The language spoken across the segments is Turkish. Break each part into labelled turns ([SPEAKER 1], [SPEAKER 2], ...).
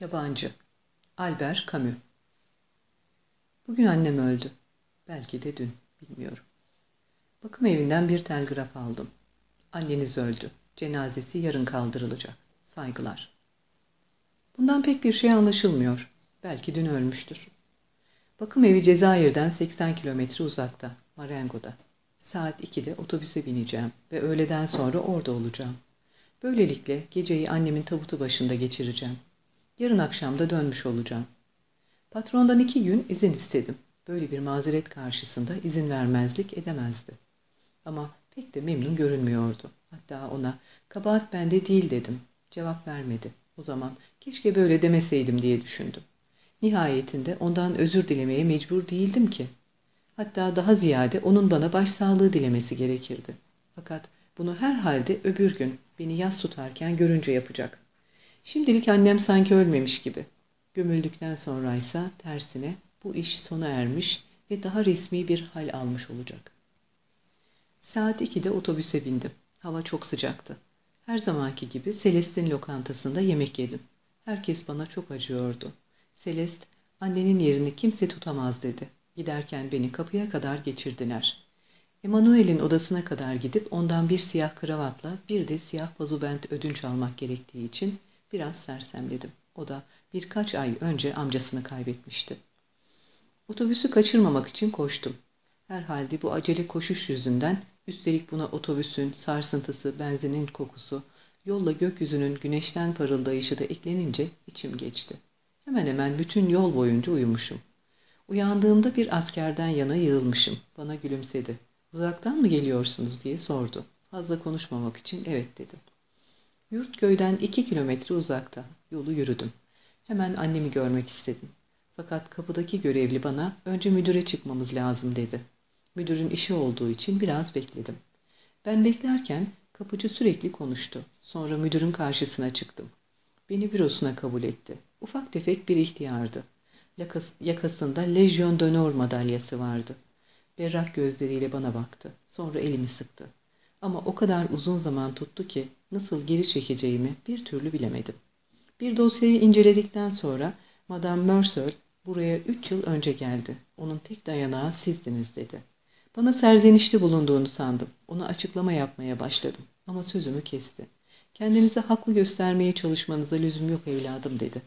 [SPEAKER 1] Yabancı Albert Camus Bugün annem öldü. Belki de dün, bilmiyorum. Bakım evinden bir telgraf aldım. Anneniz öldü. Cenazesi yarın kaldırılacak. Saygılar. Bundan pek bir şey anlaşılmıyor. Belki dün ölmüştür. Bakım evi Cezayir'den 80 kilometre uzakta, Marengo'da. Saat 2'de otobüse bineceğim ve öğleden sonra orada olacağım. Böylelikle geceyi annemin tabutu başında geçireceğim. Yarın akşam da dönmüş olacağım. Patrondan iki gün izin istedim. Böyle bir mazeret karşısında izin vermezlik edemezdi. Ama pek de memnun görünmüyordu. Hatta ona kabahat bende değil dedim. Cevap vermedi. O zaman keşke böyle demeseydim diye düşündüm. Nihayetinde ondan özür dilemeye mecbur değildim ki. Hatta daha ziyade onun bana başsağlığı dilemesi gerekirdi. Fakat bunu herhalde öbür gün beni yas tutarken görünce yapacak. Şimdilik annem sanki ölmemiş gibi. Gömüldükten sonraysa tersine bu iş sona ermiş ve daha resmi bir hal almış olacak. Saat 2'de otobüse bindim. Hava çok sıcaktı. Her zamanki gibi Celeste'in lokantasında yemek yedim. Herkes bana çok acıyordu. Celeste, annenin yerini kimse tutamaz dedi. Giderken beni kapıya kadar geçirdiler. Emanuel'in odasına kadar gidip ondan bir siyah kravatla bir de siyah pazubent ödünç almak gerektiği için biraz sersemledim. O da birkaç ay önce amcasını kaybetmişti. Otobüsü kaçırmamak için koştum. Herhalde bu acele koşuş yüzünden üstelik buna otobüsün sarsıntısı, benzinin kokusu, yolla gökyüzünün güneşten parıldayışı da eklenince içim geçti. Hemen hemen bütün yol boyunca uyumuşum. Uyandığımda bir askerden yana yığılmışım. Bana gülümsedi. Uzaktan mı geliyorsunuz diye sordu. Fazla konuşmamak için evet dedim. Yurt köyden iki kilometre uzakta. Yolu yürüdüm. Hemen annemi görmek istedim. Fakat kapıdaki görevli bana önce müdüre çıkmamız lazım dedi. Müdürün işi olduğu için biraz bekledim. Ben beklerken kapıcı sürekli konuştu. Sonra müdürün karşısına çıktım. Beni bürosuna kabul etti. Ufak tefek bir ihtiyardı. yakasında Legion d'Honneur madalyası vardı. Berrak gözleriyle bana baktı. Sonra elimi sıktı. Ama o kadar uzun zaman tuttu ki nasıl geri çekeceğimi bir türlü bilemedim. Bir dosyayı inceledikten sonra Madame Mercer buraya üç yıl önce geldi. Onun tek dayanağı sizdiniz dedi. Bana serzenişli bulunduğunu sandım. Ona açıklama yapmaya başladım. Ama sözümü kesti. Kendinizi haklı göstermeye çalışmanıza lüzum yok evladım dedi.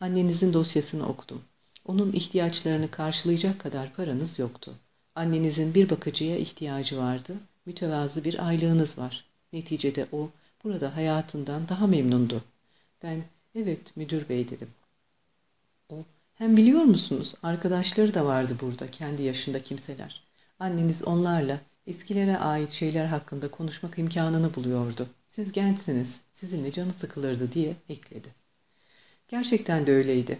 [SPEAKER 1] Annenizin dosyasını okudum. Onun ihtiyaçlarını karşılayacak kadar paranız yoktu. Annenizin bir bakıcıya ihtiyacı vardı. Mütevazı bir aylığınız var. Neticede o burada hayatından daha memnundu. Ben evet müdür bey dedim. O hem biliyor musunuz arkadaşları da vardı burada kendi yaşında kimseler. Anneniz onlarla eskilere ait şeyler hakkında konuşmak imkanını buluyordu. Siz gençsiniz, sizinle canı sıkılırdı diye ekledi. Gerçekten de öyleydi.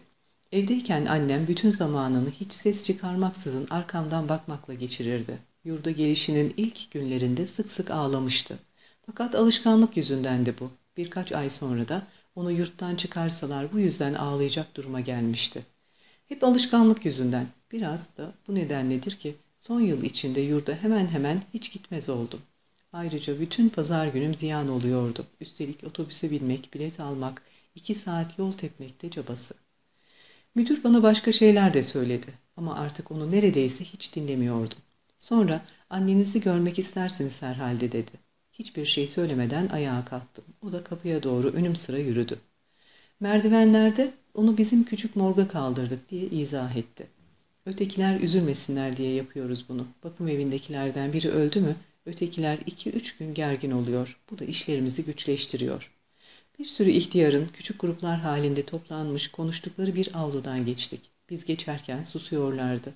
[SPEAKER 1] Evdeyken annem bütün zamanını hiç ses çıkarmaksızın arkamdan bakmakla geçirirdi. Yurda gelişinin ilk günlerinde sık sık ağlamıştı. Fakat alışkanlık yüzündendi bu. Birkaç ay sonra da onu yurttan çıkarsalar bu yüzden ağlayacak duruma gelmişti. Hep alışkanlık yüzünden. Biraz da bu nedenledir ki son yıl içinde yurda hemen hemen hiç gitmez oldum. Ayrıca bütün pazar günüm ziyan oluyordu. Üstelik otobüse binmek, bilet almak, iki saat yol tepmekte cabası. Müdür bana başka şeyler de söyledi ama artık onu neredeyse hiç dinlemiyordum. Sonra annenizi görmek istersiniz herhalde dedi. Hiçbir şey söylemeden ayağa kalktım. O da kapıya doğru önüm sıra yürüdü. Merdivenlerde onu bizim küçük morga kaldırdık diye izah etti. Ötekiler üzülmesinler diye yapıyoruz bunu. Bakım evindekilerden biri öldü mü ötekiler iki üç gün gergin oluyor. Bu da işlerimizi güçleştiriyor. Bir sürü ihtiyarın küçük gruplar halinde toplanmış konuştukları bir avludan geçtik. Biz geçerken susuyorlardı.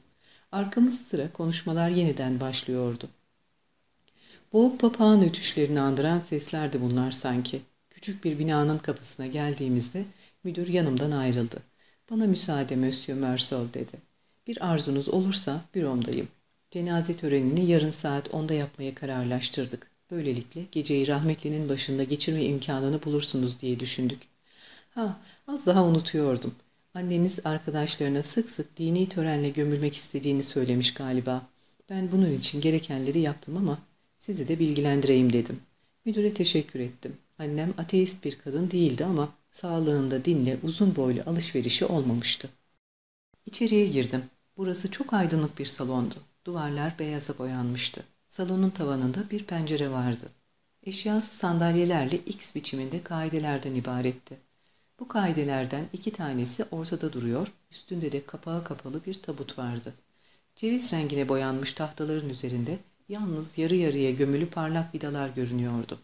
[SPEAKER 1] Arkamız sıra konuşmalar yeniden başlıyordu. Boğuk papağan ötüşlerini andıran seslerdi bunlar sanki. Küçük bir binanın kapısına geldiğimizde müdür yanımdan ayrıldı. Bana müsaade Monsieur Mersol dedi. Bir arzunuz olursa büromdayım. Cenaze törenini yarın saat 10'da yapmaya kararlaştırdık. Böylelikle geceyi rahmetlinin başında geçirme imkanını bulursunuz diye düşündük. Ha, az daha unutuyordum. Anneniz arkadaşlarına sık sık dini törenle gömülmek istediğini söylemiş galiba. Ben bunun için gerekenleri yaptım ama sizi de bilgilendireyim dedim. Müdüre teşekkür ettim. Annem ateist bir kadın değildi ama sağlığında dinle uzun boylu alışverişi olmamıştı. İçeriye girdim. Burası çok aydınlık bir salondu. Duvarlar beyaza boyanmıştı. Salonun tavanında bir pencere vardı. Eşyası sandalyelerle X biçiminde kaidelerden ibaretti. Bu kaidelerden iki tanesi ortada duruyor, üstünde de kapağı kapalı bir tabut vardı. Ceviz rengine boyanmış tahtaların üzerinde yalnız yarı yarıya gömülü parlak vidalar görünüyordu.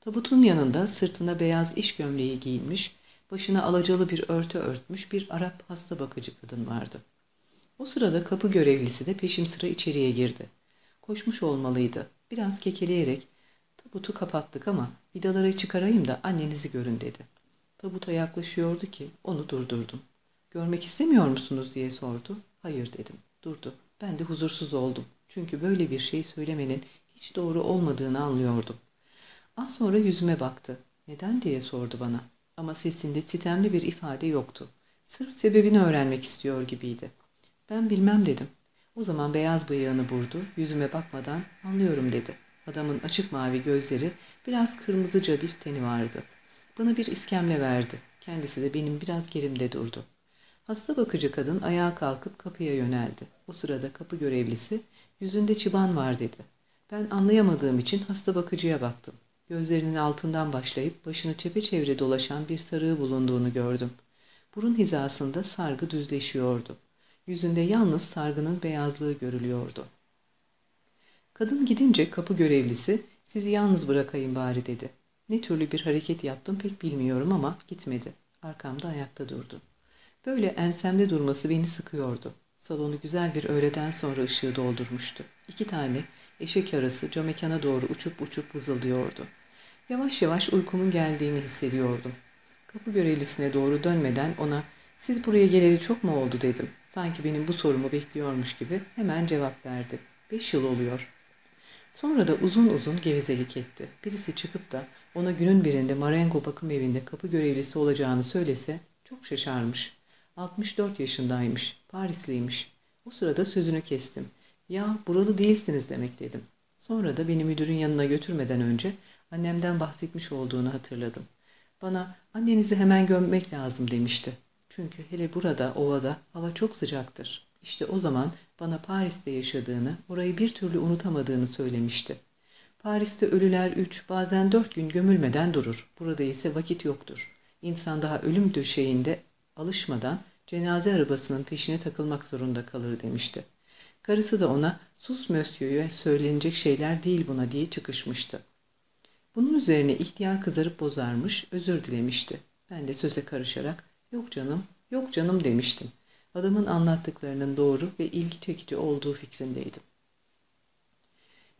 [SPEAKER 1] Tabutun yanında sırtına beyaz iş gömleği giyinmiş, başına alacalı bir örtü örtmüş bir Arap hasta bakıcı kadın vardı. O sırada kapı görevlisi de peşim sıra içeriye girdi. Koşmuş olmalıydı. Biraz kekeleyerek tabutu kapattık ama vidaları çıkarayım da annenizi görün dedi. Tabuta yaklaşıyordu ki onu durdurdum. Görmek istemiyor musunuz diye sordu. Hayır dedim. Durdu. Ben de huzursuz oldum. Çünkü böyle bir şey söylemenin hiç doğru olmadığını anlıyordum. Az sonra yüzüme baktı. Neden diye sordu bana. Ama sesinde sitemli bir ifade yoktu. Sırf sebebini öğrenmek istiyor gibiydi. Ben bilmem dedim. O zaman beyaz bıyığını burdu, yüzüme bakmadan anlıyorum dedi. Adamın açık mavi gözleri, biraz kırmızıca bir teni vardı. Bana bir iskemle verdi. Kendisi de benim biraz gerimde durdu. Hasta bakıcı kadın ayağa kalkıp kapıya yöneldi. O sırada kapı görevlisi, yüzünde çıban var dedi. Ben anlayamadığım için hasta bakıcıya baktım. Gözlerinin altından başlayıp başını çepeçevre dolaşan bir sarığı bulunduğunu gördüm. Burun hizasında sargı düzleşiyordu. Yüzünde yalnız sargının beyazlığı görülüyordu. Kadın gidince kapı görevlisi sizi yalnız bırakayım bari dedi. Ne türlü bir hareket yaptım pek bilmiyorum ama gitmedi. Arkamda ayakta durdu. Böyle ensemde durması beni sıkıyordu. Salonu güzel bir öğleden sonra ışığı doldurmuştu. İki tane eşek arası camekana doğru uçup uçup vızıldıyordu. Yavaş yavaş uykumun geldiğini hissediyordum. Kapı görevlisine doğru dönmeden ona siz buraya geleli çok mu oldu dedim. Sanki benim bu sorumu bekliyormuş gibi hemen cevap verdi. Beş yıl oluyor. Sonra da uzun uzun gevezelik etti. Birisi çıkıp da ona günün birinde Marengo bakım evinde kapı görevlisi olacağını söylese çok şaşarmış. 64 yaşındaymış, Parisliymiş. O sırada sözünü kestim. Ya buralı değilsiniz demek dedim. Sonra da beni müdürün yanına götürmeden önce annemden bahsetmiş olduğunu hatırladım. Bana annenizi hemen gömmek lazım demişti. Çünkü hele burada, ovada hava çok sıcaktır. İşte o zaman bana Paris'te yaşadığını, orayı bir türlü unutamadığını söylemişti. Paris'te ölüler üç, bazen dört gün gömülmeden durur. Burada ise vakit yoktur. İnsan daha ölüm döşeğinde alışmadan cenaze arabasının peşine takılmak zorunda kalır demişti. Karısı da ona sus mösyö'ye söylenecek şeyler değil buna diye çıkışmıştı. Bunun üzerine ihtiyar kızarıp bozarmış, özür dilemişti. Ben de söze karışarak yok canım, yok canım demiştim. Adamın anlattıklarının doğru ve ilgi çekici olduğu fikrindeydim.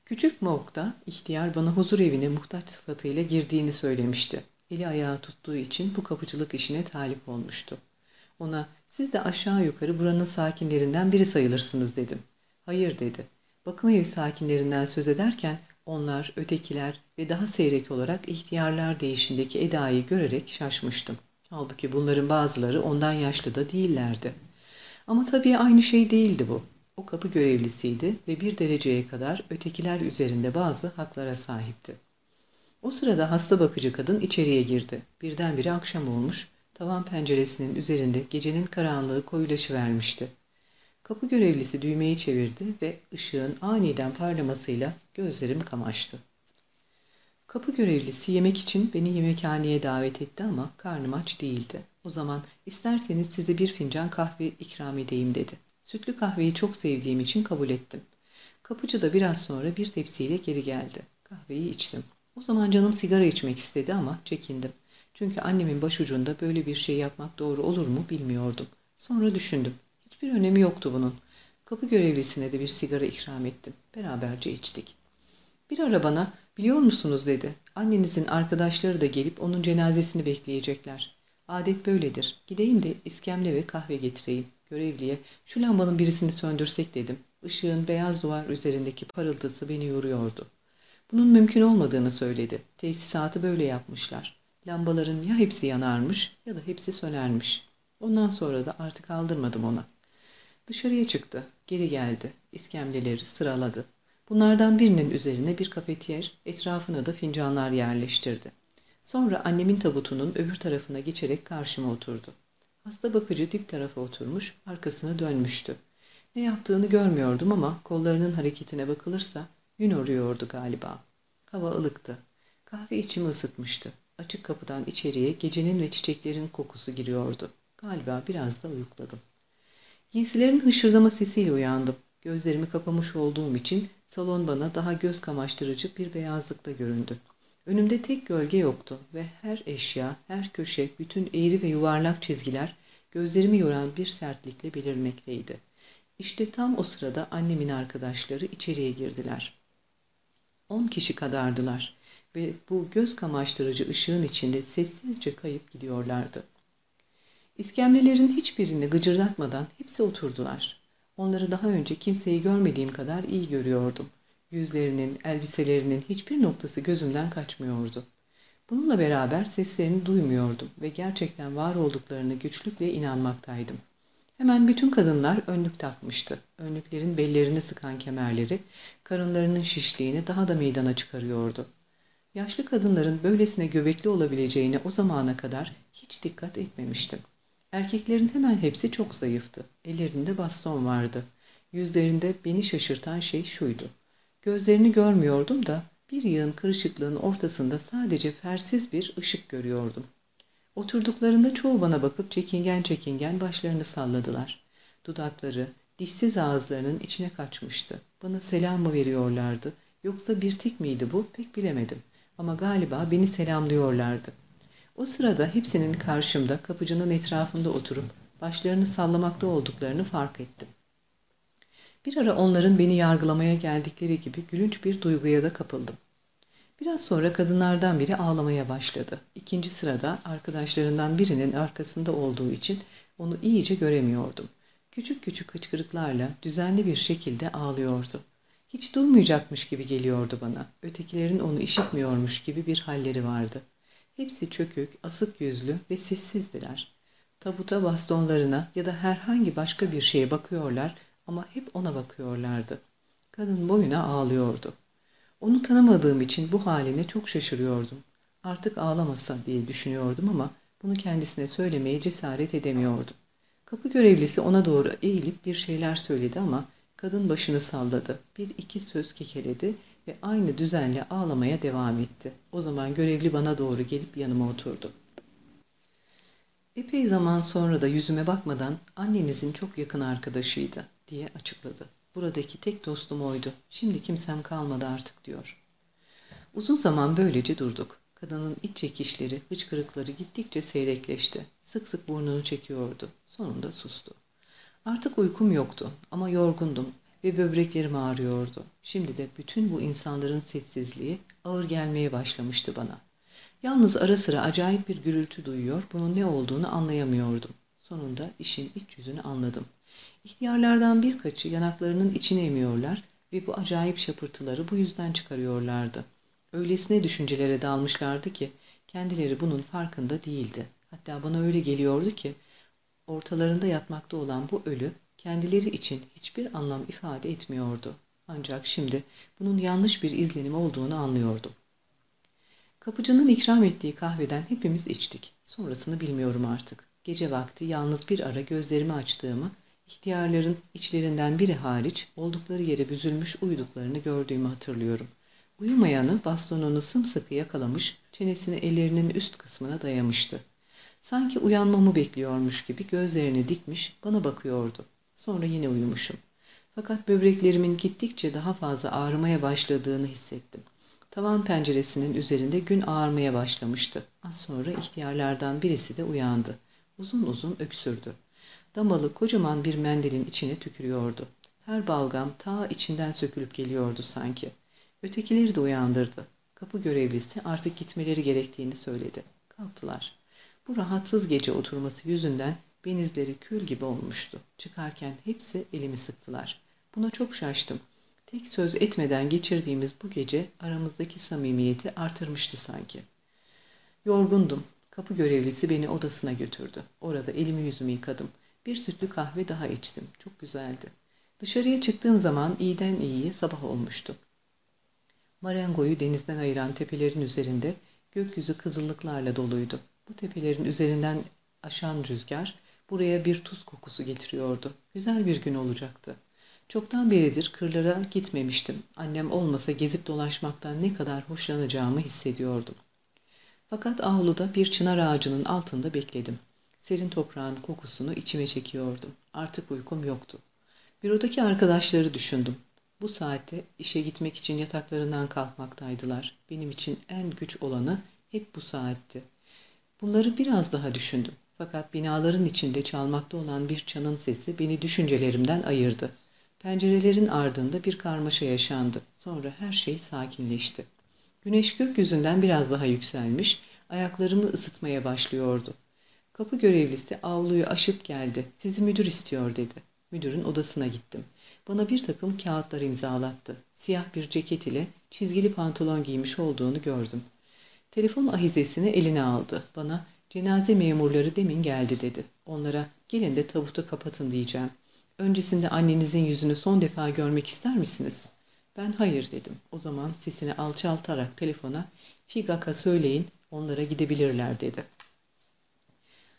[SPEAKER 1] Küçük morgda ihtiyar bana huzur evine muhtaç sıfatıyla girdiğini söylemişti. Eli ayağı tuttuğu için bu kapıcılık işine talip olmuştu. Ona siz de aşağı yukarı buranın sakinlerinden biri sayılırsınız dedim. Hayır dedi. Bakım evi sakinlerinden söz ederken onlar, ötekiler ve daha seyrek olarak ihtiyarlar değişindeki edayı görerek şaşmıştım. Halbuki bunların bazıları ondan yaşlı da değillerdi. Ama tabii aynı şey değildi bu. O kapı görevlisiydi ve bir dereceye kadar ötekiler üzerinde bazı haklara sahipti. O sırada hasta bakıcı kadın içeriye girdi. Birdenbire akşam olmuş, tavan penceresinin üzerinde gecenin karanlığı koyulaşıvermişti. Kapı görevlisi düğmeyi çevirdi ve ışığın aniden parlamasıyla gözlerim kamaştı. Kapı görevlisi yemek için beni yemekhaneye davet etti ama karnım aç değildi. O zaman isterseniz size bir fincan kahve ikram edeyim dedi. Sütlü kahveyi çok sevdiğim için kabul ettim. Kapıcı da biraz sonra bir tepsiyle geri geldi. Kahveyi içtim. O zaman canım sigara içmek istedi ama çekindim. Çünkü annemin başucunda böyle bir şey yapmak doğru olur mu bilmiyordum. Sonra düşündüm. Hiçbir önemi yoktu bunun. Kapı görevlisine de bir sigara ikram ettim. Beraberce içtik. Bir ara bana biliyor musunuz dedi. Annenizin arkadaşları da gelip onun cenazesini bekleyecekler. Adet böyledir. Gideyim de iskemle ve kahve getireyim. Görevliye şu lambanın birisini söndürsek dedim. Işığın beyaz duvar üzerindeki parıltısı beni yoruyordu. Bunun mümkün olmadığını söyledi. Tesisatı böyle yapmışlar. Lambaların ya hepsi yanarmış ya da hepsi sönermiş. Ondan sonra da artık aldırmadım ona. Dışarıya çıktı. Geri geldi. İskemleleri sıraladı. Bunlardan birinin üzerine bir kafetiyer, etrafına da fincanlar yerleştirdi. Sonra annemin tabutunun öbür tarafına geçerek karşıma oturdu. Hasta bakıcı dip tarafa oturmuş, arkasına dönmüştü. Ne yaptığını görmüyordum ama kollarının hareketine bakılırsa gün oruyordu galiba. Hava ılıktı. Kahve içimi ısıtmıştı. Açık kapıdan içeriye gecenin ve çiçeklerin kokusu giriyordu. Galiba biraz da uyukladım. Giysilerin hışırdama sesiyle uyandım. Gözlerimi kapamış olduğum için salon bana daha göz kamaştırıcı bir beyazlıkta göründü. Önümde tek gölge yoktu ve her eşya, her köşe, bütün eğri ve yuvarlak çizgiler gözlerimi yoran bir sertlikle belirmekteydi. İşte tam o sırada annemin arkadaşları içeriye girdiler. On kişi kadardılar ve bu göz kamaştırıcı ışığın içinde sessizce kayıp gidiyorlardı. İskemlelerin hiçbirini gıcırdatmadan hepsi oturdular. Onları daha önce kimseyi görmediğim kadar iyi görüyordum. Yüzlerinin, elbiselerinin hiçbir noktası gözümden kaçmıyordu. Bununla beraber seslerini duymuyordum ve gerçekten var olduklarını güçlükle inanmaktaydım. Hemen bütün kadınlar önlük takmıştı. Önlüklerin bellerini sıkan kemerleri, karınlarının şişliğini daha da meydana çıkarıyordu. Yaşlı kadınların böylesine göbekli olabileceğine o zamana kadar hiç dikkat etmemiştim. Erkeklerin hemen hepsi çok zayıftı. Ellerinde baston vardı. Yüzlerinde beni şaşırtan şey şuydu. Gözlerini görmüyordum da bir yığın kırışıklığın ortasında sadece fersiz bir ışık görüyordum. Oturduklarında çoğu bana bakıp çekingen çekingen başlarını salladılar. Dudakları, dişsiz ağızlarının içine kaçmıştı. Bana selam mı veriyorlardı, yoksa bir tik miydi bu pek bilemedim. Ama galiba beni selamlıyorlardı. O sırada hepsinin karşımda kapıcının etrafında oturup başlarını sallamakta olduklarını fark ettim. Bir ara onların beni yargılamaya geldikleri gibi gülünç bir duyguya da kapıldım. Biraz sonra kadınlardan biri ağlamaya başladı. İkinci sırada arkadaşlarından birinin arkasında olduğu için onu iyice göremiyordum. Küçük küçük hıçkırıklarla düzenli bir şekilde ağlıyordu. Hiç durmayacakmış gibi geliyordu bana. Ötekilerin onu işitmiyormuş gibi bir halleri vardı. Hepsi çökük, asık yüzlü ve sessizdiler. Tabuta bastonlarına ya da herhangi başka bir şeye bakıyorlar ama hep ona bakıyorlardı. Kadın boyuna ağlıyordu. Onu tanımadığım için bu haline çok şaşırıyordum. Artık ağlamasa diye düşünüyordum ama bunu kendisine söylemeye cesaret edemiyordum. Kapı görevlisi ona doğru eğilip bir şeyler söyledi ama kadın başını salladı. Bir iki söz kekeledi ve aynı düzenle ağlamaya devam etti. O zaman görevli bana doğru gelip yanıma oturdu. Epey zaman sonra da yüzüme bakmadan annenizin çok yakın arkadaşıydı diye açıkladı. Buradaki tek dostum oydu. Şimdi kimsem kalmadı artık diyor. Uzun zaman böylece durduk. Kadının iç çekişleri, hıçkırıkları gittikçe seyrekleşti. Sık sık burnunu çekiyordu. Sonunda sustu. Artık uykum yoktu ama yorgundum ve böbreklerim ağrıyordu. Şimdi de bütün bu insanların sessizliği ağır gelmeye başlamıştı bana. Yalnız ara sıra acayip bir gürültü duyuyor, bunun ne olduğunu anlayamıyordum. Sonunda işin iç yüzünü anladım. İhtiyarlardan birkaçı yanaklarının içine emiyorlar ve bu acayip şapırtıları bu yüzden çıkarıyorlardı. Öylesine düşüncelere dalmışlardı ki kendileri bunun farkında değildi. Hatta bana öyle geliyordu ki ortalarında yatmakta olan bu ölü kendileri için hiçbir anlam ifade etmiyordu. Ancak şimdi bunun yanlış bir izlenim olduğunu anlıyordum. Kapıcının ikram ettiği kahveden hepimiz içtik. Sonrasını bilmiyorum artık. Gece vakti yalnız bir ara gözlerimi açtığımı İhtiyarların içlerinden biri hariç oldukları yere büzülmüş uyuduklarını gördüğümü hatırlıyorum. Uyumayanı bastonunu sımsıkı yakalamış, çenesini ellerinin üst kısmına dayamıştı. Sanki uyanmamı bekliyormuş gibi gözlerini dikmiş bana bakıyordu. Sonra yine uyumuşum. Fakat böbreklerimin gittikçe daha fazla ağrımaya başladığını hissettim. Tavan penceresinin üzerinde gün ağarmaya başlamıştı. Az sonra ihtiyarlardan birisi de uyandı. Uzun uzun öksürdü. Damalı kocaman bir mendilin içine tükürüyordu. Her balgam ta içinden sökülüp geliyordu sanki. Ötekileri de uyandırdı. Kapı görevlisi artık gitmeleri gerektiğini söyledi. Kalktılar. Bu rahatsız gece oturması yüzünden benizleri kül gibi olmuştu. Çıkarken hepsi elimi sıktılar. Buna çok şaştım. Tek söz etmeden geçirdiğimiz bu gece aramızdaki samimiyeti artırmıştı sanki. Yorgundum. Kapı görevlisi beni odasına götürdü. Orada elimi yüzümü yıkadım. Bir sütlü kahve daha içtim. Çok güzeldi. Dışarıya çıktığım zaman iyiden iyiye sabah olmuştu. Marengo'yu denizden ayıran tepelerin üzerinde Gökyüzü kızıllıklarla doluydu. Bu tepelerin üzerinden aşan rüzgar buraya bir tuz kokusu getiriyordu. Güzel bir gün olacaktı. Çoktan beridir kırlara gitmemiştim. Annem olmasa gezip dolaşmaktan ne kadar hoşlanacağımı hissediyordum. Fakat avluda bir çınar ağacının altında bekledim. Serin toprağın kokusunu içime çekiyordum. Artık uykum yoktu. Bürodaki arkadaşları düşündüm. Bu saatte işe gitmek için yataklarından kalkmaktaydılar. Benim için en güç olanı hep bu saatti. Bunları biraz daha düşündüm. Fakat binaların içinde çalmakta olan bir çanın sesi beni düşüncelerimden ayırdı. Pencerelerin ardında bir karmaşa yaşandı. Sonra her şey sakinleşti. Güneş gökyüzünden biraz daha yükselmiş, ayaklarımı ısıtmaya başlıyordu. Kapı görevlisi avluyu aşıp geldi. Sizi müdür istiyor dedi. Müdürün odasına gittim. Bana bir takım kağıtlar imzalattı. Siyah bir ceket ile çizgili pantolon giymiş olduğunu gördüm. Telefon ahizesini eline aldı. Bana cenaze memurları demin geldi dedi. Onlara gelin de tabutu kapatın diyeceğim. Öncesinde annenizin yüzünü son defa görmek ister misiniz? Ben hayır dedim. O zaman sesini alçaltarak telefona Figak'a söyleyin onlara gidebilirler dedi.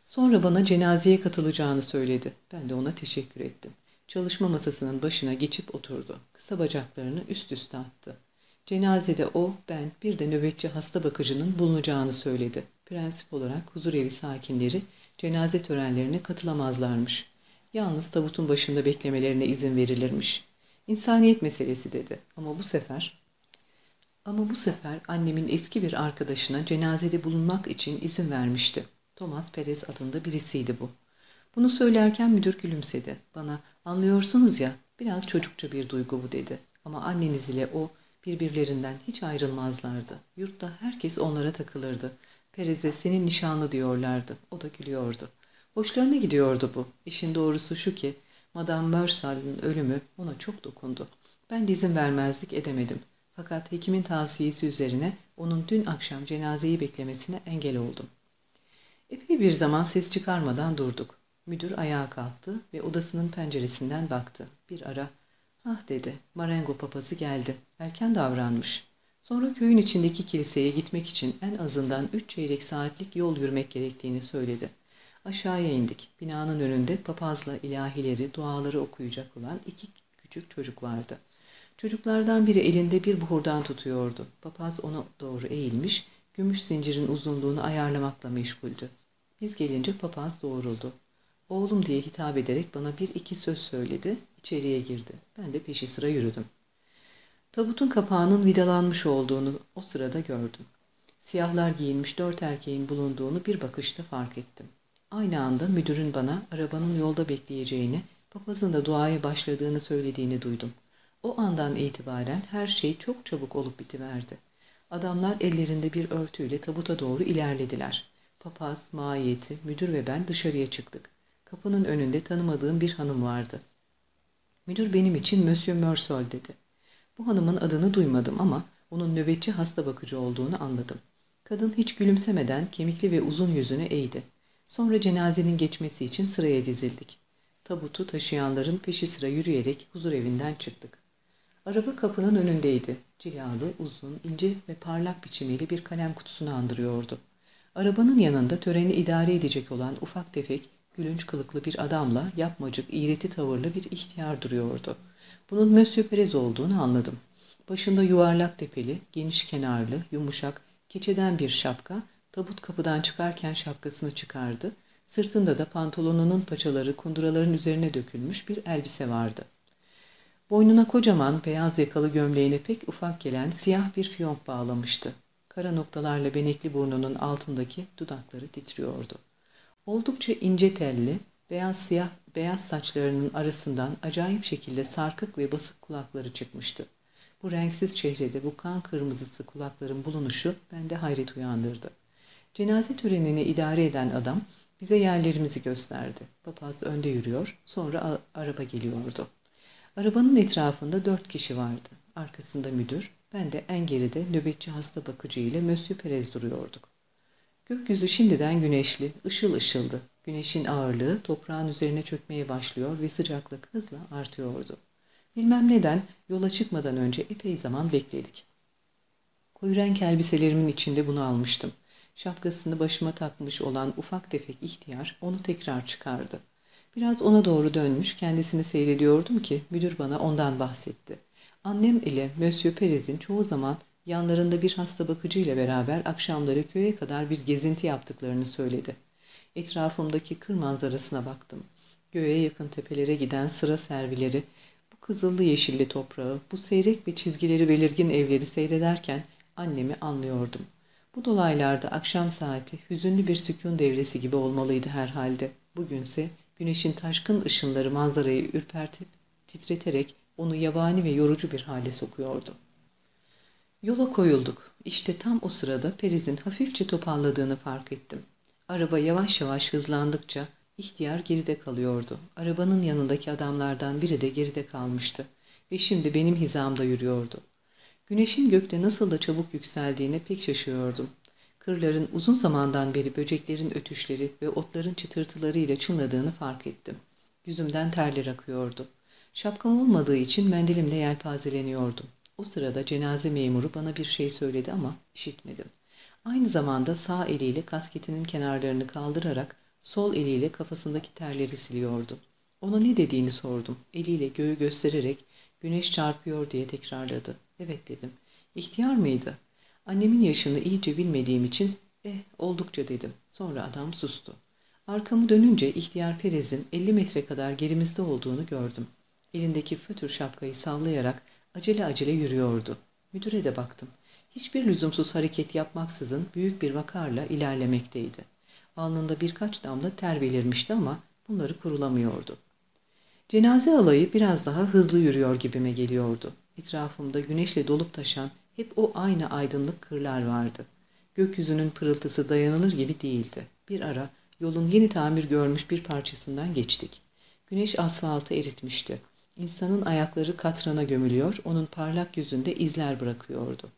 [SPEAKER 1] Sonra bana cenazeye katılacağını söyledi. Ben de ona teşekkür ettim. Çalışma masasının başına geçip oturdu. Kısa bacaklarını üst üste attı. Cenazede o, ben, bir de nöbetçi hasta bakıcının bulunacağını söyledi. Prensip olarak huzurevi sakinleri cenaze törenlerine katılamazlarmış. Yalnız tabutun başında beklemelerine izin verilirmiş. İnsaniyet meselesi dedi. Ama bu sefer ama bu sefer annemin eski bir arkadaşına cenazede bulunmak için izin vermişti. Thomas Perez adında birisiydi bu. Bunu söylerken müdür gülümsedi. Bana anlıyorsunuz ya biraz çocukça bir duygu bu dedi. Ama anneniz ile o birbirlerinden hiç ayrılmazlardı. Yurtta herkes onlara takılırdı. Perez'e senin nişanlı diyorlardı. O da gülüyordu. Hoşlarına gidiyordu bu. İşin doğrusu şu ki Madame Mersal'ın ölümü ona çok dokundu. Ben de izin vermezlik edemedim. Fakat hekimin tavsiyesi üzerine onun dün akşam cenazeyi beklemesine engel oldum. Epey bir zaman ses çıkarmadan durduk. Müdür ayağa kalktı ve odasının penceresinden baktı. Bir ara, ah dedi, Marengo papazı geldi. Erken davranmış. Sonra köyün içindeki kiliseye gitmek için en azından üç çeyrek saatlik yol yürümek gerektiğini söyledi. Aşağıya indik. Binanın önünde papazla ilahileri, duaları okuyacak olan iki küçük çocuk vardı. Çocuklardan biri elinde bir buhurdan tutuyordu. Papaz ona doğru eğilmiş, gümüş zincirin uzunluğunu ayarlamakla meşguldü. Biz gelince papaz doğruldu. Oğlum diye hitap ederek bana bir iki söz söyledi, içeriye girdi. Ben de peşi sıra yürüdüm. Tabutun kapağının vidalanmış olduğunu o sırada gördüm. Siyahlar giyinmiş dört erkeğin bulunduğunu bir bakışta fark ettim. Aynı anda müdürün bana arabanın yolda bekleyeceğini, papazın da duaya başladığını söylediğini duydum. O andan itibaren her şey çok çabuk olup bitiverdi. Adamlar ellerinde bir örtüyle tabuta doğru ilerlediler. Papaz, maiyeti, müdür ve ben dışarıya çıktık. Kapının önünde tanımadığım bir hanım vardı. Müdür benim için Monsieur Mersol dedi. Bu hanımın adını duymadım ama onun nöbetçi hasta bakıcı olduğunu anladım. Kadın hiç gülümsemeden kemikli ve uzun yüzünü eğdi. Sonra cenazenin geçmesi için sıraya dizildik. Tabutu taşıyanların peşi sıra yürüyerek huzur evinden çıktık. Araba kapının önündeydi. Cilalı, uzun, ince ve parlak biçimiyle bir kalem kutusunu andırıyordu. Arabanın yanında töreni idare edecek olan ufak tefek, gülünç kılıklı bir adamla yapmacık, iğreti tavırlı bir ihtiyar duruyordu. Bunun Monsieur Perez olduğunu anladım. Başında yuvarlak tepeli, geniş kenarlı, yumuşak, keçeden bir şapka, tabut kapıdan çıkarken şapkasını çıkardı, sırtında da pantolonunun paçaları kunduraların üzerine dökülmüş bir elbise vardı. Boynuna kocaman beyaz yakalı gömleğine pek ufak gelen siyah bir fiyonk bağlamıştı. Kara noktalarla benekli burnunun altındaki dudakları titriyordu. Oldukça ince telli, beyaz siyah beyaz saçlarının arasından acayip şekilde sarkık ve basık kulakları çıkmıştı. Bu renksiz çehrede bu kan kırmızısı kulakların bulunuşu bende hayret uyandırdı. Cenaze törenini idare eden adam bize yerlerimizi gösterdi. Papaz önde yürüyor, sonra araba geliyordu. Arabanın etrafında dört kişi vardı. Arkasında müdür, ben de en geride nöbetçi hasta bakıcı ile Monsieur Perez duruyorduk. Gökyüzü şimdiden güneşli, ışıl ışıldı. Güneşin ağırlığı toprağın üzerine çökmeye başlıyor ve sıcaklık hızla artıyordu. Bilmem neden yola çıkmadan önce epey zaman bekledik. Koyu renk elbiselerimin içinde bunu almıştım. Şapkasını başıma takmış olan ufak tefek ihtiyar onu tekrar çıkardı. Biraz ona doğru dönmüş kendisini seyrediyordum ki müdür bana ondan bahsetti. Annem ile Monsieur Perez'in çoğu zaman yanlarında bir hasta bakıcı ile beraber akşamları köye kadar bir gezinti yaptıklarını söyledi. Etrafımdaki kır manzarasına baktım. Göğe yakın tepelere giden sıra servileri, bu kızıllı yeşilli toprağı, bu seyrek ve çizgileri belirgin evleri seyrederken annemi anlıyordum. Bu dolaylarda akşam saati hüzünlü bir sükun devresi gibi olmalıydı herhalde. Bugünse güneşin taşkın ışınları manzarayı ürpertip titreterek onu yabani ve yorucu bir hale sokuyordu. Yola koyulduk. İşte tam o sırada Periz'in hafifçe topalladığını fark ettim. Araba yavaş yavaş hızlandıkça ihtiyar geride kalıyordu. Arabanın yanındaki adamlardan biri de geride kalmıştı ve şimdi benim hizamda yürüyordu. Güneşin gökte nasıl da çabuk yükseldiğine pek şaşıyordum. Kırların uzun zamandan beri böceklerin ötüşleri ve otların çıtırtılarıyla çınladığını fark ettim. Yüzümden terler akıyordu. Şapkam olmadığı için mendilimle yelpazeleniyordum. O sırada cenaze memuru bana bir şey söyledi ama işitmedim. Aynı zamanda sağ eliyle kasketinin kenarlarını kaldırarak sol eliyle kafasındaki terleri siliyordu. Ona ne dediğini sordum. Eliyle göğü göstererek güneş çarpıyor diye tekrarladı. Evet dedim. İhtiyar mıydı? Annemin yaşını iyice bilmediğim için eh oldukça dedim. Sonra adam sustu. Arkamı dönünce ihtiyar Perez'in 50 metre kadar gerimizde olduğunu gördüm. Elindeki fötür şapkayı sallayarak acele acele yürüyordu. Müdüre de baktım. Hiçbir lüzumsuz hareket yapmaksızın büyük bir vakarla ilerlemekteydi. Alnında birkaç damla ter belirmişti ama bunları kurulamıyordu. Cenaze alayı biraz daha hızlı yürüyor gibime geliyordu. Etrafımda güneşle dolup taşan hep o aynı aydınlık kırlar vardı. Gökyüzünün pırıltısı dayanılır gibi değildi. Bir ara yolun yeni tamir görmüş bir parçasından geçtik. Güneş asfaltı eritmişti. İnsanın ayakları katrana gömülüyor, onun parlak yüzünde izler bırakıyordu.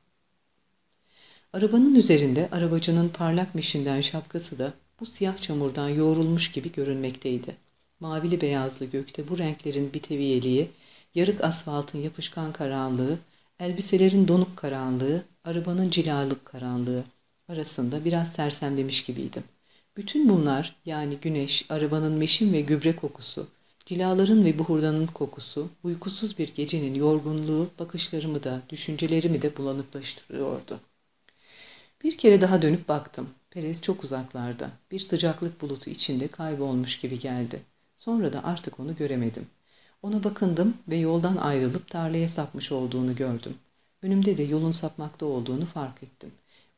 [SPEAKER 1] Arabanın üzerinde arabacının parlak meşinden şapkası da bu siyah çamurdan yoğrulmuş gibi görünmekteydi. Mavili beyazlı gökte bu renklerin biteviyeliği, yarık asfaltın yapışkan karanlığı, elbiselerin donuk karanlığı, arabanın cilalık karanlığı arasında biraz sersemlemiş gibiydim. Bütün bunlar yani güneş, arabanın meşin ve gübre kokusu, cilaların ve buhurdanın kokusu, uykusuz bir gecenin yorgunluğu bakışlarımı da, düşüncelerimi de bulanıklaştırıyordu. Bir kere daha dönüp baktım. Perez çok uzaklarda. Bir sıcaklık bulutu içinde kaybolmuş gibi geldi. Sonra da artık onu göremedim. Ona bakındım ve yoldan ayrılıp tarlaya sapmış olduğunu gördüm. Önümde de yolun sapmakta olduğunu fark ettim.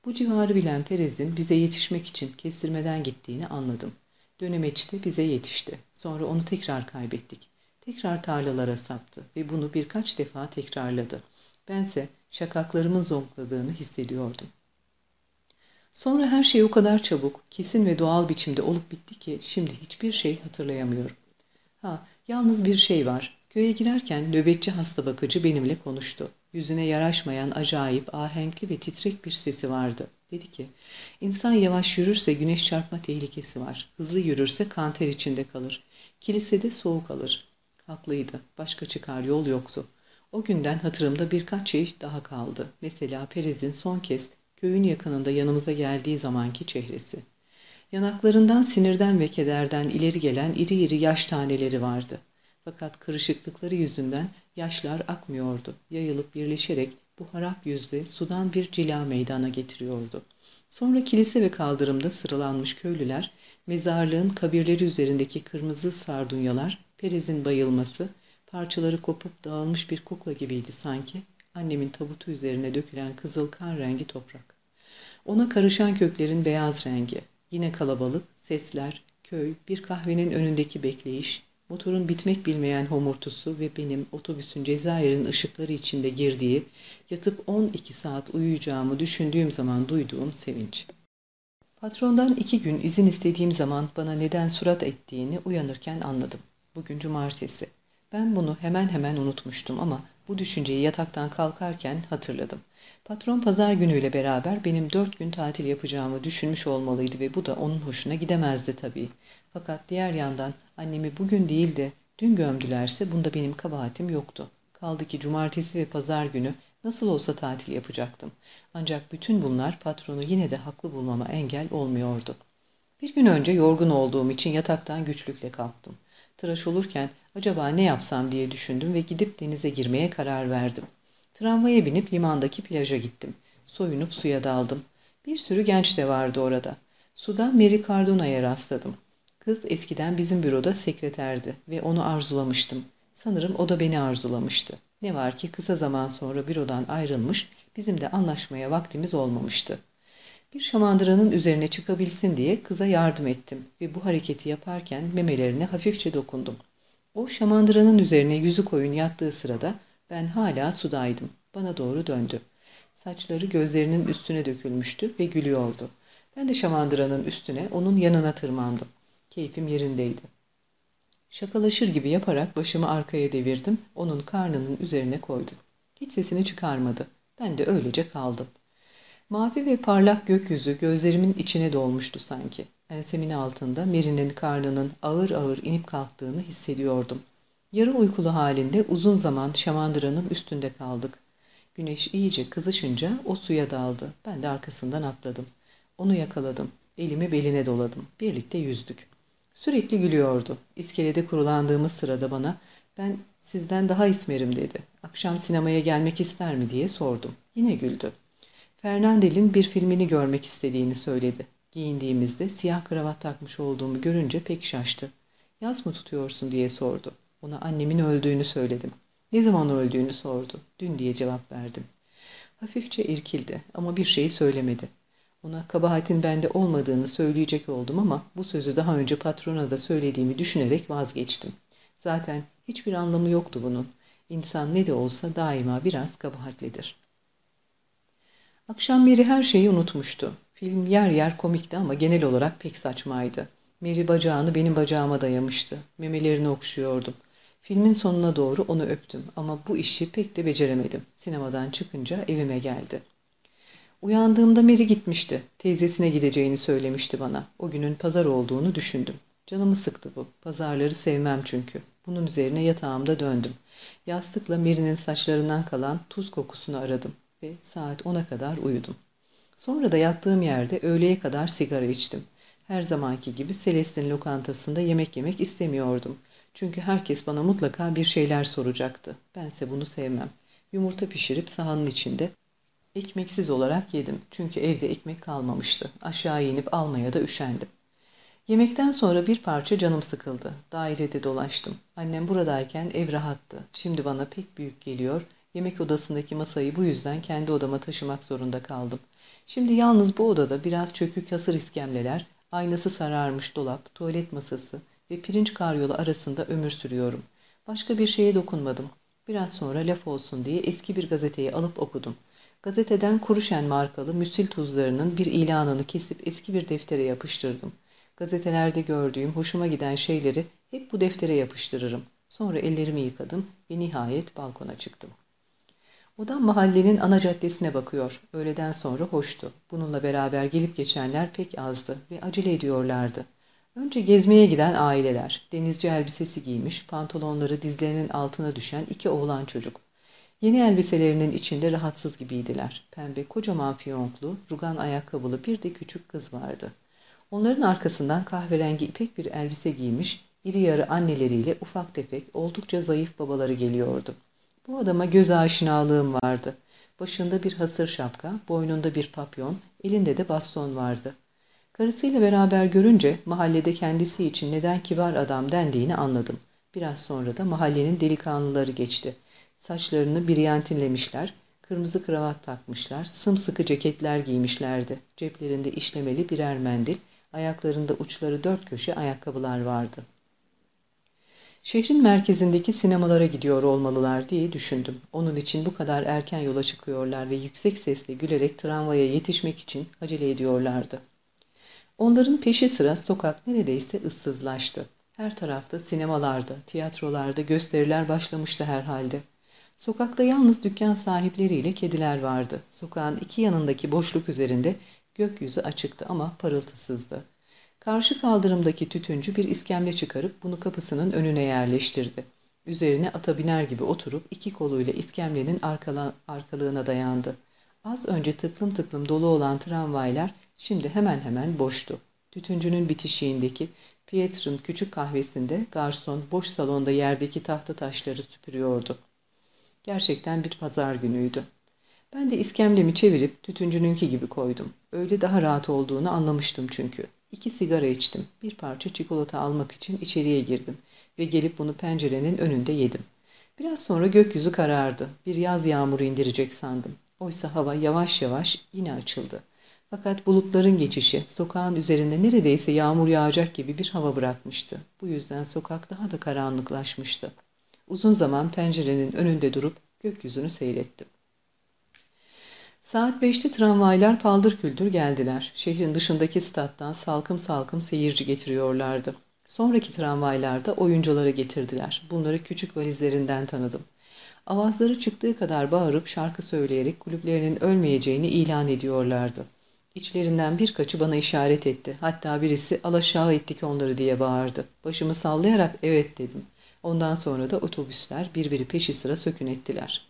[SPEAKER 1] Bu civarı bilen Perez'in bize yetişmek için kestirmeden gittiğini anladım. Dönemeçte bize yetişti. Sonra onu tekrar kaybettik. Tekrar tarlalara saptı ve bunu birkaç defa tekrarladı. Bense şakaklarımın zonkladığını hissediyordum. Sonra her şey o kadar çabuk, kesin ve doğal biçimde olup bitti ki şimdi hiçbir şey hatırlayamıyorum. Ha, yalnız bir şey var. Köye girerken nöbetçi hasta bakıcı benimle konuştu. Yüzüne yaraşmayan acayip, ahenkli ve titrek bir sesi vardı. Dedi ki, insan yavaş yürürse güneş çarpma tehlikesi var. Hızlı yürürse kanter içinde kalır. Kilisede soğuk alır. Haklıydı. Başka çıkar yol yoktu. O günden hatırımda birkaç şey daha kaldı. Mesela Perez'in son kez köyün yakınında yanımıza geldiği zamanki çehresi. Yanaklarından sinirden ve kederden ileri gelen iri iri yaş taneleri vardı. Fakat kırışıklıkları yüzünden yaşlar akmıyordu. Yayılıp birleşerek bu harap yüzde sudan bir cila meydana getiriyordu. Sonra kilise ve kaldırımda sıralanmış köylüler, mezarlığın kabirleri üzerindeki kırmızı sardunyalar, Perez'in bayılması, parçaları kopup dağılmış bir kukla gibiydi sanki, annemin tabutu üzerine dökülen kızıl kan rengi toprak. Ona karışan köklerin beyaz rengi, yine kalabalık, sesler, köy, bir kahvenin önündeki bekleyiş, motorun bitmek bilmeyen homurtusu ve benim otobüsün Cezayir'in ışıkları içinde girdiği, yatıp 12 saat uyuyacağımı düşündüğüm zaman duyduğum sevinç. Patrondan iki gün izin istediğim zaman bana neden surat ettiğini uyanırken anladım. Bugün cumartesi. Ben bunu hemen hemen unutmuştum ama bu düşünceyi yataktan kalkarken hatırladım. Patron pazar günüyle beraber benim dört gün tatil yapacağımı düşünmüş olmalıydı ve bu da onun hoşuna gidemezdi tabii. Fakat diğer yandan annemi bugün değil de dün gömdülerse bunda benim kabahatim yoktu. Kaldı ki cumartesi ve pazar günü Nasıl olsa tatil yapacaktım. Ancak bütün bunlar patronu yine de haklı bulmama engel olmuyordu. Bir gün önce yorgun olduğum için yataktan güçlükle kalktım. Tıraş olurken acaba ne yapsam diye düşündüm ve gidip denize girmeye karar verdim. Tramvaya binip limandaki plaja gittim. Soyunup suya daldım. Bir sürü genç de vardı orada. Suda Mary Cardona'ya rastladım. Kız eskiden bizim büroda sekreterdi ve onu arzulamıştım. Sanırım o da beni arzulamıştı. Ne var ki kısa zaman sonra bürodan ayrılmış, bizim de anlaşmaya vaktimiz olmamıştı. Bir şamandıranın üzerine çıkabilsin diye kıza yardım ettim ve bu hareketi yaparken memelerine hafifçe dokundum. O şamandıranın üzerine yüzü koyun yattığı sırada ben hala sudaydım. Bana doğru döndü. Saçları gözlerinin üstüne dökülmüştü ve gülüyordu. Ben de şamandıranın üstüne onun yanına tırmandım. Keyfim yerindeydi. Şakalaşır gibi yaparak başımı arkaya devirdim, onun karnının üzerine koydum. Hiç sesini çıkarmadı. Ben de öylece kaldım. Mavi ve parlak gökyüzü gözlerimin içine dolmuştu sanki. Ensemin altında Meri'nin karnının ağır ağır inip kalktığını hissediyordum. Yarı uykulu halinde uzun zaman şamandıranın üstünde kaldık. Güneş iyice kızışınca o suya daldı. Ben de arkasından atladım. Onu yakaladım. Elimi beline doladım. Birlikte yüzdük. Sürekli gülüyordu. İskelede kurulandığımız sırada bana ben sizden daha ismerim dedi. Akşam sinemaya gelmek ister mi diye sordum. Yine güldü. Fernandel'in bir filmini görmek istediğini söyledi. Giyindiğimizde siyah kravat takmış olduğumu görünce pek şaştı. Yaz mı tutuyorsun diye sordu. Ona annemin öldüğünü söyledim. Ne zaman öldüğünü sordu. Dün diye cevap verdim. Hafifçe irkildi ama bir şey söylemedi. Ona kabahatin bende olmadığını söyleyecek oldum ama bu sözü daha önce patrona da söylediğimi düşünerek vazgeçtim. Zaten hiçbir anlamı yoktu bunun. İnsan ne de olsa daima biraz kabahatlidir. Akşam Mary her şeyi unutmuştu. Film yer yer komikti ama genel olarak pek saçmaydı. Mary bacağını benim bacağıma dayamıştı. Memelerini okşuyordum. Filmin sonuna doğru onu öptüm ama bu işi pek de beceremedim. Sinemadan çıkınca evime geldi. Uyandığımda Mary gitmişti. Teyzesine gideceğini söylemişti bana. O günün pazar olduğunu düşündüm. Canımı sıktı bu. Pazarları sevmem çünkü. Bunun üzerine yatağımda döndüm. Yastıkla Mary'nin saçlarından kalan tuz kokusunu aradım ve saat 10'a kadar uyudum. Sonra da yattığım yerde öğleye kadar sigara içtim. Her zamanki gibi Celestin lokantasında yemek yemek istemiyordum. Çünkü herkes bana mutlaka bir şeyler soracaktı. Bense bunu sevmem. Yumurta pişirip sahanın içinde ekmeksiz olarak yedim. Çünkü evde ekmek kalmamıştı. Aşağı inip almaya da üşendim. Yemekten sonra bir parça canım sıkıldı. Dairede dolaştım. Annem buradayken ev rahattı. Şimdi bana pek büyük geliyor. Yemek odasındaki masayı bu yüzden kendi odama taşımak zorunda kaldım. Şimdi yalnız bu odada biraz çökük hasır iskemleler, aynası sararmış dolap, tuvalet masası ve pirinç karyolu arasında ömür sürüyorum. Başka bir şeye dokunmadım. Biraz sonra laf olsun diye eski bir gazeteyi alıp okudum. Gazeteden Kuruşen markalı müsil tuzlarının bir ilanını kesip eski bir deftere yapıştırdım. Gazetelerde gördüğüm hoşuma giden şeyleri hep bu deftere yapıştırırım. Sonra ellerimi yıkadım ve nihayet balkona çıktım. Odam mahallenin ana caddesine bakıyor. Öğleden sonra hoştu. Bununla beraber gelip geçenler pek azdı ve acele ediyorlardı. Önce gezmeye giden aileler, denizci elbisesi giymiş, pantolonları dizlerinin altına düşen iki oğlan çocuk. Yeni elbiselerinin içinde rahatsız gibiydiler. Pembe, kocaman fiyonklu, rugan ayakkabılı bir de küçük kız vardı. Onların arkasından kahverengi ipek bir elbise giymiş, iri yarı anneleriyle ufak tefek, oldukça zayıf babaları geliyordu. Bu adama göz aşinalığım vardı. Başında bir hasır şapka, boynunda bir papyon, elinde de baston vardı. Karısıyla beraber görünce mahallede kendisi için neden kibar adam dendiğini anladım. Biraz sonra da mahallenin delikanlıları geçti. Saçlarını biryantinlemişler, kırmızı kravat takmışlar, sımsıkı ceketler giymişlerdi. Ceplerinde işlemeli birer mendil, ayaklarında uçları dört köşe ayakkabılar vardı. Şehrin merkezindeki sinemalara gidiyor olmalılar diye düşündüm. Onun için bu kadar erken yola çıkıyorlar ve yüksek sesle gülerek tramvaya yetişmek için acele ediyorlardı. Onların peşi sıra sokak neredeyse ıssızlaştı. Her tarafta sinemalarda, tiyatrolarda gösteriler başlamıştı herhalde. Sokakta yalnız dükkan sahipleriyle kediler vardı. Sokağın iki yanındaki boşluk üzerinde gökyüzü açıktı ama parıltısızdı. Karşı kaldırımdaki tütüncü bir iskemle çıkarıp bunu kapısının önüne yerleştirdi. Üzerine ata biner gibi oturup iki koluyla iskemlenin arkalığına dayandı. Az önce tıklım tıklım dolu olan tramvaylar şimdi hemen hemen boştu. Tütüncünün bitişiğindeki Pietr'ın küçük kahvesinde garson boş salonda yerdeki tahta taşları süpürüyordu. Gerçekten bir pazar günüydü. Ben de iskemlemi çevirip tütüncününki gibi koydum. Öyle daha rahat olduğunu anlamıştım çünkü. İki sigara içtim. Bir parça çikolata almak için içeriye girdim ve gelip bunu pencerenin önünde yedim. Biraz sonra gökyüzü karardı. Bir yaz yağmuru indirecek sandım. Oysa hava yavaş yavaş yine açıldı. Fakat bulutların geçişi sokağın üzerinde neredeyse yağmur yağacak gibi bir hava bırakmıştı. Bu yüzden sokak daha da karanlıklaşmıştı. Uzun zaman pencerenin önünde durup gökyüzünü seyrettim. Saat beşte tramvaylar paldır küldür geldiler. Şehrin dışındaki stat'tan salkım salkım seyirci getiriyorlardı. Sonraki tramvaylarda oyuncuları getirdiler. Bunları küçük valizlerinden tanıdım. Avazları çıktığı kadar bağırıp şarkı söyleyerek kulüplerinin ölmeyeceğini ilan ediyorlardı. İçlerinden birkaçı bana işaret etti. Hatta birisi alaşağı ettik onları diye bağırdı. Başımı sallayarak evet dedim. Ondan sonra da otobüsler birbiri peşi sıra sökün ettiler.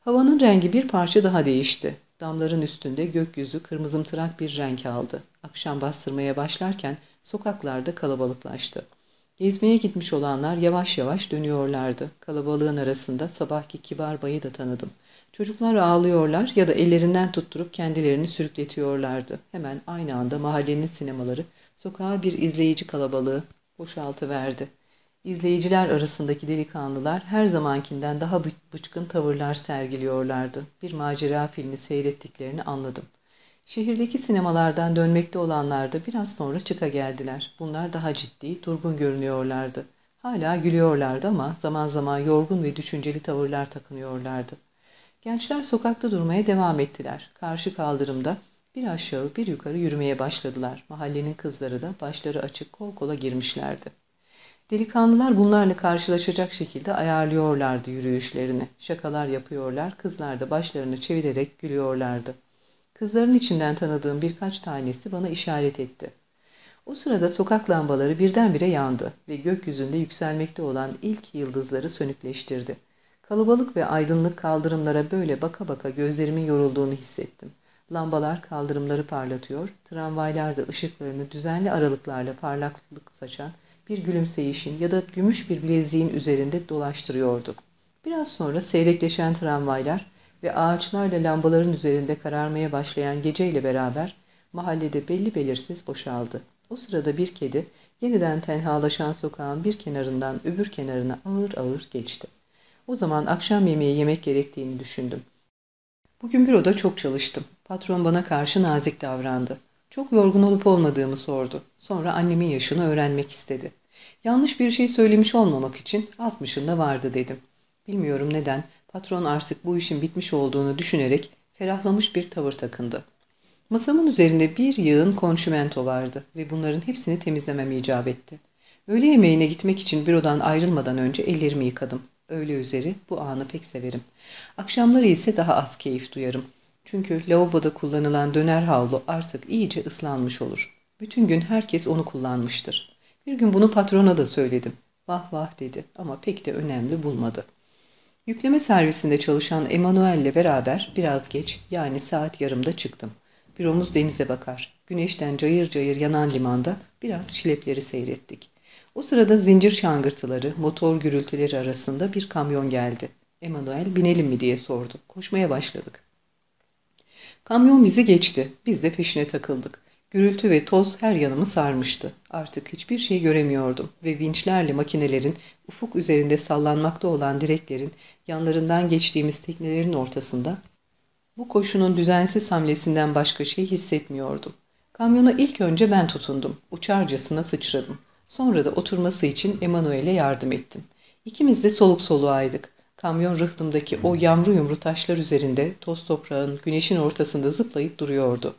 [SPEAKER 1] Havanın rengi bir parça daha değişti. Damların üstünde gökyüzü kırmızımtırak bir renk aldı. Akşam bastırmaya başlarken sokaklarda kalabalıklaştı. Gezmeye gitmiş olanlar yavaş yavaş dönüyorlardı. Kalabalığın arasında sabahki kibar bayı da tanıdım. Çocuklar ağlıyorlar ya da ellerinden tutturup kendilerini sürükletiyorlardı. Hemen aynı anda mahallenin sinemaları sokağa bir izleyici kalabalığı boşaltıverdi. İzleyiciler arasındaki delikanlılar her zamankinden daha bıçkın tavırlar sergiliyorlardı. Bir macera filmi seyrettiklerini anladım. Şehirdeki sinemalardan dönmekte olanlar da biraz sonra çıka geldiler. Bunlar daha ciddi, durgun görünüyorlardı. Hala gülüyorlardı ama zaman zaman yorgun ve düşünceli tavırlar takınıyorlardı. Gençler sokakta durmaya devam ettiler. Karşı kaldırımda bir aşağı bir yukarı yürümeye başladılar. Mahallenin kızları da başları açık kol kola girmişlerdi. Delikanlılar bunlarla karşılaşacak şekilde ayarlıyorlardı yürüyüşlerini. Şakalar yapıyorlar, kızlar da başlarını çevirerek gülüyorlardı. Kızların içinden tanıdığım birkaç tanesi bana işaret etti. O sırada sokak lambaları birdenbire yandı ve gökyüzünde yükselmekte olan ilk yıldızları sönükleştirdi. Kalabalık ve aydınlık kaldırımlara böyle baka baka gözlerimin yorulduğunu hissettim. Lambalar kaldırımları parlatıyor, tramvaylar da ışıklarını düzenli aralıklarla parlaklık saçan bir gülümseyişin ya da gümüş bir bileziğin üzerinde dolaştırıyordu. Biraz sonra seyrekleşen tramvaylar ve ağaçlarla lambaların üzerinde kararmaya başlayan geceyle beraber mahallede belli belirsiz boşaldı. O sırada bir kedi yeniden tenhalaşan sokağın bir kenarından öbür kenarına ağır ağır geçti. O zaman akşam yemeği yemek gerektiğini düşündüm. Bugün büroda çok çalıştım. Patron bana karşı nazik davrandı. Çok yorgun olup olmadığımı sordu. Sonra annemin yaşını öğrenmek istedi. Yanlış bir şey söylemiş olmamak için altmışında vardı dedim. Bilmiyorum neden patron artık bu işin bitmiş olduğunu düşünerek ferahlamış bir tavır takındı. Masamın üzerinde bir yığın konşimento vardı ve bunların hepsini temizlemem icap etti. Öğle yemeğine gitmek için bürodan ayrılmadan önce ellerimi yıkadım. Öğle üzeri bu anı pek severim. Akşamları ise daha az keyif duyarım. Çünkü lavaboda kullanılan döner havlu artık iyice ıslanmış olur. Bütün gün herkes onu kullanmıştır. Bir gün bunu patrona da söyledim. Vah vah dedi ama pek de önemli bulmadı. Yükleme servisinde çalışan Emanuel'le beraber biraz geç yani saat yarımda çıktım. Büromuz denize bakar. Güneşten cayır cayır yanan limanda biraz şilepleri seyrettik. O sırada zincir şangırtıları, motor gürültüleri arasında bir kamyon geldi. Emanuel binelim mi diye sordu. Koşmaya başladık. Kamyon bizi geçti. Biz de peşine takıldık. Gürültü ve toz her yanımı sarmıştı. Artık hiçbir şey göremiyordum ve vinçlerle makinelerin ufuk üzerinde sallanmakta olan direklerin yanlarından geçtiğimiz teknelerin ortasında bu koşunun düzensiz hamlesinden başka şey hissetmiyordum. Kamyona ilk önce ben tutundum. Uçarcasına sıçradım. Sonra da oturması için Emanuel'e yardım ettim. İkimiz de soluk soluğaydık. Kamyon rıhtımdaki o yamru yumru taşlar üzerinde toz toprağın güneşin ortasında zıplayıp duruyordu.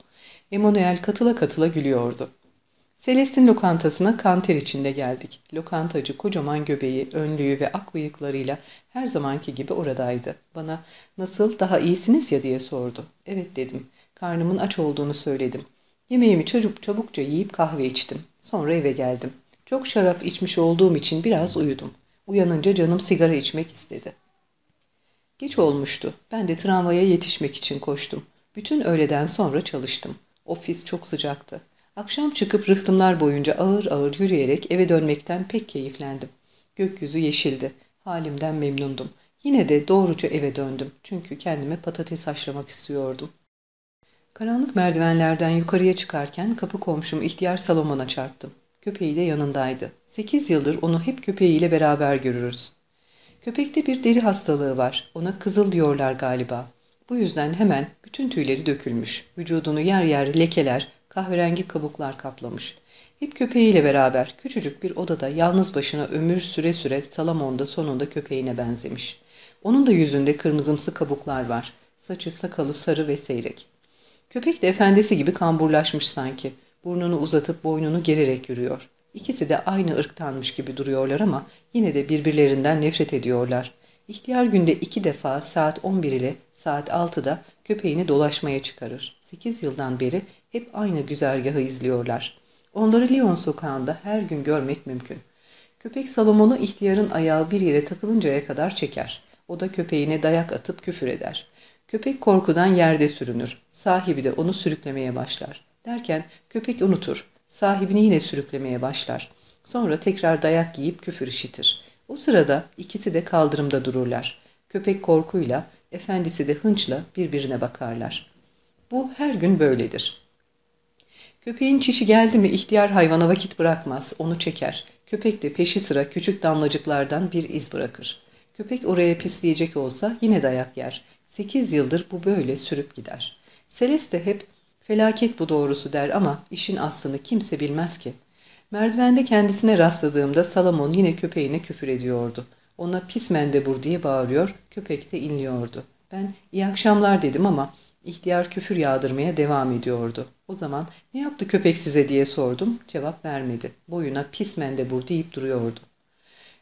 [SPEAKER 1] Emanuel katıla katıla gülüyordu. Celestin lokantasına kanter içinde geldik. Lokantacı kocaman göbeği, önlüğü ve ak bıyıklarıyla her zamanki gibi oradaydı. Bana nasıl daha iyisiniz ya diye sordu. Evet dedim. Karnımın aç olduğunu söyledim. Yemeğimi çabuk çabukça yiyip kahve içtim. Sonra eve geldim. Çok şarap içmiş olduğum için biraz uyudum. Uyanınca canım sigara içmek istedi. Geç olmuştu. Ben de tramvaya yetişmek için koştum. Bütün öğleden sonra çalıştım. Ofis çok sıcaktı. Akşam çıkıp rıhtımlar boyunca ağır ağır yürüyerek eve dönmekten pek keyiflendim. Gökyüzü yeşildi. Halimden memnundum. Yine de doğruca eve döndüm. Çünkü kendime patates haşlamak istiyordum. Karanlık merdivenlerden yukarıya çıkarken kapı komşum ihtiyar Salomon'a çarptım. Köpeği de yanındaydı. Sekiz yıldır onu hep köpeğiyle beraber görürüz. Köpekte bir deri hastalığı var. Ona kızıl diyorlar galiba. Bu yüzden hemen bütün tüyleri dökülmüş. Vücudunu yer yer lekeler, kahverengi kabuklar kaplamış. Hep köpeğiyle beraber küçücük bir odada yalnız başına ömür süre süre Salamon'da sonunda köpeğine benzemiş. Onun da yüzünde kırmızımsı kabuklar var. Saçı sakalı sarı ve seyrek. Köpek de efendisi gibi kamburlaşmış sanki. Burnunu uzatıp boynunu gererek yürüyor. İkisi de aynı ırktanmış gibi duruyorlar ama yine de birbirlerinden nefret ediyorlar. İhtiyar günde iki defa saat 11 ile saat 6'da köpeğini dolaşmaya çıkarır. 8 yıldan beri hep aynı güzergahı izliyorlar. Onları Lyon sokağında her gün görmek mümkün. Köpek Salomon'u ihtiyarın ayağı bir yere takılıncaya kadar çeker. O da köpeğine dayak atıp küfür eder. Köpek korkudan yerde sürünür. Sahibi de onu sürüklemeye başlar. Derken köpek unutur. Sahibini yine sürüklemeye başlar. Sonra tekrar dayak yiyip küfür işitir. O sırada ikisi de kaldırımda dururlar. Köpek korkuyla, efendisi de hınçla birbirine bakarlar. Bu her gün böyledir. Köpeğin çişi geldi mi ihtiyar hayvana vakit bırakmaz, onu çeker. Köpek de peşi sıra küçük damlacıklardan bir iz bırakır. Köpek oraya pisleyecek olsa yine dayak yer. Sekiz yıldır bu böyle sürüp gider. Celeste hep felaket bu doğrusu der ama işin aslını kimse bilmez ki. Merdivende kendisine rastladığımda Salomon yine köpeğine küfür ediyordu. Ona pis mendebur diye bağırıyor, köpek de inliyordu. Ben iyi akşamlar dedim ama ihtiyar küfür yağdırmaya devam ediyordu. O zaman ne yaptı köpek size diye sordum, cevap vermedi. Boyuna pis mendebur deyip duruyordu.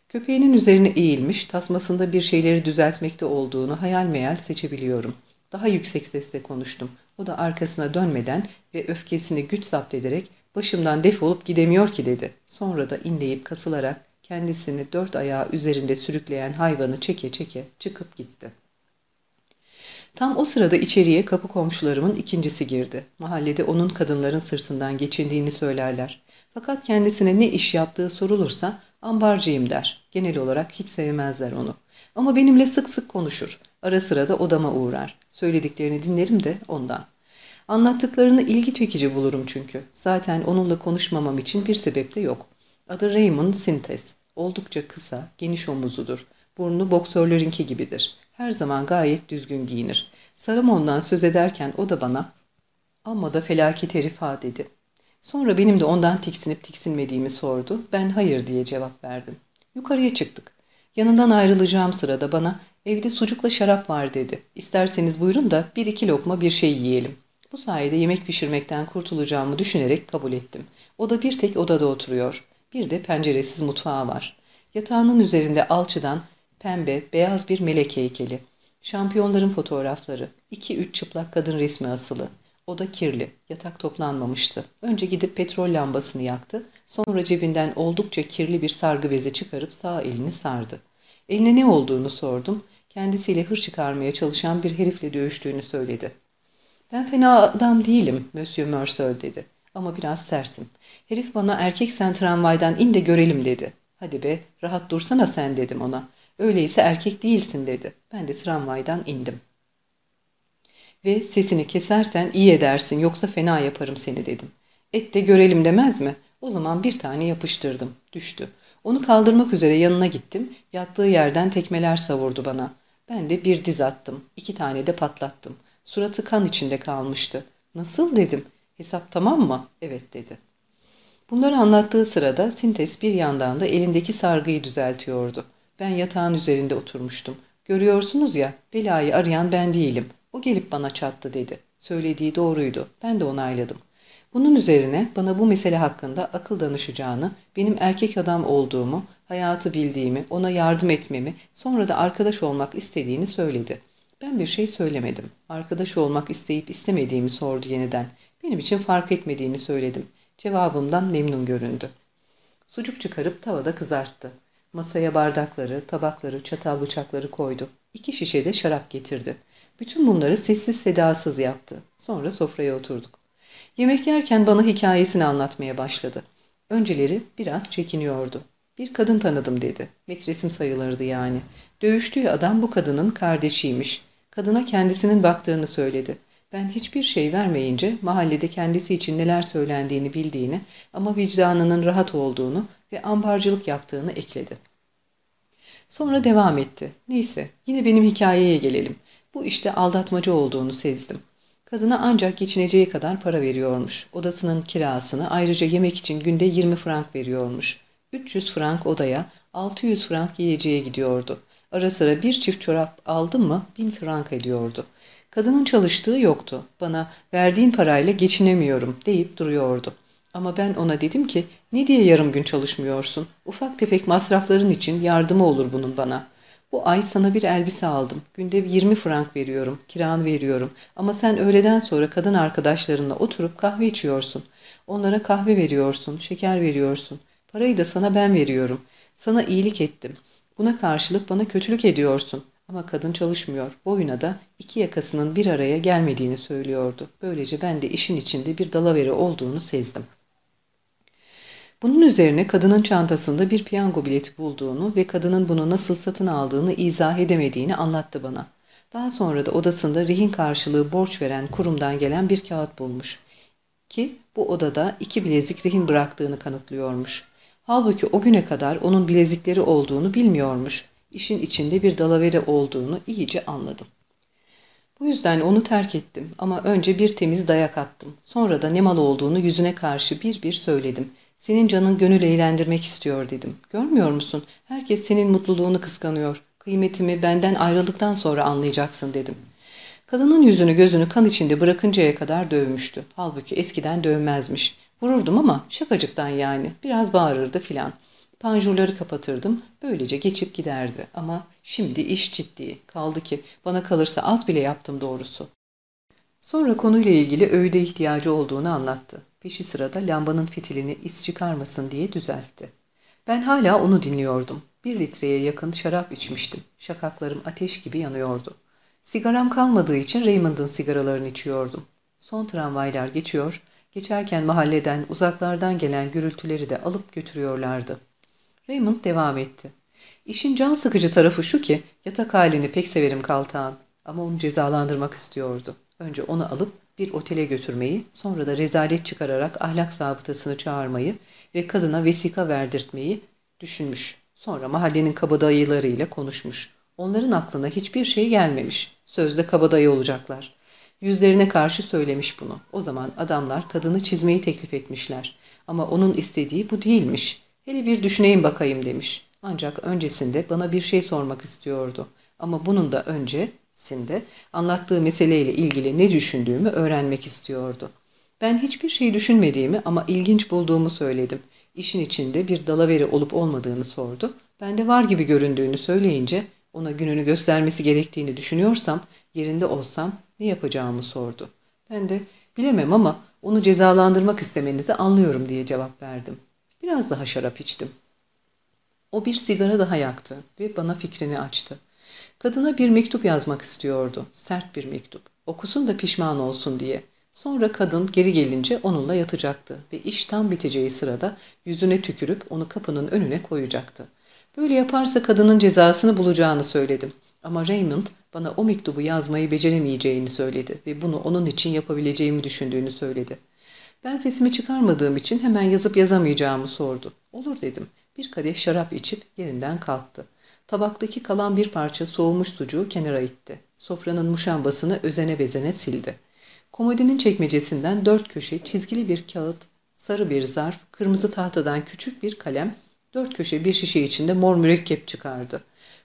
[SPEAKER 1] Köpeğinin üzerine eğilmiş, tasmasında bir şeyleri düzeltmekte olduğunu hayal meyal seçebiliyorum. Daha yüksek sesle konuştum. O da arkasına dönmeden ve öfkesini güç zapt ederek başımdan defolup gidemiyor ki dedi. Sonra da inleyip kasılarak kendisini dört ayağı üzerinde sürükleyen hayvanı çeke çeke çıkıp gitti. Tam o sırada içeriye kapı komşularımın ikincisi girdi. Mahallede onun kadınların sırtından geçindiğini söylerler. Fakat kendisine ne iş yaptığı sorulursa ambarcıyım der. Genel olarak hiç sevmezler onu. Ama benimle sık sık konuşur. Ara sıra da odama uğrar. Söylediklerini dinlerim de ondan. Anlattıklarını ilgi çekici bulurum çünkü. Zaten onunla konuşmamam için bir sebep de yok. Adı Raymond Sintes. Oldukça kısa, geniş omuzludur. Burnu boksörlerinki gibidir. Her zaman gayet düzgün giyinir. Saramon'dan söz ederken o da bana ''Amma da felaket herif ha'' dedi. Sonra benim de ondan tiksinip tiksinmediğimi sordu. Ben hayır diye cevap verdim. Yukarıya çıktık. Yanından ayrılacağım sırada bana evde sucukla şarap var dedi. İsterseniz buyurun da bir iki lokma bir şey yiyelim. Bu sayede yemek pişirmekten kurtulacağımı düşünerek kabul ettim. O da bir tek odada oturuyor. Bir de penceresiz mutfağı var. Yatağının üzerinde alçıdan pembe, beyaz bir melek heykeli. Şampiyonların fotoğrafları, iki üç çıplak kadın resmi asılı. Oda kirli, yatak toplanmamıştı. Önce gidip petrol lambasını yaktı, sonra cebinden oldukça kirli bir sargı bezi çıkarıp sağ elini sardı. Eline ne olduğunu sordum. Kendisiyle hır çıkarmaya çalışan bir herifle dövüştüğünü söyledi. Ben fena adam değilim, Monsieur Merceau dedi. Ama biraz sertim. Herif bana erkek sen tramvaydan in de görelim dedi. Hadi be, rahat dursana sen dedim ona. Öyleyse erkek değilsin dedi. Ben de tramvaydan indim. Ve sesini kesersen iyi edersin yoksa fena yaparım seni dedim. Et de görelim demez mi? O zaman bir tane yapıştırdım. Düştü. Onu kaldırmak üzere yanına gittim. Yattığı yerden tekmeler savurdu bana. Ben de bir diz attım. iki tane de patlattım. Suratı kan içinde kalmıştı. Nasıl dedim. Hesap tamam mı? Evet dedi. Bunları anlattığı sırada Sintes bir yandan da elindeki sargıyı düzeltiyordu. Ben yatağın üzerinde oturmuştum. Görüyorsunuz ya, belayı arayan ben değilim. O gelip bana çattı dedi. Söylediği doğruydu. Ben de onayladım. Bunun üzerine bana bu mesele hakkında akıl danışacağını, benim erkek adam olduğumu, hayatı bildiğimi, ona yardım etmemi, sonra da arkadaş olmak istediğini söyledi. Ben bir şey söylemedim. Arkadaş olmak isteyip istemediğimi sordu yeniden. Benim için fark etmediğini söyledim. Cevabımdan memnun göründü. Sucuk çıkarıp tavada kızarttı. Masaya bardakları, tabakları, çatal bıçakları koydu. İki şişe de şarap getirdi. Bütün bunları sessiz sedasız yaptı. Sonra sofraya oturduk. Yemek yerken bana hikayesini anlatmaya başladı. Önceleri biraz çekiniyordu. Bir kadın tanıdım dedi. Metresim sayılırdı yani. Dövüştüğü adam bu kadının kardeşiymiş. Kadına kendisinin baktığını söyledi. Ben hiçbir şey vermeyince mahallede kendisi için neler söylendiğini bildiğini ama vicdanının rahat olduğunu ve ambarcılık yaptığını ekledi. Sonra devam etti. Neyse yine benim hikayeye gelelim. Bu işte aldatmacı olduğunu sezdim. Kadına ancak geçineceği kadar para veriyormuş. Odasının kirasını ayrıca yemek için günde 20 frank veriyormuş. 300 frank odaya, 600 frank yiyeceğe gidiyordu. Ara sıra bir çift çorap aldım mı 1000 frank ediyordu. Kadının çalıştığı yoktu. Bana verdiğin parayla geçinemiyorum deyip duruyordu. Ama ben ona dedim ki ne diye yarım gün çalışmıyorsun? Ufak tefek masrafların için yardımı olur bunun bana. Bu ay sana bir elbise aldım. Günde 20 frank veriyorum. Kiranı veriyorum. Ama sen öğleden sonra kadın arkadaşlarınla oturup kahve içiyorsun. Onlara kahve veriyorsun, şeker veriyorsun. Parayı da sana ben veriyorum. Sana iyilik ettim. Buna karşılık bana kötülük ediyorsun. Ama kadın çalışmıyor. Boyuna da iki yakasının bir araya gelmediğini söylüyordu. Böylece ben de işin içinde bir dalaveri olduğunu sezdim. Bunun üzerine kadının çantasında bir piyango bileti bulduğunu ve kadının bunu nasıl satın aldığını izah edemediğini anlattı bana. Daha sonra da odasında rehin karşılığı borç veren kurumdan gelen bir kağıt bulmuş. Ki bu odada iki bilezik rehin bıraktığını kanıtlıyormuş. Halbuki o güne kadar onun bilezikleri olduğunu bilmiyormuş. İşin içinde bir dalavere olduğunu iyice anladım. Bu yüzden onu terk ettim ama önce bir temiz dayak attım. Sonra da ne mal olduğunu yüzüne karşı bir bir söyledim. Senin canın gönül eğlendirmek istiyor dedim. Görmüyor musun? Herkes senin mutluluğunu kıskanıyor. Kıymetimi benden ayrıldıktan sonra anlayacaksın dedim. Kadının yüzünü gözünü kan içinde bırakıncaya kadar dövmüştü. Halbuki eskiden dövmezmiş. Vururdum ama şakacıktan yani. Biraz bağırırdı filan. Panjurları kapatırdım. Böylece geçip giderdi. Ama şimdi iş ciddi. Kaldı ki bana kalırsa az bile yaptım doğrusu. Sonra konuyla ilgili öğüde ihtiyacı olduğunu anlattı. Peşi sırada lambanın fitilini is çıkarmasın diye düzeltti. Ben hala onu dinliyordum. Bir litreye yakın şarap içmiştim. Şakaklarım ateş gibi yanıyordu. Sigaram kalmadığı için Raymond'ın sigaralarını içiyordum. Son tramvaylar geçiyor, geçerken mahalleden, uzaklardan gelen gürültüleri de alıp götürüyorlardı. Raymond devam etti. İşin can sıkıcı tarafı şu ki yatak halini pek severim Kaltağın ama onu cezalandırmak istiyordu. Önce onu alıp bir otele götürmeyi, sonra da rezalet çıkararak ahlak zabıtasını çağırmayı ve kadına vesika verdirtmeyi düşünmüş. Sonra mahallenin kabadayılarıyla konuşmuş. Onların aklına hiçbir şey gelmemiş. Sözde kabadayı olacaklar. Yüzlerine karşı söylemiş bunu. O zaman adamlar kadını çizmeyi teklif etmişler. Ama onun istediği bu değilmiş. Hele bir düşüneyim bakayım demiş. Ancak öncesinde bana bir şey sormak istiyordu. Ama bunun da öncesinde anlattığı meseleyle ilgili ne düşündüğümü öğrenmek istiyordu. Ben hiçbir şey düşünmediğimi ama ilginç bulduğumu söyledim. İşin içinde bir dalaveri olup olmadığını sordu. Ben de var gibi göründüğünü söyleyince ona gününü göstermesi gerektiğini düşünüyorsam, yerinde olsam ne yapacağımı sordu. Ben de bilemem ama onu cezalandırmak istemenizi anlıyorum diye cevap verdim. Biraz daha şarap içtim. O bir sigara daha yaktı ve bana fikrini açtı. Kadına bir mektup yazmak istiyordu. Sert bir mektup. Okusun da pişman olsun diye. Sonra kadın geri gelince onunla yatacaktı ve iş tam biteceği sırada yüzüne tükürüp onu kapının önüne koyacaktı. Böyle yaparsa kadının cezasını bulacağını söyledim. Ama Raymond bana o mektubu yazmayı beceremeyeceğini söyledi ve bunu onun için yapabileceğimi düşündüğünü söyledi. Ben sesimi çıkarmadığım için hemen yazıp yazamayacağımı sordu. Olur dedim. Bir kadeh şarap içip yerinden kalktı. Tabaktaki kalan bir parça soğumuş sucuğu kenara itti. Sofranın muşambasını özene bezene sildi. Komodinin çekmecesinden dört köşe çizgili bir kağıt, sarı bir zarf, kırmızı tahtadan küçük bir kalem, dört köşe bir şişe içinde mor mürekkep çıkardı.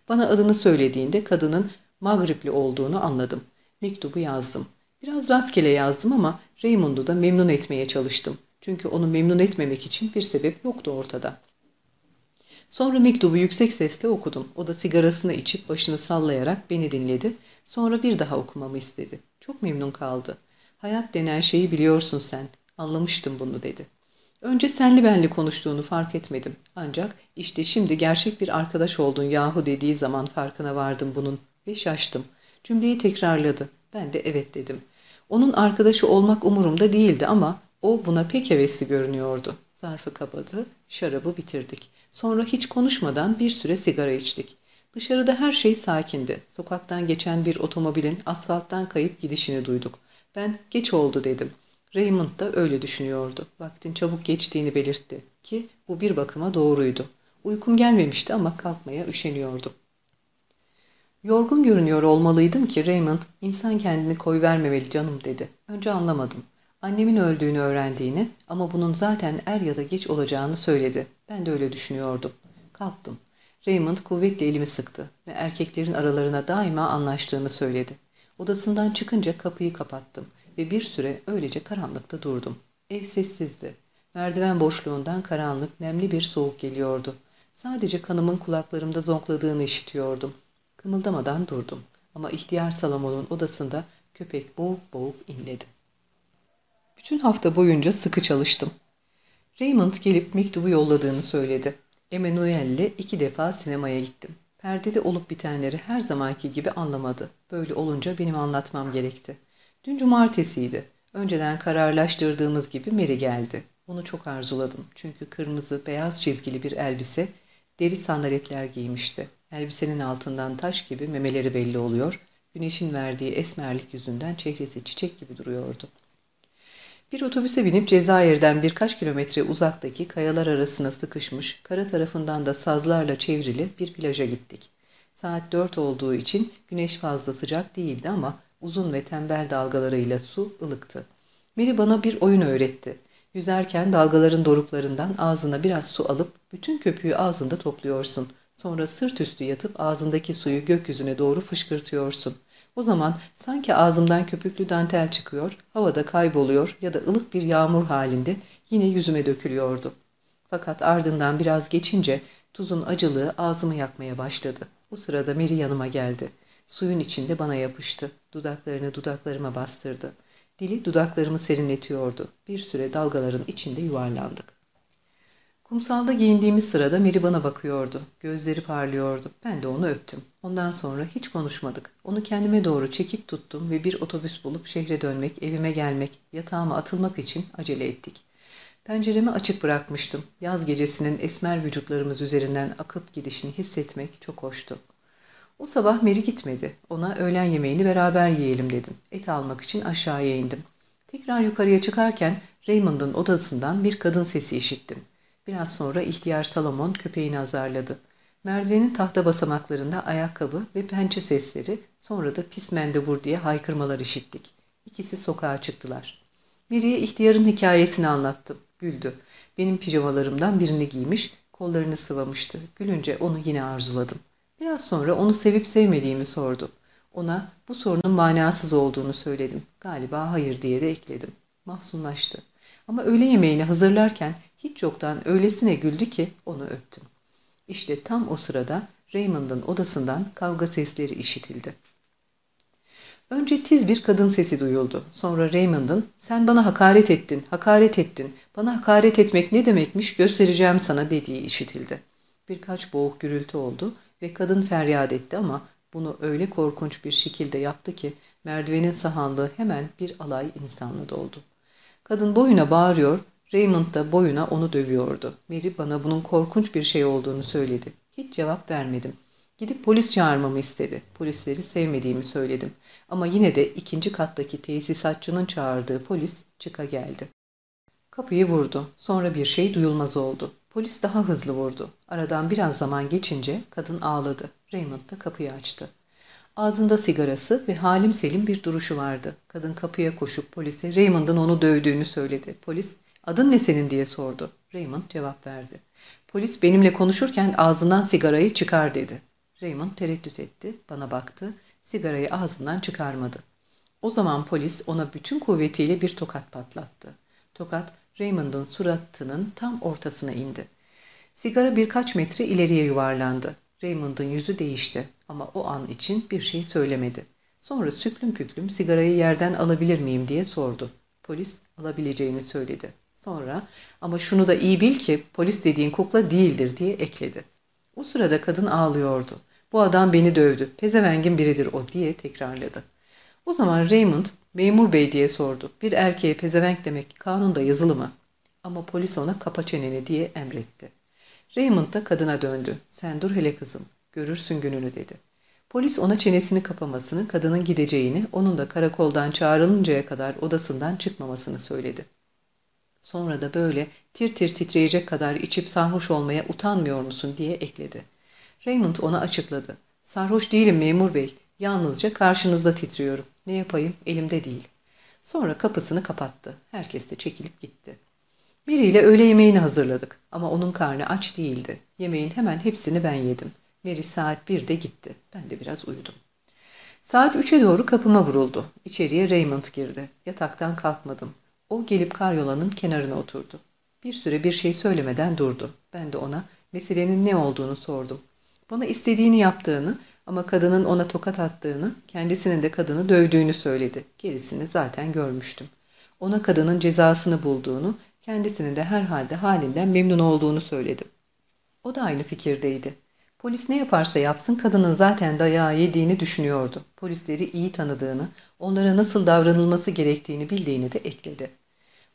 [SPEAKER 1] Bana adını söylediğinde kadının Magripli olduğunu anladım. Mektubu yazdım. Biraz rastgele yazdım ama Raymond'u da memnun etmeye çalıştım. Çünkü onu memnun etmemek için bir sebep yoktu ortada. Sonra mektubu yüksek sesle okudum. O da sigarasını içip başını sallayarak beni dinledi. Sonra bir daha okumamı istedi. Çok memnun kaldı. Hayat denen şeyi biliyorsun sen. Anlamıştım bunu dedi. Önce senli benli konuştuğunu fark etmedim. Ancak işte şimdi gerçek bir arkadaş oldun yahu dediği zaman farkına vardım bunun ve şaştım. Cümleyi tekrarladı. Ben de evet dedim. Onun arkadaşı olmak umurumda değildi ama o buna pek hevesli görünüyordu. Zarfı kapadı, şarabı bitirdik. Sonra hiç konuşmadan bir süre sigara içtik. Dışarıda her şey sakindi. Sokaktan geçen bir otomobilin asfalttan kayıp gidişini duyduk. Ben geç oldu dedim. Raymond da öyle düşünüyordu. Vaktin çabuk geçtiğini belirtti ki bu bir bakıma doğruydu. Uykum gelmemişti ama kalkmaya üşeniyordum. Yorgun görünüyor olmalıydım ki Raymond, insan kendini koyvermemeli canım dedi. Önce anlamadım. Annemin öldüğünü öğrendiğini ama bunun zaten er ya da geç olacağını söyledi. Ben de öyle düşünüyordum. Kalktım. Raymond kuvvetle elimi sıktı ve erkeklerin aralarına daima anlaştığını söyledi. Odasından çıkınca kapıyı kapattım ve bir süre öylece karanlıkta durdum. Ev sessizdi. Merdiven boşluğundan karanlık, nemli bir soğuk geliyordu. Sadece kanımın kulaklarımda zonkladığını işitiyordum. Kımıldamadan durdum. Ama ihtiyar Salomon'un odasında köpek boğuk boğuk inledi. Bütün hafta boyunca sıkı çalıştım. Raymond gelip mektubu yolladığını söyledi. Emanuel'le iki defa sinemaya gittim. Perdede olup bitenleri her zamanki gibi anlamadı. Böyle olunca benim anlatmam gerekti. Dün cumartesiydi. Önceden kararlaştırdığımız gibi Mary geldi. Onu çok arzuladım. Çünkü kırmızı, beyaz çizgili bir elbise, deri sandaletler giymişti. Elbisenin altından taş gibi memeleri belli oluyor, güneşin verdiği esmerlik yüzünden çehresi çiçek gibi duruyordu. Bir otobüse binip Cezayir'den birkaç kilometre uzaktaki kayalar arasına sıkışmış, kara tarafından da sazlarla çevrili bir plaja gittik. Saat dört olduğu için güneş fazla sıcak değildi ama uzun ve tembel dalgalarıyla su ılıktı. Mary bana bir oyun öğretti. Yüzerken dalgaların doruklarından ağzına biraz su alıp bütün köpüğü ağzında topluyorsun. Sonra sırt üstü yatıp ağzındaki suyu gökyüzüne doğru fışkırtıyorsun. O zaman sanki ağzımdan köpüklü dantel çıkıyor, havada kayboluyor ya da ılık bir yağmur halinde yine yüzüme dökülüyordu. Fakat ardından biraz geçince tuzun acılığı ağzımı yakmaya başladı. Bu sırada Mary yanıma geldi. Suyun içinde bana yapıştı. Dudaklarını dudaklarıma bastırdı. Dili dudaklarımı serinletiyordu. Bir süre dalgaların içinde yuvarlandık. Kumsalda giyindiğimiz sırada Meri bana bakıyordu. Gözleri parlıyordu. Ben de onu öptüm. Ondan sonra hiç konuşmadık. Onu kendime doğru çekip tuttum ve bir otobüs bulup şehre dönmek, evime gelmek, yatağıma atılmak için acele ettik. Penceremi açık bırakmıştım. Yaz gecesinin esmer vücutlarımız üzerinden akıp gidişini hissetmek çok hoştu. O sabah Meri gitmedi. Ona öğlen yemeğini beraber yiyelim dedim. Et almak için aşağıya indim. Tekrar yukarıya çıkarken Raymond'ın odasından bir kadın sesi işittim. Biraz sonra ihtiyar Salomon köpeğini azarladı. Merdivenin tahta basamaklarında ayakkabı ve pençe sesleri, sonra da pis mendebur diye haykırmalar işittik. İkisi sokağa çıktılar. Mary'e ihtiyarın hikayesini anlattım. Güldü. Benim pijamalarımdan birini giymiş, kollarını sıvamıştı. Gülünce onu yine arzuladım. Biraz sonra onu sevip sevmediğimi sordu. Ona bu sorunun manasız olduğunu söyledim. Galiba hayır diye de ekledim. Mahzunlaştı. Ama öğle yemeğini hazırlarken hiç yoktan öylesine güldü ki onu öptüm. İşte tam o sırada Raymond'ın odasından kavga sesleri işitildi. Önce tiz bir kadın sesi duyuldu. Sonra Raymond'ın sen bana hakaret ettin, hakaret ettin, bana hakaret etmek ne demekmiş göstereceğim sana dediği işitildi. Birkaç boğuk gürültü oldu ve kadın feryat etti ama bunu öyle korkunç bir şekilde yaptı ki merdivenin sahanlığı hemen bir alay insanla doldu. Kadın boyuna bağırıyor, Raymond da boyuna onu dövüyordu. Mary bana bunun korkunç bir şey olduğunu söyledi. Hiç cevap vermedim. Gidip polis çağırmamı istedi. Polisleri sevmediğimi söyledim. Ama yine de ikinci kattaki tesisatçının çağırdığı polis çıka geldi. Kapıyı vurdu. Sonra bir şey duyulmaz oldu. Polis daha hızlı vurdu. Aradan biraz zaman geçince kadın ağladı. Raymond da kapıyı açtı. Ağzında sigarası ve halim selim bir duruşu vardı. Kadın kapıya koşup polise Raymond'ın onu dövdüğünü söyledi. Polis adın ne senin diye sordu. Raymond cevap verdi. Polis benimle konuşurken ağzından sigarayı çıkar dedi. Raymond tereddüt etti, bana baktı, sigarayı ağzından çıkarmadı. O zaman polis ona bütün kuvvetiyle bir tokat patlattı. Tokat Raymond'ın suratının tam ortasına indi. Sigara birkaç metre ileriye yuvarlandı. Raymond'ın yüzü değişti ama o an için bir şey söylemedi. Sonra süklüm püklüm sigarayı yerden alabilir miyim diye sordu. Polis alabileceğini söyledi. Sonra ama şunu da iyi bil ki polis dediğin kukla değildir diye ekledi. O sırada kadın ağlıyordu. Bu adam beni dövdü. Pezevengin biridir o diye tekrarladı. O zaman Raymond memur bey diye sordu. Bir erkeğe pezevenk demek kanunda yazılı mı? Ama polis ona kapa çeneni diye emretti. Raymond da kadına döndü. Sen dur hele kızım. Görürsün gününü dedi. Polis ona çenesini kapamasını, kadının gideceğini, onun da karakoldan çağrılıncaya kadar odasından çıkmamasını söyledi. Sonra da böyle tir tir titreyecek kadar içip sarhoş olmaya utanmıyor musun diye ekledi. Raymond ona açıkladı. Sarhoş değilim memur bey. Yalnızca karşınızda titriyorum. Ne yapayım elimde değil. Sonra kapısını kapattı. Herkes de çekilip gitti. Mary ile öğle yemeğini hazırladık ama onun karnı aç değildi. Yemeğin hemen hepsini ben yedim. Mary saat birde gitti. Ben de biraz uyudum. Saat üçe doğru kapıma vuruldu. İçeriye Raymond girdi. Yataktan kalkmadım. O gelip karyolanın kenarına oturdu. Bir süre bir şey söylemeden durdu. Ben de ona meselenin ne olduğunu sordum. Bana istediğini yaptığını ama kadının ona tokat attığını, kendisinin de kadını dövdüğünü söyledi. Gerisini zaten görmüştüm. Ona kadının cezasını bulduğunu, kendisinin de herhalde halinden memnun olduğunu söyledi. O da aynı fikirdeydi. Polis ne yaparsa yapsın kadının zaten dayağı yediğini düşünüyordu. Polisleri iyi tanıdığını, onlara nasıl davranılması gerektiğini bildiğini de ekledi.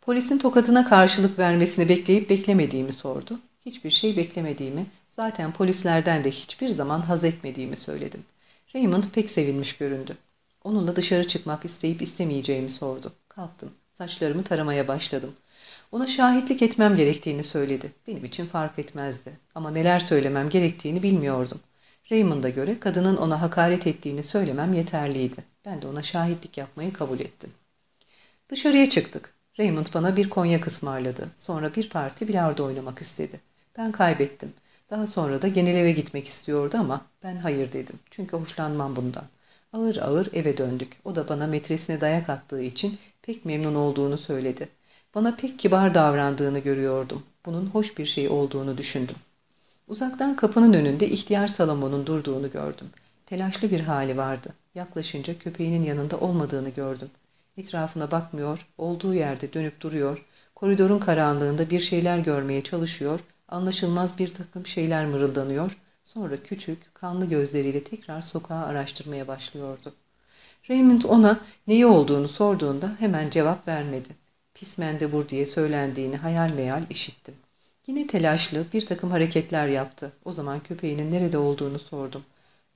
[SPEAKER 1] Polisin tokatına karşılık vermesini bekleyip beklemediğimi sordu. Hiçbir şey beklemediğimi, zaten polislerden de hiçbir zaman haz etmediğimi söyledim. Raymond pek sevinmiş göründü. Onunla dışarı çıkmak isteyip istemeyeceğimi sordu. Kalktım. Saçlarımı taramaya başladım. Ona şahitlik etmem gerektiğini söyledi. Benim için fark etmezdi. Ama neler söylemem gerektiğini bilmiyordum. Raymond'a göre kadının ona hakaret ettiğini söylemem yeterliydi. Ben de ona şahitlik yapmayı kabul ettim. Dışarıya çıktık. Raymond bana bir konyak ısmarladı. Sonra bir parti bilardo oynamak istedi. Ben kaybettim. Daha sonra da genel eve gitmek istiyordu ama ben hayır dedim. Çünkü hoşlanmam bundan. Ağır ağır eve döndük. O da bana metresine dayak attığı için pek memnun olduğunu söyledi. Bana pek kibar davrandığını görüyordum. Bunun hoş bir şey olduğunu düşündüm. Uzaktan kapının önünde ihtiyar Salomon'un durduğunu gördüm. Telaşlı bir hali vardı. Yaklaşınca köpeğinin yanında olmadığını gördüm. Etrafına bakmıyor, olduğu yerde dönüp duruyor, koridorun karanlığında bir şeyler görmeye çalışıyor, anlaşılmaz bir takım şeyler mırıldanıyor, sonra küçük, kanlı gözleriyle tekrar sokağı araştırmaya başlıyordu. Raymond ona neyi olduğunu sorduğunda hemen cevap vermedi. Pis mendebur diye söylendiğini hayal meyal işittim. Yine telaşlı bir takım hareketler yaptı. O zaman köpeğinin nerede olduğunu sordum.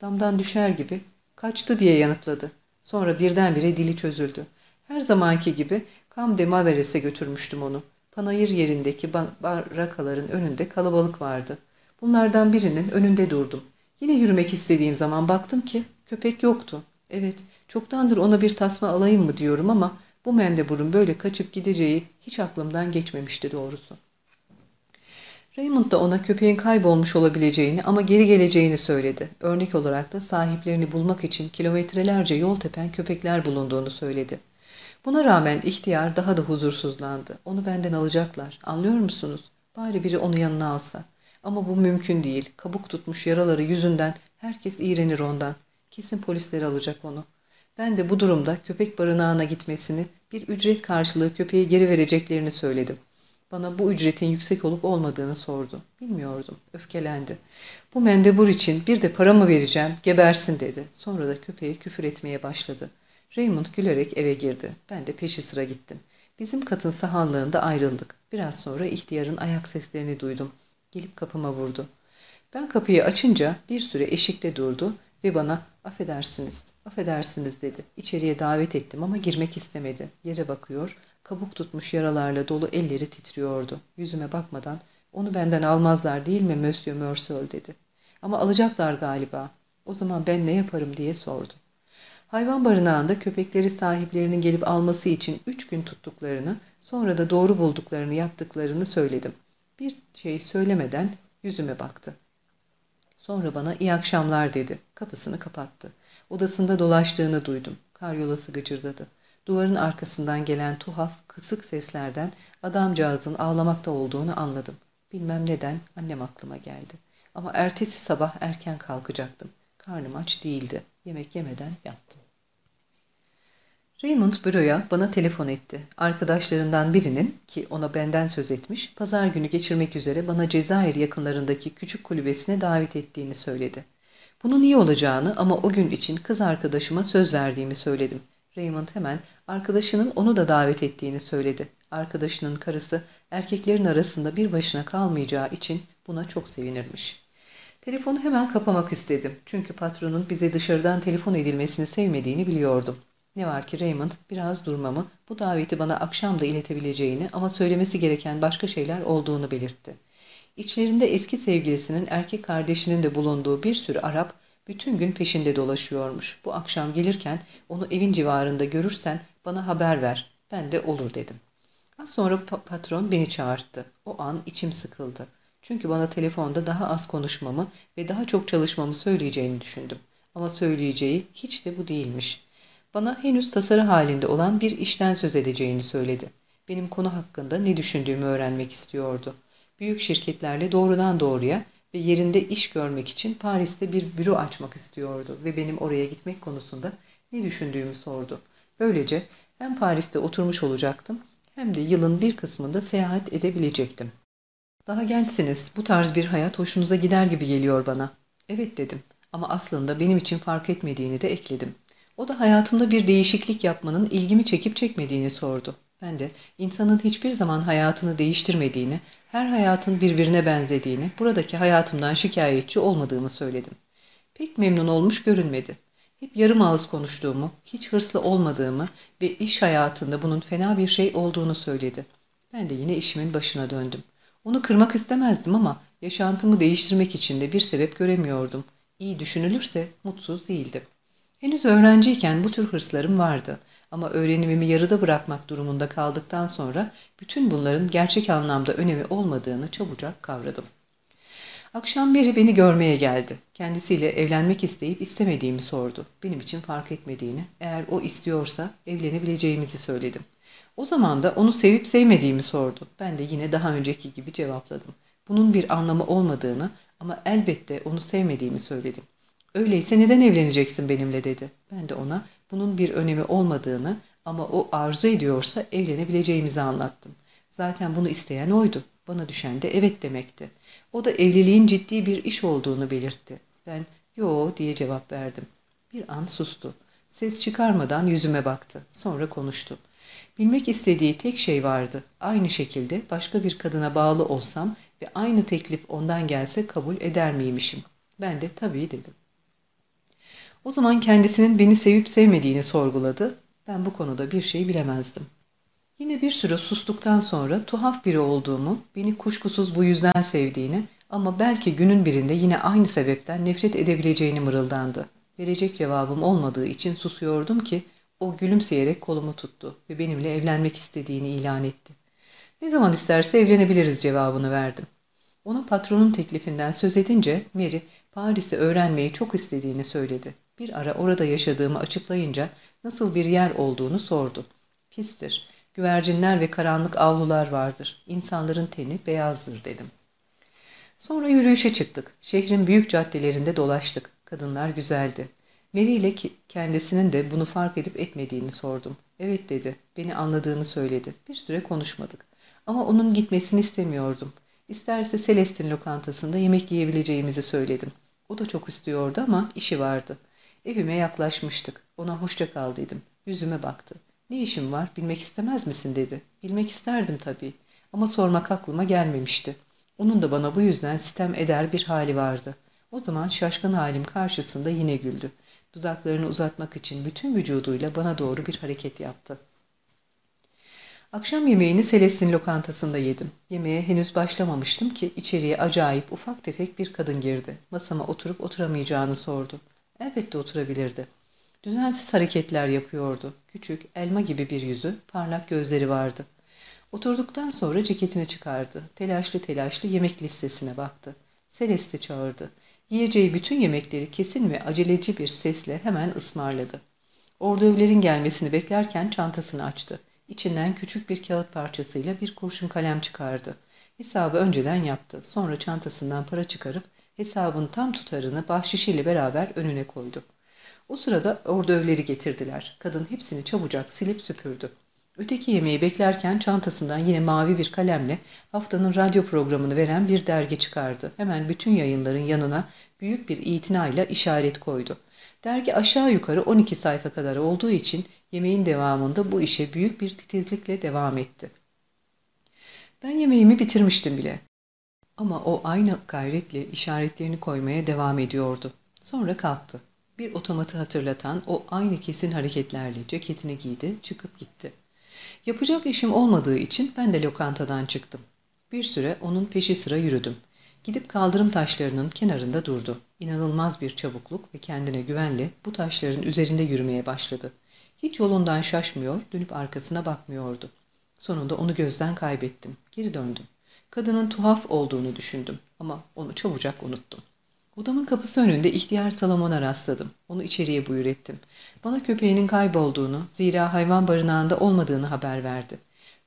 [SPEAKER 1] Damdan düşer gibi kaçtı diye yanıtladı. Sonra birdenbire dili çözüldü. Her zamanki gibi Kam de Maveres'e götürmüştüm onu. Panayır yerindeki barakaların önünde kalabalık vardı. Bunlardan birinin önünde durdum. Yine yürümek istediğim zaman baktım ki köpek yoktu. Evet, çoktandır ona bir tasma alayım mı diyorum ama bu mendeburun böyle kaçıp gideceği hiç aklımdan geçmemişti doğrusu. Raymond da ona köpeğin kaybolmuş olabileceğini ama geri geleceğini söyledi. Örnek olarak da sahiplerini bulmak için kilometrelerce yol tepen köpekler bulunduğunu söyledi. Buna rağmen ihtiyar daha da huzursuzlandı. Onu benden alacaklar. Anlıyor musunuz? Bari biri onu yanına alsa. Ama bu mümkün değil. Kabuk tutmuş yaraları yüzünden herkes iğrenir ondan. Kesin polisleri alacak onu. Ben de bu durumda köpek barınağına gitmesini, bir ücret karşılığı köpeği geri vereceklerini söyledim. Bana bu ücretin yüksek olup olmadığını sordu. Bilmiyordum. Öfkelendi. Bu mendebur için bir de para mı vereceğim, gebersin dedi. Sonra da köpeğe küfür etmeye başladı. Raymond gülerek eve girdi. Ben de peşi sıra gittim. Bizim katın sahanlığında ayrıldık. Biraz sonra ihtiyarın ayak seslerini duydum. Gelip kapıma vurdu. Ben kapıyı açınca bir süre eşikte durdu ve bana affedersiniz, affedersiniz dedi. İçeriye davet ettim ama girmek istemedi. Yere bakıyor, kabuk tutmuş yaralarla dolu elleri titriyordu. Yüzüme bakmadan onu benden almazlar değil mi Monsieur Meursault dedi. Ama alacaklar galiba. O zaman ben ne yaparım diye sordu. Hayvan barınağında köpekleri sahiplerinin gelip alması için üç gün tuttuklarını, sonra da doğru bulduklarını yaptıklarını söyledim. Bir şey söylemeden yüzüme baktı. Sonra bana iyi akşamlar dedi. Kapısını kapattı. Odasında dolaştığını duydum. Karyolası gıcırdadı. Duvarın arkasından gelen tuhaf, kısık seslerden adamcağızın ağlamakta olduğunu anladım. Bilmem neden annem aklıma geldi. Ama ertesi sabah erken kalkacaktım. Karnım aç değildi. Yemek yemeden yattım. Raymond büroya bana telefon etti. Arkadaşlarından birinin ki ona benden söz etmiş, pazar günü geçirmek üzere bana Cezayir yakınlarındaki küçük kulübesine davet ettiğini söyledi. Bunun iyi olacağını ama o gün için kız arkadaşıma söz verdiğimi söyledim. Raymond hemen arkadaşının onu da davet ettiğini söyledi. Arkadaşının karısı erkeklerin arasında bir başına kalmayacağı için buna çok sevinirmiş. Telefonu hemen kapamak istedim. Çünkü patronun bize dışarıdan telefon edilmesini sevmediğini biliyordum. Ne var ki Raymond biraz durmamı, bu daveti bana akşam da iletebileceğini ama söylemesi gereken başka şeyler olduğunu belirtti. İçlerinde eski sevgilisinin erkek kardeşinin de bulunduğu bir sürü Arap bütün gün peşinde dolaşıyormuş. Bu akşam gelirken onu evin civarında görürsen bana haber ver. Ben de olur dedim. Az sonra pa patron beni çağırdı. O an içim sıkıldı. Çünkü bana telefonda daha az konuşmamı ve daha çok çalışmamı söyleyeceğini düşündüm. Ama söyleyeceği hiç de bu değilmiş. Bana henüz tasarı halinde olan bir işten söz edeceğini söyledi. Benim konu hakkında ne düşündüğümü öğrenmek istiyordu. Büyük şirketlerle doğrudan doğruya ve yerinde iş görmek için Paris'te bir büro açmak istiyordu ve benim oraya gitmek konusunda ne düşündüğümü sordu. Böylece hem Paris'te oturmuş olacaktım hem de yılın bir kısmında seyahat edebilecektim. Daha gençsiniz, bu tarz bir hayat hoşunuza gider gibi geliyor bana. Evet dedim ama aslında benim için fark etmediğini de ekledim. O da hayatımda bir değişiklik yapmanın ilgimi çekip çekmediğini sordu. Ben de insanın hiçbir zaman hayatını değiştirmediğini, her hayatın birbirine benzediğini, buradaki hayatımdan şikayetçi olmadığımı söyledim. Pek memnun olmuş görünmedi. Hep yarım ağız konuştuğumu, hiç hırslı olmadığımı ve iş hayatında bunun fena bir şey olduğunu söyledi. Ben de yine işimin başına döndüm. Onu kırmak istemezdim ama yaşantımı değiştirmek için de bir sebep göremiyordum. İyi düşünülürse mutsuz değildim. Henüz öğrenciyken bu tür hırslarım vardı. Ama öğrenimimi yarıda bırakmak durumunda kaldıktan sonra bütün bunların gerçek anlamda önemi olmadığını çabucak kavradım. Akşam biri beni görmeye geldi. Kendisiyle evlenmek isteyip istemediğimi sordu. Benim için fark etmediğini, eğer o istiyorsa evlenebileceğimizi söyledim. O zaman da onu sevip sevmediğimi sordu. Ben de yine daha önceki gibi cevapladım. Bunun bir anlamı olmadığını ama elbette onu sevmediğimi söyledim. Öyleyse neden evleneceksin benimle dedi. Ben de ona bunun bir önemi olmadığını ama o arzu ediyorsa evlenebileceğimizi anlattım. Zaten bunu isteyen oydu. Bana düşen de evet demekti. O da evliliğin ciddi bir iş olduğunu belirtti. Ben yo diye cevap verdim. Bir an sustu. Ses çıkarmadan yüzüme baktı. Sonra konuştu. Bilmek istediği tek şey vardı. Aynı şekilde başka bir kadına bağlı olsam ve aynı teklif ondan gelse kabul eder miymişim? Ben de tabii dedim. O zaman kendisinin beni sevip sevmediğini sorguladı. Ben bu konuda bir şey bilemezdim. Yine bir süre sustuktan sonra tuhaf biri olduğumu, beni kuşkusuz bu yüzden sevdiğini ama belki günün birinde yine aynı sebepten nefret edebileceğini mırıldandı. Verecek cevabım olmadığı için susuyordum ki o gülümseyerek kolumu tuttu ve benimle evlenmek istediğini ilan etti. Ne zaman isterse evlenebiliriz cevabını verdim. Ona patronun teklifinden söz edince Mary Paris'i öğrenmeyi çok istediğini söyledi. Bir ara orada yaşadığımı açıklayınca nasıl bir yer olduğunu sordu. Pistir. Güvercinler ve karanlık avlular vardır. İnsanların teni beyazdır dedim. Sonra yürüyüşe çıktık. Şehrin büyük caddelerinde dolaştık. Kadınlar güzeldi. Mary ile kendisinin de bunu fark edip etmediğini sordum. Evet dedi. Beni anladığını söyledi. Bir süre konuşmadık. Ama onun gitmesini istemiyordum. İsterse Celestin lokantasında yemek yiyebileceğimizi söyledim. O da çok istiyordu ama işi vardı. Evime yaklaşmıştık. Ona hoşça kal dedim. Yüzüme baktı. Ne işim var bilmek istemez misin dedi. Bilmek isterdim tabii. Ama sormak aklıma gelmemişti. Onun da bana bu yüzden sitem eder bir hali vardı. O zaman şaşkın halim karşısında yine güldü. Dudaklarını uzatmak için bütün vücuduyla bana doğru bir hareket yaptı. Akşam yemeğini Celestin lokantasında yedim. Yemeğe henüz başlamamıştım ki içeriye acayip ufak tefek bir kadın girdi. Masama oturup oturamayacağını sordu. Elbette oturabilirdi. Düzensiz hareketler yapıyordu. Küçük, elma gibi bir yüzü, parlak gözleri vardı. Oturduktan sonra ceketini çıkardı. Telaşlı telaşlı yemek listesine baktı. Celeste çağırdı. Yiyeceği bütün yemekleri kesin ve aceleci bir sesle hemen ısmarladı. Ordövlerin gelmesini beklerken çantasını açtı. İçinden küçük bir kağıt parçasıyla bir kurşun kalem çıkardı. Hesabı önceden yaptı. Sonra çantasından para çıkarıp hesabın tam tutarını bahşişiyle beraber önüne koydu. O sırada ordövleri getirdiler. Kadın hepsini çabucak silip süpürdü. Öteki yemeği beklerken çantasından yine mavi bir kalemle haftanın radyo programını veren bir dergi çıkardı. Hemen bütün yayınların yanına büyük bir itinayla işaret koydu. Dergi aşağı yukarı 12 sayfa kadar olduğu için yemeğin devamında bu işe büyük bir titizlikle devam etti. Ben yemeğimi bitirmiştim bile. Ama o aynı gayretle işaretlerini koymaya devam ediyordu. Sonra kalktı. Bir otomatı hatırlatan o aynı kesin hareketlerle ceketini giydi, çıkıp gitti. Yapacak işim olmadığı için ben de lokantadan çıktım. Bir süre onun peşi sıra yürüdüm. Gidip kaldırım taşlarının kenarında durdu. İnanılmaz bir çabukluk ve kendine güvenle bu taşların üzerinde yürümeye başladı. Hiç yolundan şaşmıyor, dönüp arkasına bakmıyordu. Sonunda onu gözden kaybettim. Geri döndüm. Kadının tuhaf olduğunu düşündüm ama onu çabucak unuttum. Odamın kapısı önünde ihtiyar Salomon'a rastladım. Onu içeriye buyur ettim. Bana köpeğinin kaybolduğunu, zira hayvan barınağında olmadığını haber verdi.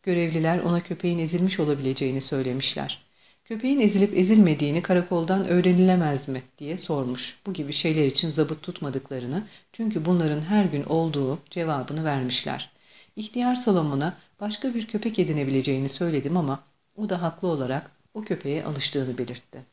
[SPEAKER 1] Görevliler ona köpeğin ezilmiş olabileceğini söylemişler. Köpeğin ezilip ezilmediğini karakoldan öğrenilemez mi diye sormuş. Bu gibi şeyler için zabıt tutmadıklarını çünkü bunların her gün olduğu cevabını vermişler. İhtiyar Salomon'a başka bir köpek edinebileceğini söyledim ama o da haklı olarak o köpeğe alıştığını belirtti.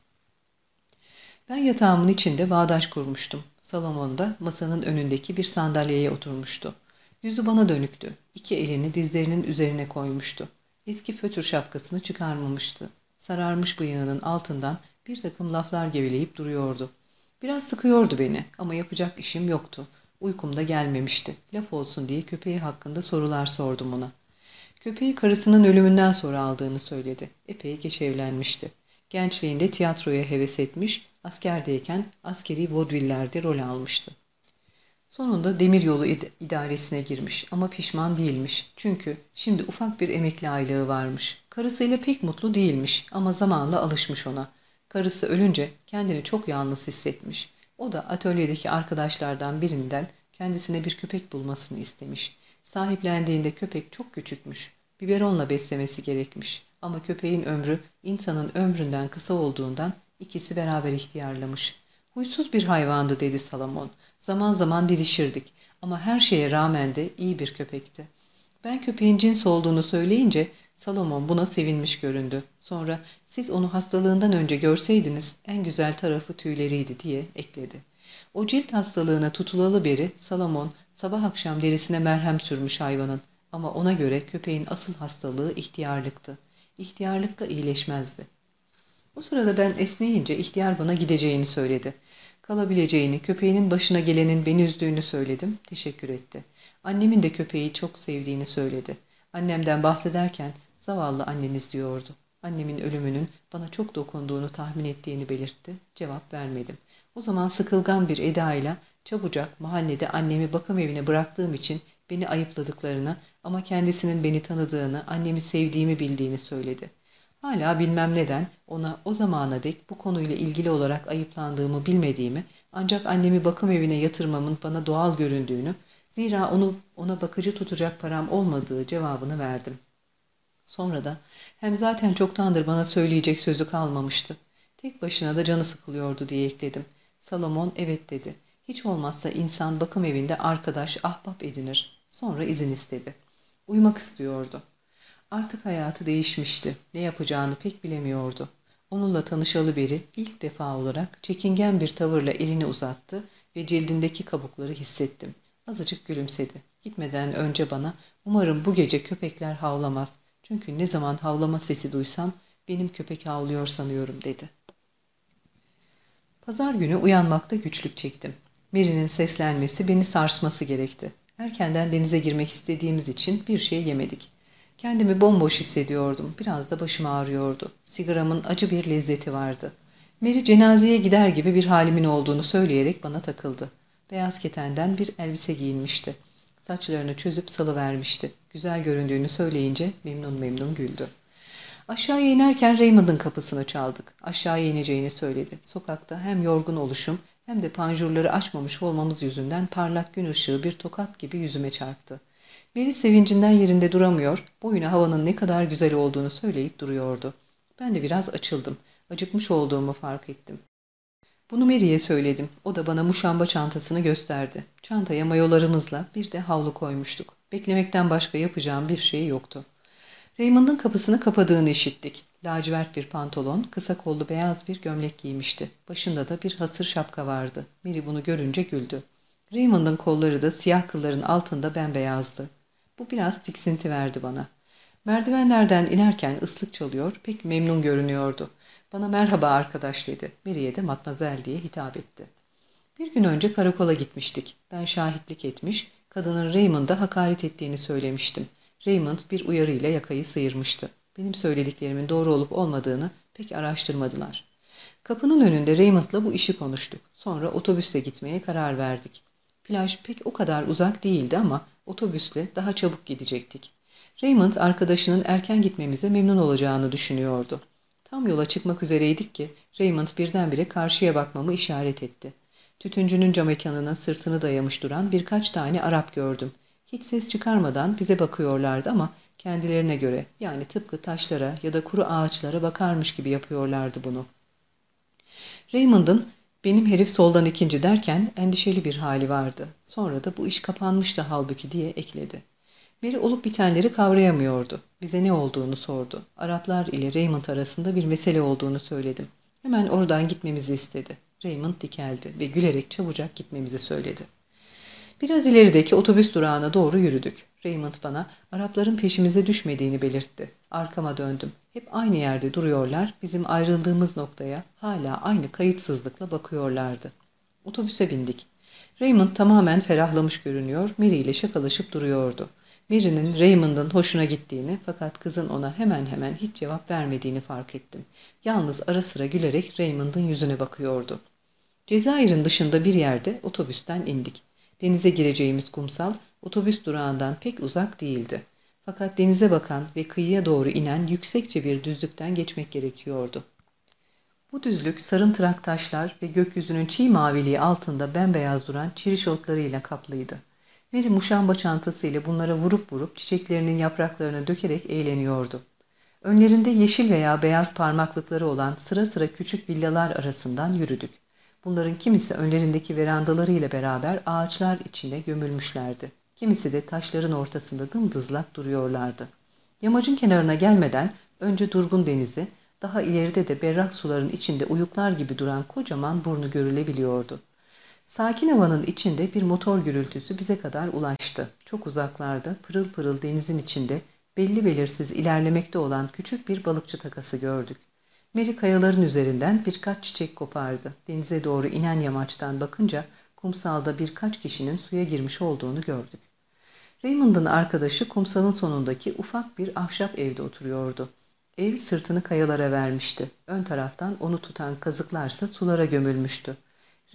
[SPEAKER 1] Ben yatağımın içinde bağdaş kurmuştum. Salomon masanın önündeki bir sandalyeye oturmuştu. Yüzü bana dönüktü. İki elini dizlerinin üzerine koymuştu. Eski fötür şapkasını çıkarmamıştı. Sararmış bıyığının altından bir takım laflar geveleyip duruyordu. Biraz sıkıyordu beni ama yapacak işim yoktu. Uykum da gelmemişti. Laf olsun diye köpeği hakkında sorular sordum ona. Köpeği karısının ölümünden sonra aldığını söyledi. Epey geç evlenmişti. Gençliğinde tiyatroya heves etmiş, askerdeyken askeri vodvillerde rol almıştı. Sonunda demiryolu id idaresine girmiş ama pişman değilmiş. Çünkü şimdi ufak bir emekli aylığı varmış. Karısıyla pek mutlu değilmiş ama zamanla alışmış ona. Karısı ölünce kendini çok yalnız hissetmiş. O da atölyedeki arkadaşlardan birinden kendisine bir köpek bulmasını istemiş. Sahiplendiğinde köpek çok küçükmüş. Biberonla beslemesi gerekmiş. Ama köpeğin ömrü insanın ömründen kısa olduğundan ikisi beraber ihtiyarlamış. Huysuz bir hayvandı dedi Salomon. Zaman zaman didişirdik ama her şeye rağmen de iyi bir köpekti. Ben köpeğin cins olduğunu söyleyince Salomon buna sevinmiş göründü. Sonra siz onu hastalığından önce görseydiniz en güzel tarafı tüyleriydi diye ekledi. O cilt hastalığına tutulalı beri Salomon sabah akşam derisine merhem sürmüş hayvanın ama ona göre köpeğin asıl hastalığı ihtiyarlıktı. İhtiyarlıkta iyileşmezdi. O sırada ben esneyince ihtiyar bana gideceğini söyledi. Kalabileceğini, köpeğinin başına gelenin beni üzdüğünü söyledim. Teşekkür etti. Annemin de köpeği çok sevdiğini söyledi. Annemden bahsederken zavallı anneniz diyordu. Annemin ölümünün bana çok dokunduğunu tahmin ettiğini belirtti. Cevap vermedim. O zaman sıkılgan bir edayla çabucak mahallede annemi bakım evine bıraktığım için beni ayıpladıklarını ama kendisinin beni tanıdığını, annemi sevdiğimi bildiğini söyledi. Hala bilmem neden ona o zamana dek bu konuyla ilgili olarak ayıplandığımı bilmediğimi ancak annemi bakım evine yatırmamın bana doğal göründüğünü zira onu ona bakıcı tutacak param olmadığı cevabını verdim. Sonra da hem zaten çoktandır bana söyleyecek sözü kalmamıştı. Tek başına da canı sıkılıyordu diye ekledim. Salomon evet dedi. Hiç olmazsa insan bakım evinde arkadaş, ahbap edinir. Sonra izin istedi. Uyumak istiyordu. Artık hayatı değişmişti. Ne yapacağını pek bilemiyordu. Onunla tanışalı beri ilk defa olarak çekingen bir tavırla elini uzattı ve cildindeki kabukları hissettim. Azıcık gülümsedi. Gitmeden önce bana umarım bu gece köpekler havlamaz. Çünkü ne zaman havlama sesi duysam benim köpek havlıyor sanıyorum dedi. Pazar günü uyanmakta güçlük çektim. Mary'nin seslenmesi beni sarsması gerekti. Erkenden denize girmek istediğimiz için bir şey yemedik. Kendimi bomboş hissediyordum. Biraz da başım ağrıyordu. Sigaramın acı bir lezzeti vardı. Mary cenazeye gider gibi bir halimin olduğunu söyleyerek bana takıldı. Beyaz ketenden bir elbise giyinmişti. Saçlarını çözüp salıvermişti. Güzel göründüğünü söyleyince memnun memnun güldü. Aşağıya inerken Raymond'ın kapısını çaldık. Aşağıya ineceğini söyledi. Sokakta hem yorgun oluşum hem de panjurları açmamış olmamız yüzünden parlak gün ışığı bir tokat gibi yüzüme çarptı. Mary sevincinden yerinde duramıyor, boyuna havanın ne kadar güzel olduğunu söyleyip duruyordu. Ben de biraz açıldım. Acıkmış olduğumu fark ettim. Bunu Mary'e söyledim. O da bana muşamba çantasını gösterdi. Çantaya mayolarımızla bir de havlu koymuştuk. Beklemekten başka yapacağım bir şey yoktu. Raymond'ın kapısını kapadığını işittik. Lacivert bir pantolon, kısa kollu beyaz bir gömlek giymişti. Başında da bir hasır şapka vardı. Mary bunu görünce güldü. Raymond'ın kolları da siyah kılların altında bembeyazdı. Bu biraz tiksinti verdi bana. Merdivenlerden inerken ıslık çalıyor, pek memnun görünüyordu. Bana merhaba arkadaş dedi. Mary'e de matmazel diye hitap etti. Bir gün önce karakola gitmiştik. Ben şahitlik etmiş, kadının Raymond'a hakaret ettiğini söylemiştim. Raymond bir uyarıyla yakayı sıyırmıştı. Benim söylediklerimin doğru olup olmadığını pek araştırmadılar. Kapının önünde Raymond'la bu işi konuştuk. Sonra otobüste gitmeye karar verdik. Plaj pek o kadar uzak değildi ama otobüsle daha çabuk gidecektik. Raymond arkadaşının erken gitmemize memnun olacağını düşünüyordu. Tam yola çıkmak üzereydik ki Raymond birdenbire karşıya bakmamı işaret etti. Tütüncünün camekanına sırtını dayamış duran birkaç tane Arap gördüm. Hiç ses çıkarmadan bize bakıyorlardı ama kendilerine göre yani tıpkı taşlara ya da kuru ağaçlara bakarmış gibi yapıyorlardı bunu. Raymond'ın benim herif soldan ikinci derken endişeli bir hali vardı. Sonra da bu iş kapanmıştı halbuki diye ekledi. Mary olup bitenleri kavrayamıyordu. Bize ne olduğunu sordu. Araplar ile Raymond arasında bir mesele olduğunu söyledim. Hemen oradan gitmemizi istedi. Raymond dikeldi ve gülerek çabucak gitmemizi söyledi. Biraz ilerideki otobüs durağına doğru yürüdük. Raymond bana Arapların peşimize düşmediğini belirtti. Arkama döndüm. Hep aynı yerde duruyorlar, bizim ayrıldığımız noktaya hala aynı kayıtsızlıkla bakıyorlardı. Otobüse bindik. Raymond tamamen ferahlamış görünüyor, Mary ile şakalaşıp duruyordu. Mary'nin Raymond'ın hoşuna gittiğini fakat kızın ona hemen hemen hiç cevap vermediğini fark ettim. Yalnız ara sıra gülerek Raymond'ın yüzüne bakıyordu. Cezayir'in dışında bir yerde otobüsten indik. Denize gireceğimiz kumsal otobüs durağından pek uzak değildi. Fakat denize bakan ve kıyıya doğru inen yüksekçe bir düzlükten geçmek gerekiyordu. Bu düzlük sarımtırak taşlar ve gökyüzünün çiğ maviliği altında bembeyaz duran çiriş otlarıyla kaplıydı. Mary muşamba çantasıyla bunlara vurup vurup çiçeklerinin yapraklarını dökerek eğleniyordu. Önlerinde yeşil veya beyaz parmaklıkları olan sıra sıra küçük villalar arasından yürüdük. Bunların kimisi önlerindeki verandalarıyla beraber ağaçlar içine gömülmüşlerdi. Kimisi de taşların ortasında dımdızlak duruyorlardı. Yamacın kenarına gelmeden önce durgun denizi, daha ileride de berrak suların içinde uyuklar gibi duran kocaman burnu görülebiliyordu. Sakin havanın içinde bir motor gürültüsü bize kadar ulaştı. Çok uzaklarda pırıl pırıl denizin içinde belli belirsiz ilerlemekte olan küçük bir balıkçı takası gördük. Mary kayaların üzerinden birkaç çiçek kopardı. Denize doğru inen yamaçtan bakınca kumsalda birkaç kişinin suya girmiş olduğunu gördük. Raymond'ın arkadaşı kumsalın sonundaki ufak bir ahşap evde oturuyordu. Ev sırtını kayalara vermişti. Ön taraftan onu tutan kazıklarsa sulara gömülmüştü.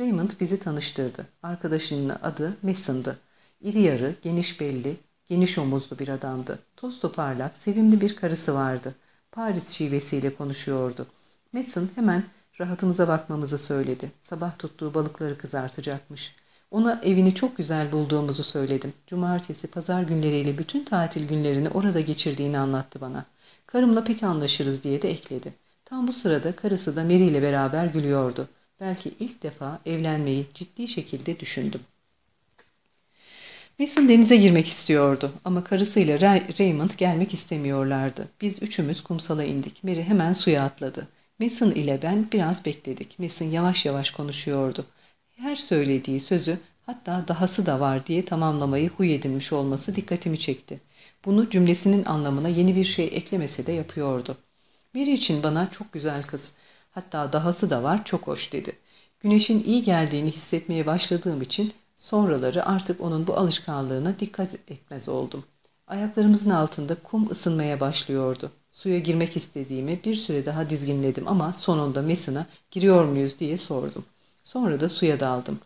[SPEAKER 1] Raymond bizi tanıştırdı. Arkadaşının adı Mason'dı. İri yarı, geniş belli, geniş omuzlu bir adamdı. Toz toparlak, sevimli bir karısı vardı. Paris şivesiyle konuşuyordu. Mason hemen rahatımıza bakmamızı söyledi. Sabah tuttuğu balıkları kızartacakmış. Ona evini çok güzel bulduğumuzu söyledim. Cumartesi, pazar günleriyle bütün tatil günlerini orada geçirdiğini anlattı bana. Karımla pek anlaşırız diye de ekledi. Tam bu sırada karısı da Mary ile beraber gülüyordu. Belki ilk defa evlenmeyi ciddi şekilde düşündüm. Mason denize girmek istiyordu ama karısıyla Raymond gelmek istemiyorlardı. Biz üçümüz kumsala indik. Mary hemen suya atladı. Mason ile ben biraz bekledik. Mason yavaş yavaş konuşuyordu. Her söylediği sözü hatta dahası da var diye tamamlamayı huy edinmiş olması dikkatimi çekti. Bunu cümlesinin anlamına yeni bir şey eklemese de yapıyordu. Mary için bana çok güzel kız. Hatta dahası da var çok hoş dedi. Güneşin iyi geldiğini hissetmeye başladığım için sonraları artık onun bu alışkanlığına dikkat etmez oldum. Ayaklarımızın altında kum ısınmaya başlıyordu. Suya girmek istediğimi bir süre daha dizginledim ama sonunda Mason'a giriyor muyuz diye sordum. Sonra da suya daldım.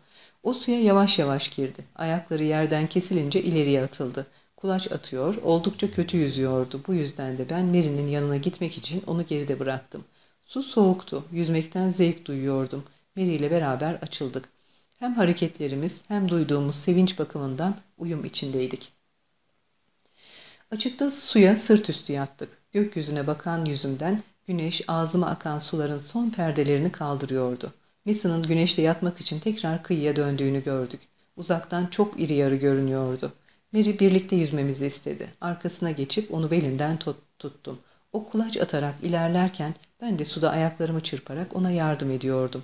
[SPEAKER 1] O suya yavaş yavaş girdi. Ayakları yerden kesilince ileriye atıldı. Kulaç atıyor, oldukça kötü yüzüyordu. Bu yüzden de ben Mary'nin yanına gitmek için onu geride bıraktım. Su soğuktu. Yüzmekten zevk duyuyordum. Mary ile beraber açıldık. Hem hareketlerimiz hem duyduğumuz sevinç bakımından uyum içindeydik. Açıkta suya sırt üstü yattık. Gökyüzüne bakan yüzümden güneş ağzıma akan suların son perdelerini kaldırıyordu. Mason'ın güneşte yatmak için tekrar kıyıya döndüğünü gördük. Uzaktan çok iri yarı görünüyordu. Mary birlikte yüzmemizi istedi. Arkasına geçip onu belinden tut tuttum. O kulaç atarak ilerlerken ben de suda ayaklarımı çırparak ona yardım ediyordum.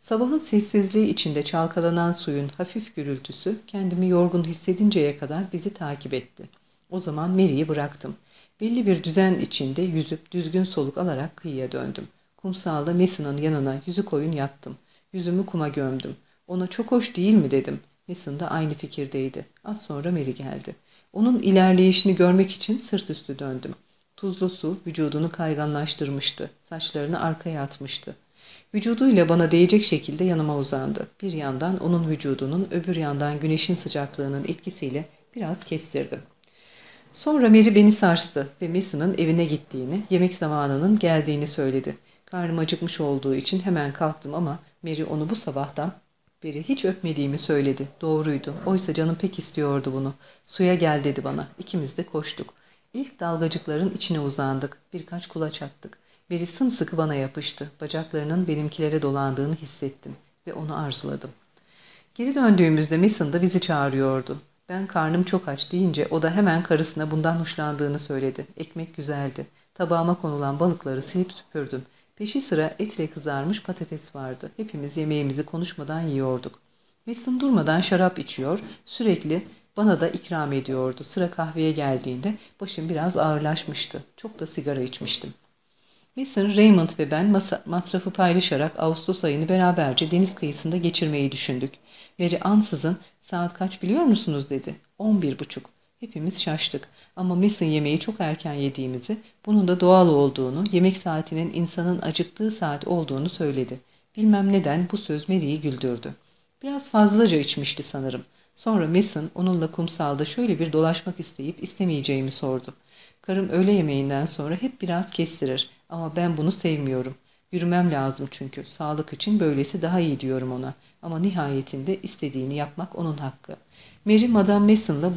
[SPEAKER 1] Sabahın sessizliği içinde çalkalanan suyun hafif gürültüsü kendimi yorgun hissedinceye kadar bizi takip etti. O zaman Mary'i bıraktım. Belli bir düzen içinde yüzüp düzgün soluk alarak kıyıya döndüm. Kumsalda Mason'ın yanına yüzü koyun yattım. Yüzümü kuma gömdüm. Ona çok hoş değil mi dedim. Mason da aynı fikirdeydi. Az sonra Mary geldi. Onun ilerleyişini görmek için sırt üstü döndüm. Tuzlu su vücudunu kayganlaştırmıştı. Saçlarını arkaya atmıştı. Vücuduyla bana değecek şekilde yanıma uzandı. Bir yandan onun vücudunun, öbür yandan güneşin sıcaklığının etkisiyle biraz kestirdim. Sonra Mary beni sarstı ve Mason'ın evine gittiğini, yemek zamanının geldiğini söyledi. Karnım acıkmış olduğu için hemen kalktım ama Mary onu bu sabahtan beri hiç öpmediğimi söyledi. Doğruydu. Oysa canım pek istiyordu bunu. Suya gel dedi bana. İkimiz de koştuk. İlk dalgacıkların içine uzandık. Birkaç kulaç attık. Mary sımsıkı bana yapıştı. Bacaklarının benimkilere dolandığını hissettim ve onu arzuladım. Geri döndüğümüzde Mason da bizi çağırıyordu. Ben karnım çok aç deyince o da hemen karısına bundan hoşlandığını söyledi. Ekmek güzeldi. Tabağıma konulan balıkları silip süpürdüm. Peşi sıra etle kızarmış patates vardı. Hepimiz yemeğimizi konuşmadan yiyorduk. Mason durmadan şarap içiyor, sürekli bana da ikram ediyordu. Sıra kahveye geldiğinde başım biraz ağırlaşmıştı. Çok da sigara içmiştim. Mason, Raymond ve ben masa, matrafı paylaşarak Ağustos ayını beraberce deniz kıyısında geçirmeyi düşündük. Mary ansızın saat kaç biliyor musunuz dedi. On bir buçuk. Hepimiz şaştık ama Mason yemeği çok erken yediğimizi, bunun da doğal olduğunu, yemek saatinin insanın acıktığı saat olduğunu söyledi. Bilmem neden bu söz Mary'i güldürdü. Biraz fazlaca içmişti sanırım. Sonra Mason onunla kumsalda şöyle bir dolaşmak isteyip istemeyeceğimi sordu. Karım öğle yemeğinden sonra hep biraz kestirir ama ben bunu sevmiyorum. Yürümem lazım çünkü. Sağlık için böylesi daha iyi diyorum ona. Ama nihayetinde istediğini yapmak onun hakkı. Mary Madame Mason'la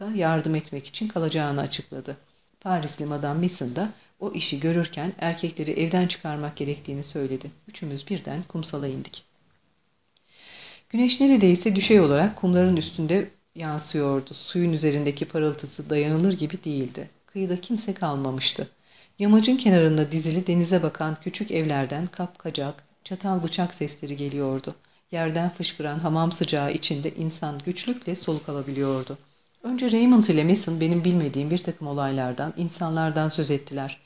[SPEAKER 1] bulaşıkta yardım etmek için kalacağını açıkladı. Parisli Madame Mason da o işi görürken erkekleri evden çıkarmak gerektiğini söyledi. Üçümüz birden kumsala indik. Güneş neredeyse düşey olarak kumların üstünde yansıyordu. Suyun üzerindeki parıltısı dayanılır gibi değildi. Kıyıda kimse kalmamıştı. Yamacın kenarında dizili denize bakan küçük evlerden kapkacak, çatal bıçak sesleri geliyordu. Yerden fışkıran hamam sıcağı içinde insan güçlükle soluk alabiliyordu. Önce Raymond ile Mason benim bilmediğim bir takım olaylardan, insanlardan söz ettiler.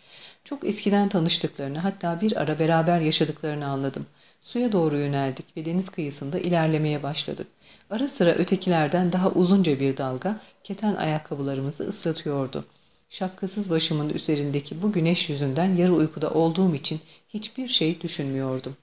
[SPEAKER 1] Çok eskiden tanıştıklarını hatta bir ara beraber yaşadıklarını anladım. Suya doğru yöneldik ve deniz kıyısında ilerlemeye başladık. Ara sıra ötekilerden daha uzunca bir dalga keten ayakkabılarımızı ıslatıyordu. Şapkasız başımın üzerindeki bu güneş yüzünden yarı uykuda olduğum için hiçbir şey düşünmüyordum.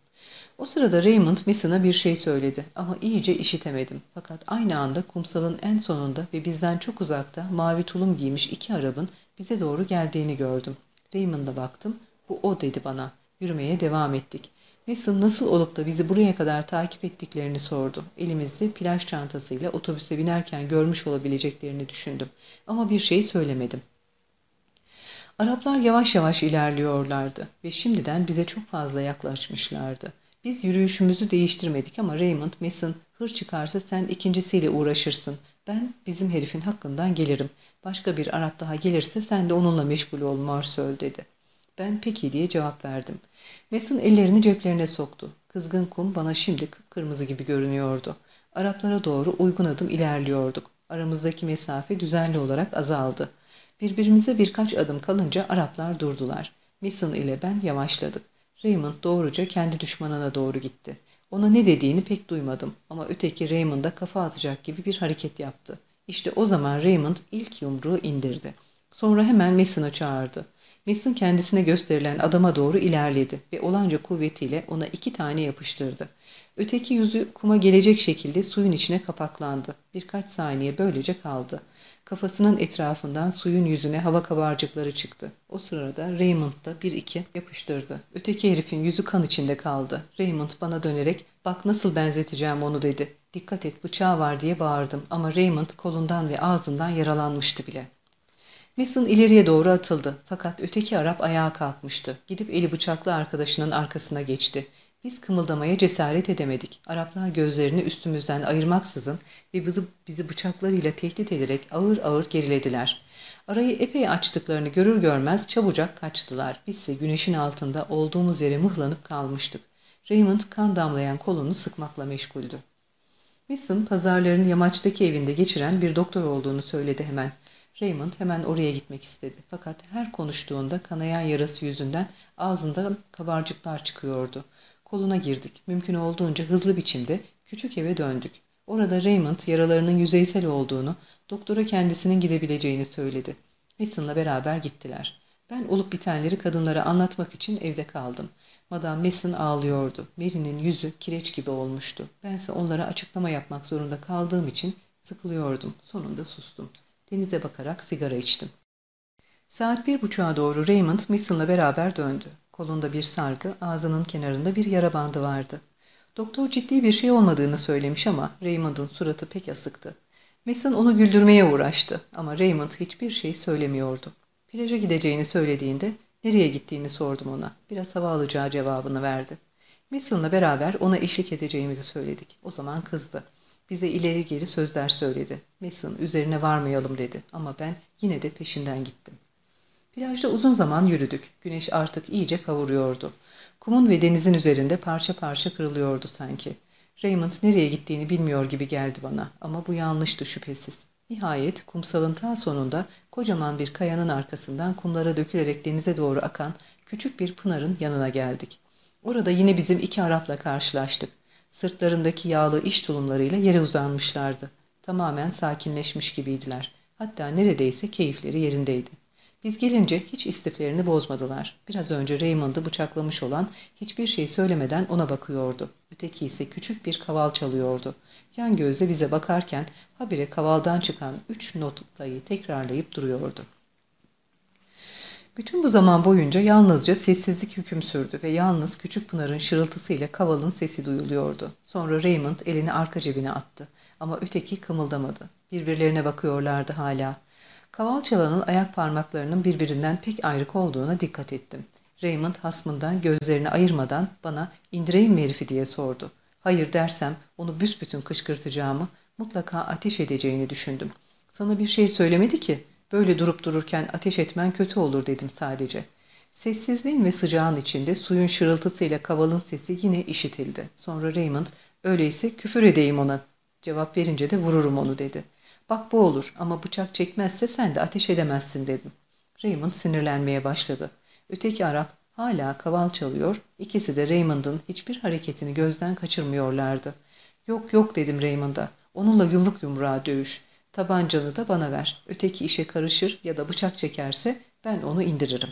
[SPEAKER 1] O sırada Raymond Mason'a bir şey söyledi ama iyice işitemedim. Fakat aynı anda kumsalın en sonunda ve bizden çok uzakta mavi tulum giymiş iki arabın bize doğru geldiğini gördüm. Raymond'a baktım. Bu o dedi bana. Yürümeye devam ettik. Mason nasıl olup da bizi buraya kadar takip ettiklerini sordu. Elimizde plaj çantasıyla otobüse binerken görmüş olabileceklerini düşündüm. Ama bir şey söylemedim. Araplar yavaş yavaş ilerliyorlardı ve şimdiden bize çok fazla yaklaşmışlardı. Biz yürüyüşümüzü değiştirmedik ama Raymond Mason hır çıkarsa sen ikincisiyle uğraşırsın. Ben bizim herifin hakkından gelirim. Başka bir Arap daha gelirse sen de onunla meşgul ol Marcel dedi. Ben peki diye cevap verdim. Mason ellerini ceplerine soktu. Kızgın kum bana şimdi kırmızı gibi görünüyordu. Araplara doğru uygun adım ilerliyorduk. Aramızdaki mesafe düzenli olarak azaldı. Birbirimize birkaç adım kalınca Araplar durdular. Mason ile ben yavaşladık. Raymond doğruca kendi düşmanına doğru gitti. Ona ne dediğini pek duymadım ama öteki Raymond'a kafa atacak gibi bir hareket yaptı. İşte o zaman Raymond ilk yumruğu indirdi. Sonra hemen Mason'ı çağırdı. Mason kendisine gösterilen adama doğru ilerledi ve olanca kuvvetiyle ona iki tane yapıştırdı. Öteki yüzü kuma gelecek şekilde suyun içine kapaklandı. Birkaç saniye böylece kaldı. Kafasının etrafından suyun yüzüne hava kabarcıkları çıktı. O sırada Raymond da bir iki yapıştırdı. Öteki herifin yüzü kan içinde kaldı. Raymond bana dönerek bak nasıl benzeteceğim onu dedi. Dikkat et bıçağı var diye bağırdım ama Raymond kolundan ve ağzından yaralanmıştı bile. Mason ileriye doğru atıldı fakat öteki Arap ayağa kalkmıştı. Gidip eli bıçaklı arkadaşının arkasına geçti. Biz kımıldamaya cesaret edemedik. Araplar gözlerini üstümüzden ayırmaksızın ve bizi, bizi bıçaklarıyla tehdit ederek ağır ağır gerilediler. Arayı epey açtıklarını görür görmez çabucak kaçtılar. Bizse güneşin altında olduğumuz yere mıhlanıp kalmıştık. Raymond kan damlayan kolunu sıkmakla meşguldü. Mason pazarların yamaçtaki evinde geçiren bir doktor olduğunu söyledi hemen. Raymond hemen oraya gitmek istedi. Fakat her konuştuğunda kanayan yarası yüzünden ağzından kabarcıklar çıkıyordu. Koluna girdik. Mümkün olduğunca hızlı biçimde küçük eve döndük. Orada Raymond yaralarının yüzeysel olduğunu, doktora kendisinin gidebileceğini söyledi. Mason'la beraber gittiler. Ben olup bitenleri kadınlara anlatmak için evde kaldım. Madame Mason ağlıyordu. Mary'nin yüzü kireç gibi olmuştu. Bense onlara açıklama yapmak zorunda kaldığım için sıkılıyordum. Sonunda sustum. Denize bakarak sigara içtim. Saat bir buçuğa doğru Raymond Mason'la beraber döndü. Kolunda bir sargı, ağzının kenarında bir yara bandı vardı. Doktor ciddi bir şey olmadığını söylemiş ama Raymond'ın suratı pek asıktı. Mason onu güldürmeye uğraştı ama Raymond hiçbir şey söylemiyordu. Plaja gideceğini söylediğinde nereye gittiğini sordum ona. Biraz hava alacağı cevabını verdi. Mason'la beraber ona eşlik edeceğimizi söyledik. O zaman kızdı. Bize ileri geri sözler söyledi. Mason üzerine varmayalım dedi ama ben yine de peşinden gittim. Plajda uzun zaman yürüdük. Güneş artık iyice kavuruyordu. Kumun ve denizin üzerinde parça parça kırılıyordu sanki. Raymond nereye gittiğini bilmiyor gibi geldi bana ama bu yanlıştı şüphesiz. Nihayet kumsalın ta sonunda kocaman bir kayanın arkasından kumlara dökülerek denize doğru akan küçük bir pınarın yanına geldik. Orada yine bizim iki Arap'la karşılaştık. Sırtlarındaki yağlı iş tulumlarıyla yere uzanmışlardı. Tamamen sakinleşmiş gibiydiler. Hatta neredeyse keyifleri yerindeydi. Biz gelince hiç istiflerini bozmadılar. Biraz önce Raymond'ı bıçaklamış olan hiçbir şey söylemeden ona bakıyordu. Öteki ise küçük bir kaval çalıyordu. Yan gözle bize bakarken habire kavaldan çıkan üç notayı tekrarlayıp duruyordu. Bütün bu zaman boyunca yalnızca sessizlik hüküm sürdü ve yalnız küçük Pınar'ın şırıltısıyla kavalın sesi duyuluyordu. Sonra Raymond elini arka cebine attı ama öteki kımıldamadı. Birbirlerine bakıyorlardı hala. Kaval çalanın ayak parmaklarının birbirinden pek ayrık olduğuna dikkat ettim. Raymond hasmından gözlerini ayırmadan bana indireyim mi herifi diye sordu. Hayır dersem onu büsbütün kışkırtacağımı, mutlaka ateş edeceğini düşündüm. Sana bir şey söylemedi ki. Böyle durup dururken ateş etmen kötü olur dedim sadece. Sessizliğin ve sıcağın içinde suyun şırıltısıyla kavalın sesi yine işitildi. Sonra Raymond, öyleyse küfür edeyim ona. Cevap verince de vururum onu dedi. Bak bu olur ama bıçak çekmezse sen de ateş edemezsin dedim. Raymond sinirlenmeye başladı. Öteki Arap hala kaval çalıyor, ikisi de Raymond'ın hiçbir hareketini gözden kaçırmıyorlardı. Yok yok dedim Raymond'a, onunla yumruk yumruğa dövüş. Tabancanı da bana ver. Öteki işe karışır ya da bıçak çekerse ben onu indiririm.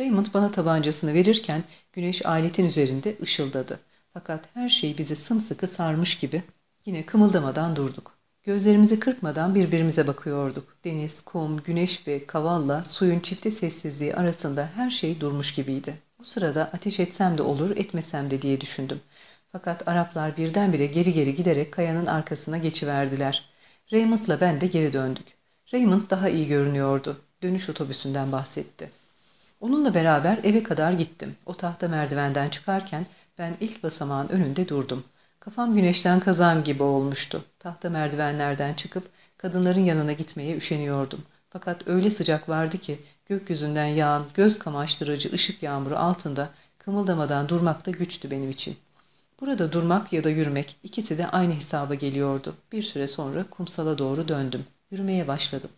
[SPEAKER 1] Raymond bana tabancasını verirken güneş aletin üzerinde ışıldadı. Fakat her şey bizi sımsıkı sarmış gibi yine kımıldamadan durduk. Gözlerimizi kırpmadan birbirimize bakıyorduk. Deniz, kum, güneş ve kavalla suyun çifte sessizliği arasında her şey durmuş gibiydi. O sırada ateş etsem de olur, etmesem de diye düşündüm. Fakat Araplar birdenbire geri geri giderek kayanın arkasına geçiverdiler. Raymond'la ben de geri döndük. Raymond daha iyi görünüyordu. Dönüş otobüsünden bahsetti. Onunla beraber eve kadar gittim. O tahta merdivenden çıkarken ben ilk basamağın önünde durdum. Kafam güneşten kazan gibi olmuştu. Tahta merdivenlerden çıkıp kadınların yanına gitmeye üşeniyordum. Fakat öyle sıcak vardı ki gökyüzünden yağan göz kamaştırıcı ışık yağmuru altında kımıldamadan durmak da güçtü benim için. Burada durmak ya da yürümek ikisi de aynı hesaba geliyordu. Bir süre sonra kumsala doğru döndüm. Yürümeye başladım.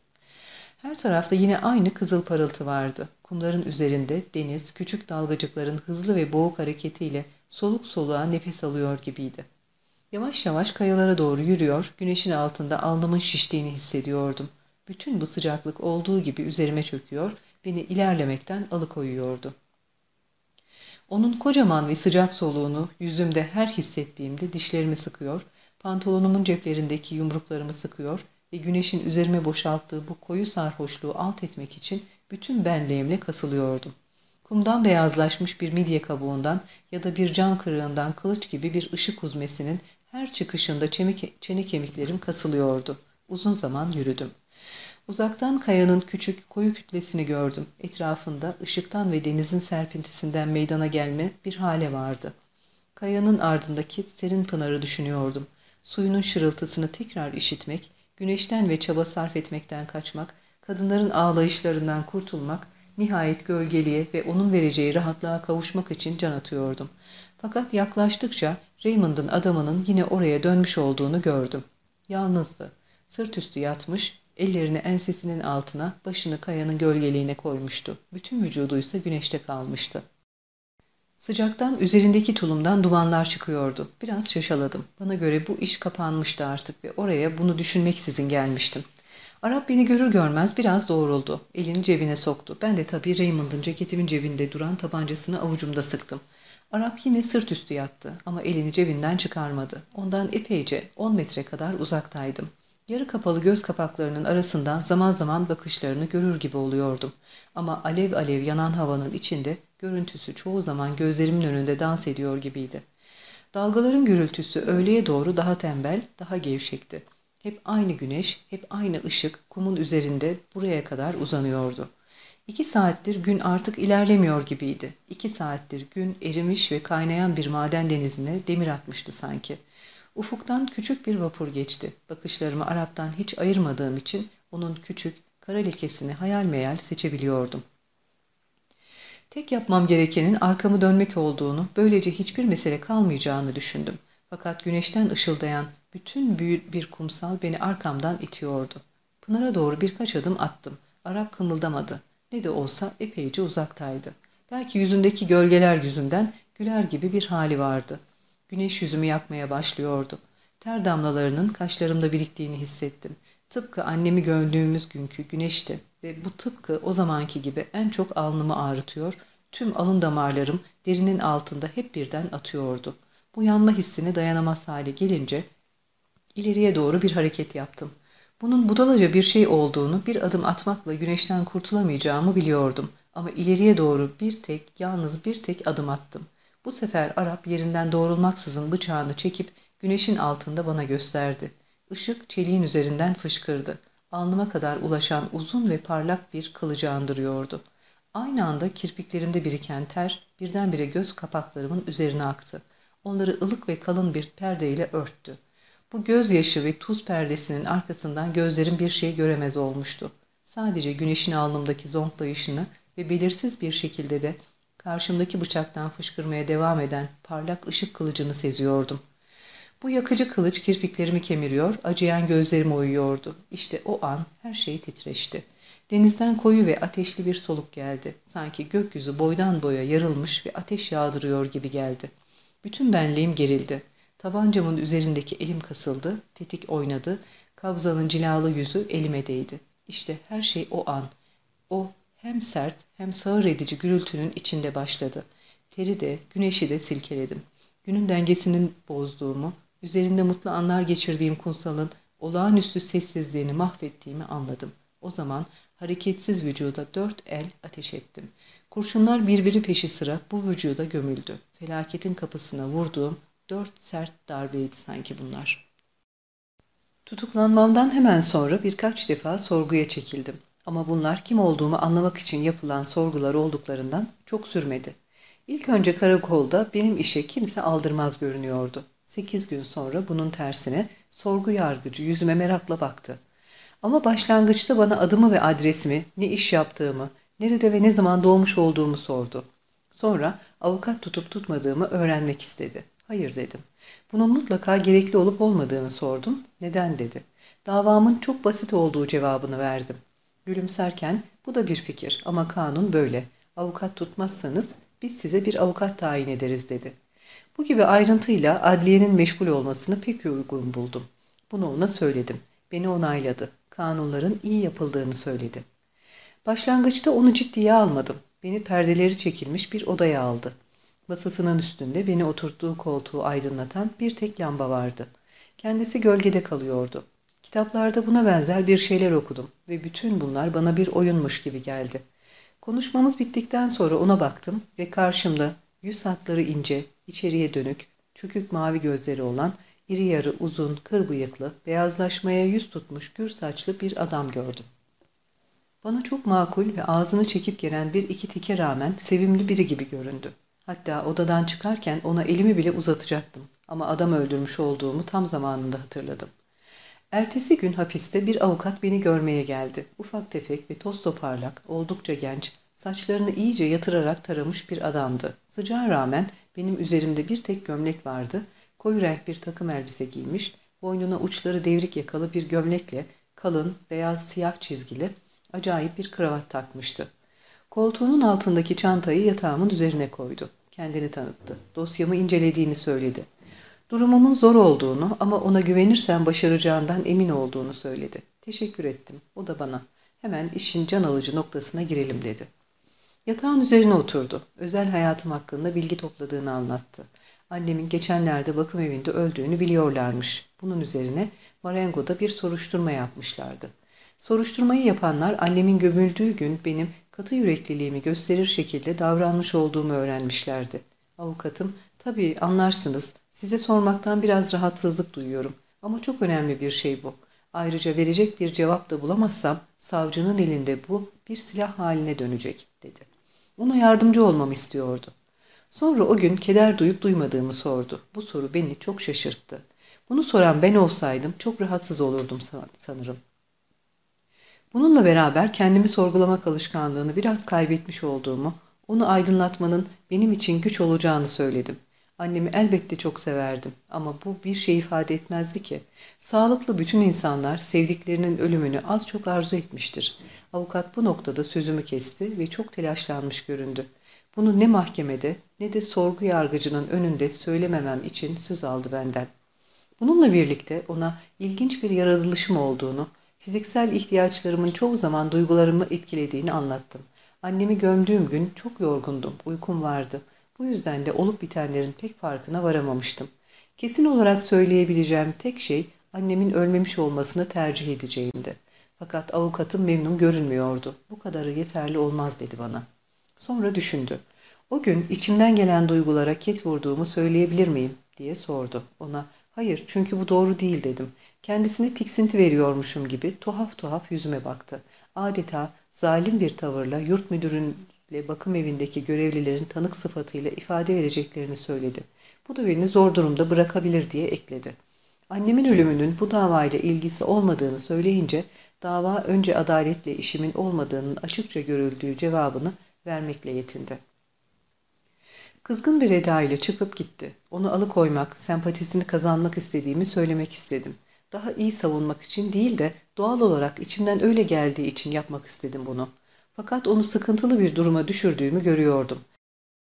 [SPEAKER 1] Her tarafta yine aynı kızıl parıltı vardı. Kumların üzerinde deniz küçük dalgacıkların hızlı ve boğuk hareketiyle soluk soluğa nefes alıyor gibiydi. Yavaş yavaş kayalara doğru yürüyor, güneşin altında alnımın şiştiğini hissediyordum. Bütün bu sıcaklık olduğu gibi üzerime çöküyor, beni ilerlemekten alıkoyuyordu. Onun kocaman ve sıcak soluğunu yüzümde her hissettiğimde dişlerimi sıkıyor, pantolonumun ceplerindeki yumruklarımı sıkıyor ve güneşin üzerime boşalttığı bu koyu sarhoşluğu alt etmek için bütün benliğimle kasılıyordum. Kumdan beyazlaşmış bir midye kabuğundan ya da bir cam kırığından kılıç gibi bir ışık huzmesinin her çıkışında çene kemiklerim kasılıyordu. Uzun zaman yürüdüm. Uzaktan kayanın küçük koyu kütlesini gördüm. Etrafında ışıktan ve denizin serpintisinden meydana gelme bir hale vardı. Kayanın ardındaki serin pınarı düşünüyordum. Suyunun şırıltısını tekrar işitmek, güneşten ve çaba sarf etmekten kaçmak, kadınların ağlayışlarından kurtulmak, nihayet gölgeliğe ve onun vereceği rahatlığa kavuşmak için can atıyordum. Fakat yaklaştıkça Raymond'ın adamının yine oraya dönmüş olduğunu gördüm. Yalnızdı. Sırt üstü yatmış, ellerini ensesinin altına, başını kayanın gölgeliğine koymuştu. Bütün vücudu ise güneşte kalmıştı. Sıcaktan üzerindeki tulumdan dumanlar çıkıyordu. Biraz şaşaladım. Bana göre bu iş kapanmıştı artık ve oraya bunu düşünmeksizin gelmiştim. Arap beni görür görmez biraz doğruldu. Elini cebine soktu. Ben de tabii Raymond'ın ceketimin cebinde duran tabancasını avucumda sıktım. Arap yine sırt üstü yattı ama elini cebinden çıkarmadı. Ondan epeyce 10 metre kadar uzaktaydım. Yarı kapalı göz kapaklarının arasından zaman zaman bakışlarını görür gibi oluyordum. Ama alev alev yanan havanın içinde görüntüsü çoğu zaman gözlerimin önünde dans ediyor gibiydi. Dalgaların gürültüsü öğleye doğru daha tembel, daha gevşekti. Hep aynı güneş, hep aynı ışık kumun üzerinde buraya kadar uzanıyordu. İki saattir gün artık ilerlemiyor gibiydi. İki saattir gün erimiş ve kaynayan bir maden denizine demir atmıştı sanki. Ufuktan küçük bir vapur geçti. Bakışlarımı Arap'tan hiç ayırmadığım için onun küçük, kara lekesini hayal meyal seçebiliyordum. Tek yapmam gerekenin arkamı dönmek olduğunu, böylece hiçbir mesele kalmayacağını düşündüm. Fakat güneşten ışıldayan bütün büyük bir kumsal beni arkamdan itiyordu. Pınara doğru birkaç adım attım. Arap kımıldamadı. Ne de olsa epeyce uzaktaydı. Belki yüzündeki gölgeler yüzünden güler gibi bir hali vardı. Güneş yüzümü yakmaya başlıyordu. Ter damlalarının kaşlarımda biriktiğini hissettim. Tıpkı annemi gördüğümüz günkü güneşti ve bu tıpkı o zamanki gibi en çok alnımı ağrıtıyor, tüm alın damarlarım derinin altında hep birden atıyordu. Bu yanma hissine dayanamaz hale gelince ileriye doğru bir hareket yaptım. Bunun budalaca bir şey olduğunu bir adım atmakla güneşten kurtulamayacağımı biliyordum. Ama ileriye doğru bir tek, yalnız bir tek adım attım. Bu sefer Arap yerinden doğrulmaksızın bıçağını çekip güneşin altında bana gösterdi. Işık çeliğin üzerinden fışkırdı. Alnıma kadar ulaşan uzun ve parlak bir kılıcı andırıyordu. Aynı anda kirpiklerimde biriken ter birdenbire göz kapaklarımın üzerine aktı. Onları ılık ve kalın bir perdeyle örttü. Bu gözyaşı ve tuz perdesinin arkasından gözlerim bir şey göremez olmuştu. Sadece güneşin alnımdaki zonklayışını ve belirsiz bir şekilde de karşımdaki bıçaktan fışkırmaya devam eden parlak ışık kılıcını seziyordum. Bu yakıcı kılıç kirpiklerimi kemiriyor, acıyan gözlerime uyuyordu. İşte o an her şey titreşti. Denizden koyu ve ateşli bir soluk geldi. Sanki gökyüzü boydan boya yarılmış ve ateş yağdırıyor gibi geldi. Bütün benliğim gerildi. Tabancamın üzerindeki elim kasıldı, tetik oynadı, kabzanın cilalı yüzü elime değdi. İşte her şey o an. O hem sert hem sağır edici gürültünün içinde başladı. Teri de, güneşi de silkeledim. Günün dengesinin bozduğumu, üzerinde mutlu anlar geçirdiğim kumsalın olağanüstü sessizliğini mahvettiğimi anladım. O zaman hareketsiz vücuda dört el ateş ettim. Kurşunlar birbiri peşi sıra bu vücuda gömüldü. Felaketin kapısına vurduğum dört sert darbeydi sanki bunlar. Tutuklanmamdan hemen sonra birkaç defa sorguya çekildim. Ama bunlar kim olduğumu anlamak için yapılan sorgular olduklarından çok sürmedi. İlk önce karakolda benim işe kimse aldırmaz görünüyordu. Sekiz gün sonra bunun tersine sorgu yargıcı yüzüme merakla baktı. Ama başlangıçta bana adımı ve adresimi, ne iş yaptığımı, nerede ve ne zaman doğmuş olduğumu sordu. Sonra avukat tutup tutmadığımı öğrenmek istedi. Hayır dedim. Bunun mutlaka gerekli olup olmadığını sordum. Neden dedi. Davamın çok basit olduğu cevabını verdim. Gülümserken bu da bir fikir ama kanun böyle. Avukat tutmazsanız biz size bir avukat tayin ederiz dedi. Bu gibi ayrıntıyla adliyenin meşgul olmasını pek uygun buldum. Bunu ona söyledim. Beni onayladı. Kanunların iyi yapıldığını söyledi. Başlangıçta onu ciddiye almadım. Beni perdeleri çekilmiş bir odaya aldı. Masasının üstünde beni oturttuğu koltuğu aydınlatan bir tek lamba vardı. Kendisi gölgede kalıyordu. Kitaplarda buna benzer bir şeyler okudum ve bütün bunlar bana bir oyunmuş gibi geldi. Konuşmamız bittikten sonra ona baktım ve karşımda yüz hatları ince, içeriye dönük, çökük mavi gözleri olan, iri yarı uzun, kır bıyıklı, beyazlaşmaya yüz tutmuş gür saçlı bir adam gördüm. Bana çok makul ve ağzını çekip gelen bir iki tike rağmen sevimli biri gibi göründü. Hatta odadan çıkarken ona elimi bile uzatacaktım. Ama adam öldürmüş olduğumu tam zamanında hatırladım. Ertesi gün hapiste bir avukat beni görmeye geldi. Ufak tefek ve toz toparlak, oldukça genç, saçlarını iyice yatırarak taramış bir adamdı. Sıcağa rağmen benim üzerimde bir tek gömlek vardı. Koyu renk bir takım elbise giymiş, boynuna uçları devrik yakalı bir gömlekle kalın, beyaz, siyah çizgili, acayip bir kravat takmıştı. Koltuğunun altındaki çantayı yatağımın üzerine koydu. Kendini tanıttı. Dosyamı incelediğini söyledi. Durumumun zor olduğunu ama ona güvenirsen başaracağından emin olduğunu söyledi. Teşekkür ettim. O da bana. Hemen işin can alıcı noktasına girelim dedi. Yatağın üzerine oturdu. Özel hayatım hakkında bilgi topladığını anlattı. Annemin geçenlerde bakım evinde öldüğünü biliyorlarmış. Bunun üzerine Marengo'da bir soruşturma yapmışlardı. Soruşturmayı yapanlar annemin gömüldüğü gün benim katı yürekliliğimi gösterir şekilde davranmış olduğumu öğrenmişlerdi. Avukatım, tabii anlarsınız, size sormaktan biraz rahatsızlık duyuyorum ama çok önemli bir şey bu. Ayrıca verecek bir cevap da bulamazsam savcının elinde bu bir silah haline dönecek, dedi. Ona yardımcı olmamı istiyordu. Sonra o gün keder duyup duymadığımı sordu. Bu soru beni çok şaşırttı. Bunu soran ben olsaydım çok rahatsız olurdum sanırım. Bununla beraber kendimi sorgulamak alışkanlığını biraz kaybetmiş olduğumu, onu aydınlatmanın benim için güç olacağını söyledim. Annemi elbette çok severdim ama bu bir şey ifade etmezdi ki. Sağlıklı bütün insanlar sevdiklerinin ölümünü az çok arzu etmiştir. Avukat bu noktada sözümü kesti ve çok telaşlanmış göründü. Bunu ne mahkemede ne de sorgu yargıcının önünde söylememem için söz aldı benden. Bununla birlikte ona ilginç bir yaratılışım olduğunu, fiziksel ihtiyaçlarımın çoğu zaman duygularımı etkilediğini anlattım. Annemi gömdüğüm gün çok yorgundum, uykum vardı. Bu yüzden de olup bitenlerin pek farkına varamamıştım. Kesin olarak söyleyebileceğim tek şey annemin ölmemiş olmasını tercih edeceğimdi. Fakat avukatım memnun görünmüyordu. Bu kadarı yeterli olmaz dedi bana. Sonra düşündü. O gün içimden gelen duygulara ket vurduğumu söyleyebilir miyim diye sordu. Ona hayır çünkü bu doğru değil dedim. Kendisine tiksinti veriyormuşum gibi tuhaf tuhaf yüzüme baktı. Adeta zalim bir tavırla yurt müdürünle bakım evindeki görevlilerin tanık sıfatıyla ifade vereceklerini söyledi. Bu da beni zor durumda bırakabilir diye ekledi. Annemin ölümünün bu davayla ilgisi olmadığını söyleyince dava önce adaletle işimin olmadığının açıkça görüldüğü cevabını vermekle yetindi. Kızgın bir eda ile çıkıp gitti. Onu alıkoymak, sempatisini kazanmak istediğimi söylemek istedim. Daha iyi savunmak için değil de doğal olarak içimden öyle geldiği için yapmak istedim bunu. Fakat onu sıkıntılı bir duruma düşürdüğümü görüyordum.